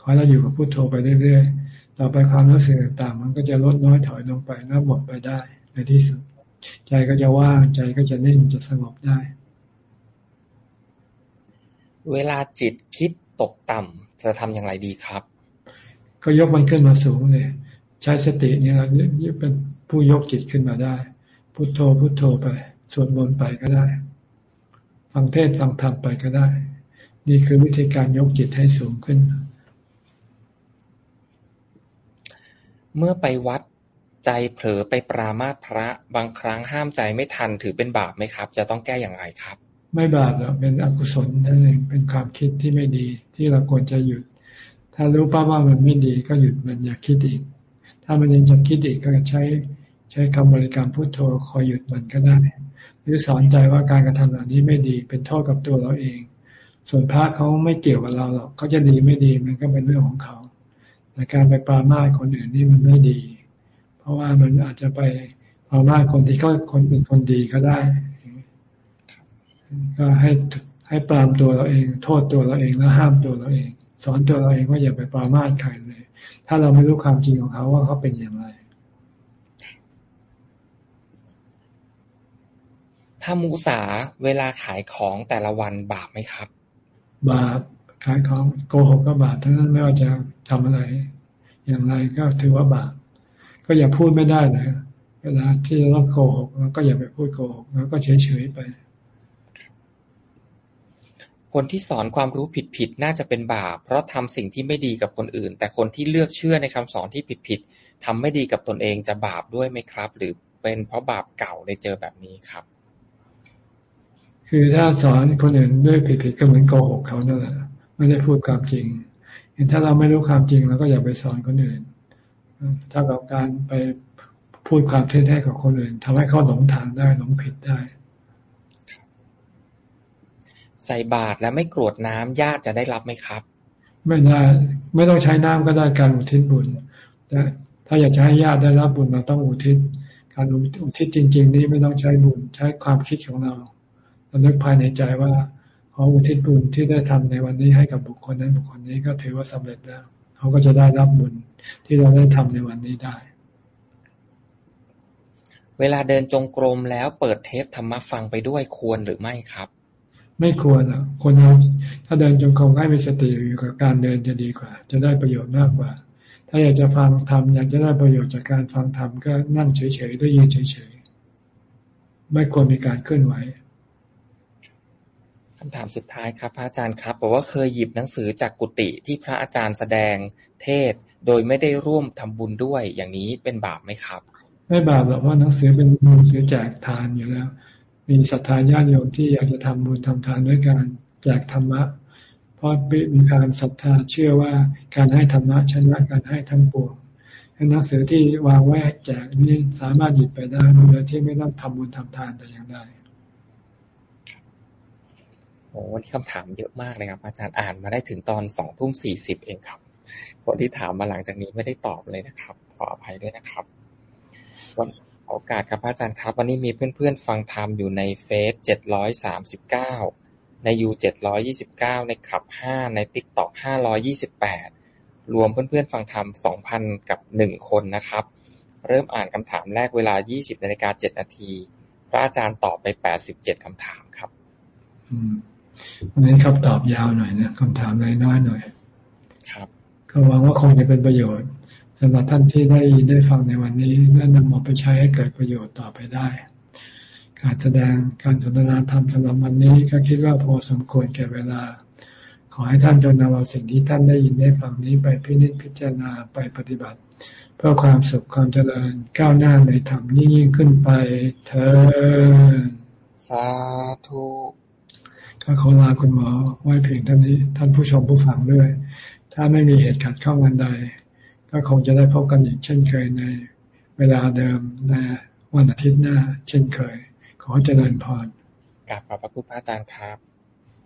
ขอให้เราอยู่กับพุโทโธไปเรื่อยๆ ต่อไปความรู้สึกต่างๆ มันก็จะลดน้อยถอยลงไปแล้วหมดไปได้ ในที่สุด ใจก็จะว่างใจก็จะนิ่งจะสงบได้ เวลาจิตคิดตกต่ำจะทำอย่างไรดีครับ ก็ยกมันขึ้นมาสูงเลยใช้สติเนี่ยเราเป็นผู้ยกจิตขึ้นมาได้ พุโทโธพุโทโธไปสวดมนต์ไปก็ได้ ฟังเทศฟังธรรมไปก็ได้ นี่คือวิธีการยกจิตให้สูงขึ้น เมื่อไปวัด ใจเผลอไปปรามาสพระ บางครั้งห้ามใจไม่ทันถือเป็นบาปไหมครับ จะต้องแก้อย่างไรครับ ไม่บาปหรอกเป็นอกุศลนั่นเองเป็นความคิดที่ไม่ดี ที่เราควรจะหยุด ถ้ารู้ป้าว่ามันไม่ดีก็หยุดมันอย่าคิดอีก ถ้ามันยังจะคิดอีกก็ใช้ใช้คำบริกรรมพุทโธคอยหยุดมันก็ได้ หรือสอนใจว่าการกระทำเหล่านี้ไม่ดีเป็นโทษกับตัวเราเอง ส่วนพระเขาไม่เกี่ยวกับเราหรอกเขาจะดีไม่ดีมันก็เป็นเรื่องของเขา แต่การไปปรามาสคนอื่นนี่มันไม่ดี เพราะว่ามันอาจจะไปปรามาสคนที่เขาคนเป็นคนดีก็ได้ ก็ให้ให้ปรามตัวเราเอง โทษตัวเราเองแล้วห้ามตัวเราเอง สอนตัวเราเองว่าอย่าไปปรามาสใครเลย ถ้าเราไม่รู้ความจริงของเขาว่าเขาเป็นอย่างไรถ้ามูสาเวลาขายของแต่ละวันบาปไหมครับ บาป ขายของโกหกก็บาปทั้งนั้นไม่ว่าจะทำอะไร อย่างไรก็ถือว่าบาปก็อย่าพูดไม่ได้นะเวลาที่เราโกหกเราก็อย่าไปพูดโกหกแล้วก็เฉยเฉยไป คนที่สอนความรู้ผิดๆน่าจะเป็นบาปเพราะทำสิ่งที่ไม่ดีกับคนอื่น แต่คนที่เลือกเชื่อในคำสอนที่ผิดๆทำไม่ดีกับตนเองจะบาปด้วยไหมครับ หรือเป็นเพราะบาปเก่าเลยเจอแบบนี้ครับ คือถ้าสอนคนอื่นด้วยผิดๆก็เหมือนโกหกเขานั่นแหละ ไม่ได้พูดความจริงเห็นถ้าเราไม่รู้ความจริงเราก็อย่าไปสอนคนอื่นถ้ากับการไปพูดความเท็จให้กับคนอื่นทำให้เขาหลงทางได้หลงผิดได้ ใส่บาตรและไม่กรวดน้ำญาติจะได้รับไหมครับ ไม่ได้ไม่ต้องใช้น้ำก็ได้การอุทิศบุญแต่ถ้าอยากจะให้ญาติได้รับบุญเราต้องอุทิศ การอุทิศจริง ๆ นี้ไม่ต้องใช้บุญใช้ความคิดของเราเรานึกภายในใจว่าข ออุทิศบุญที่ได้ทำในวันนี้ให้กับบุคคลนั้นบุคคลนี้ก็ถือว่าสำเร็จแล้ว เขาก็จะได้รับบุญที่เราได้ทำในวันนี้ได้ เวลาเดินจงกรมแล้วเปิดเทปธรรมะฟังไปด้วยควรหรือไม่ครับ ไม่ควรอะคนเราถ้าเดินจงกรมให้มีสติอยู่กับการเดินจะดีกว่า จะได้ประโยชน์มากกว่า ถ้าอยากจะฟังธรรมอยากจะได้ประโยชน์จากการฟังธรรมก็นั่งเฉยๆด้วยยืนเฉยๆไม่ควรมีการเคลื่อนไหว คำถามสุดท้ายครับ พระอาจารย์ครับ บอกว่าเคยหยิบหนังสือจากกุฏิที่พระอาจารย์แสดงเทศ โดยไม่ได้ร่วมทำบุญด้วยอย่างนี้เป็นบาปไหมครับ ไม่บาปหรอกเพราะหนังสือเป็นหนังสือแจกทานอยู่แล้ว มีศรัทธาญาติโยมที่อยากจะทำบุญทำทานด้วยการแจกธรรมะ เพราะมีการศรัทธาเชื่อว่าการให้ธรรมะชนะการให้ทั้งปวงหนังสือที่วางไว้แจกนี่สามารถหยิบไปได้โดยที่ไม่ต้องทำบุญทำทานแต่อย่างใด วันนี้คำถามเยอะมากเลยครับ อาจารย์อ่านมาได้ถึงตอนสองทุ่มสี่สิบเองครับคนที่ถามมาหลังจากนี้ไม่ได้ตอบเลยนะครับ ขออภัยด้วยนะครับวันโอกาสครับอาจารย์ครับ วันนี้มีเพื่อนๆฟังธรรมอยู่ในเฟซเจ็ดร้อยสามสิบเก้าในยูเจ็ดร้อยี่สิบเก้าในคลับห้าในติ๊กต็อกห้าร้อยี่สิบแปดรวมเพื่อนๆฟังธรรมสองพันกับหนึ่งคนนะครับ เริ่มอ่านคำถามแรกเวลายี่สิบนาฬิกาเจ็ดนาทีพระอาจารย์ตอบไปแปดสิบเจ็ดคำถามครับ อืม วันนี้ครับตอบยาวหน่อยนะคำถามน้อยหน่อย ครับก็หวังว่าคงจะเป็นประโยชน์สำหรับท่านที่ได้ยินได้ฟังในวันนี้และนำมาไปใช้ให้เกิดประโยชน์ต่อไปได้ การแสดงการสนทนาธรรมสำหรับวันนี้ก็คิดว่าพอสมควรแก่เวลา ขอให้ท่านจงนำเอาสิ่งที่ท่านได้ยินได้ฟังนี้ไปพิจิตพิจารณาไปปฏิบัติ เพื่อความสุขความเจริญก้าวหน้าในธรรมยิ่งขึ้นไปเธอสาธุ ก็ขอลาคุณหมอไว้เพียงเท่านี้ ท่านผู้ชมผู้ฟังด้วย ถ้าไม่มีเหตุขัดข้องอันใด ก็คงจะได้พบกันอีกเช่นเคยในเวลาเดิมในวันอาทิตย์หน้า เช่นเคย ขอเจริญพรกราบขอบพระคุณพระอาจารย์ครับ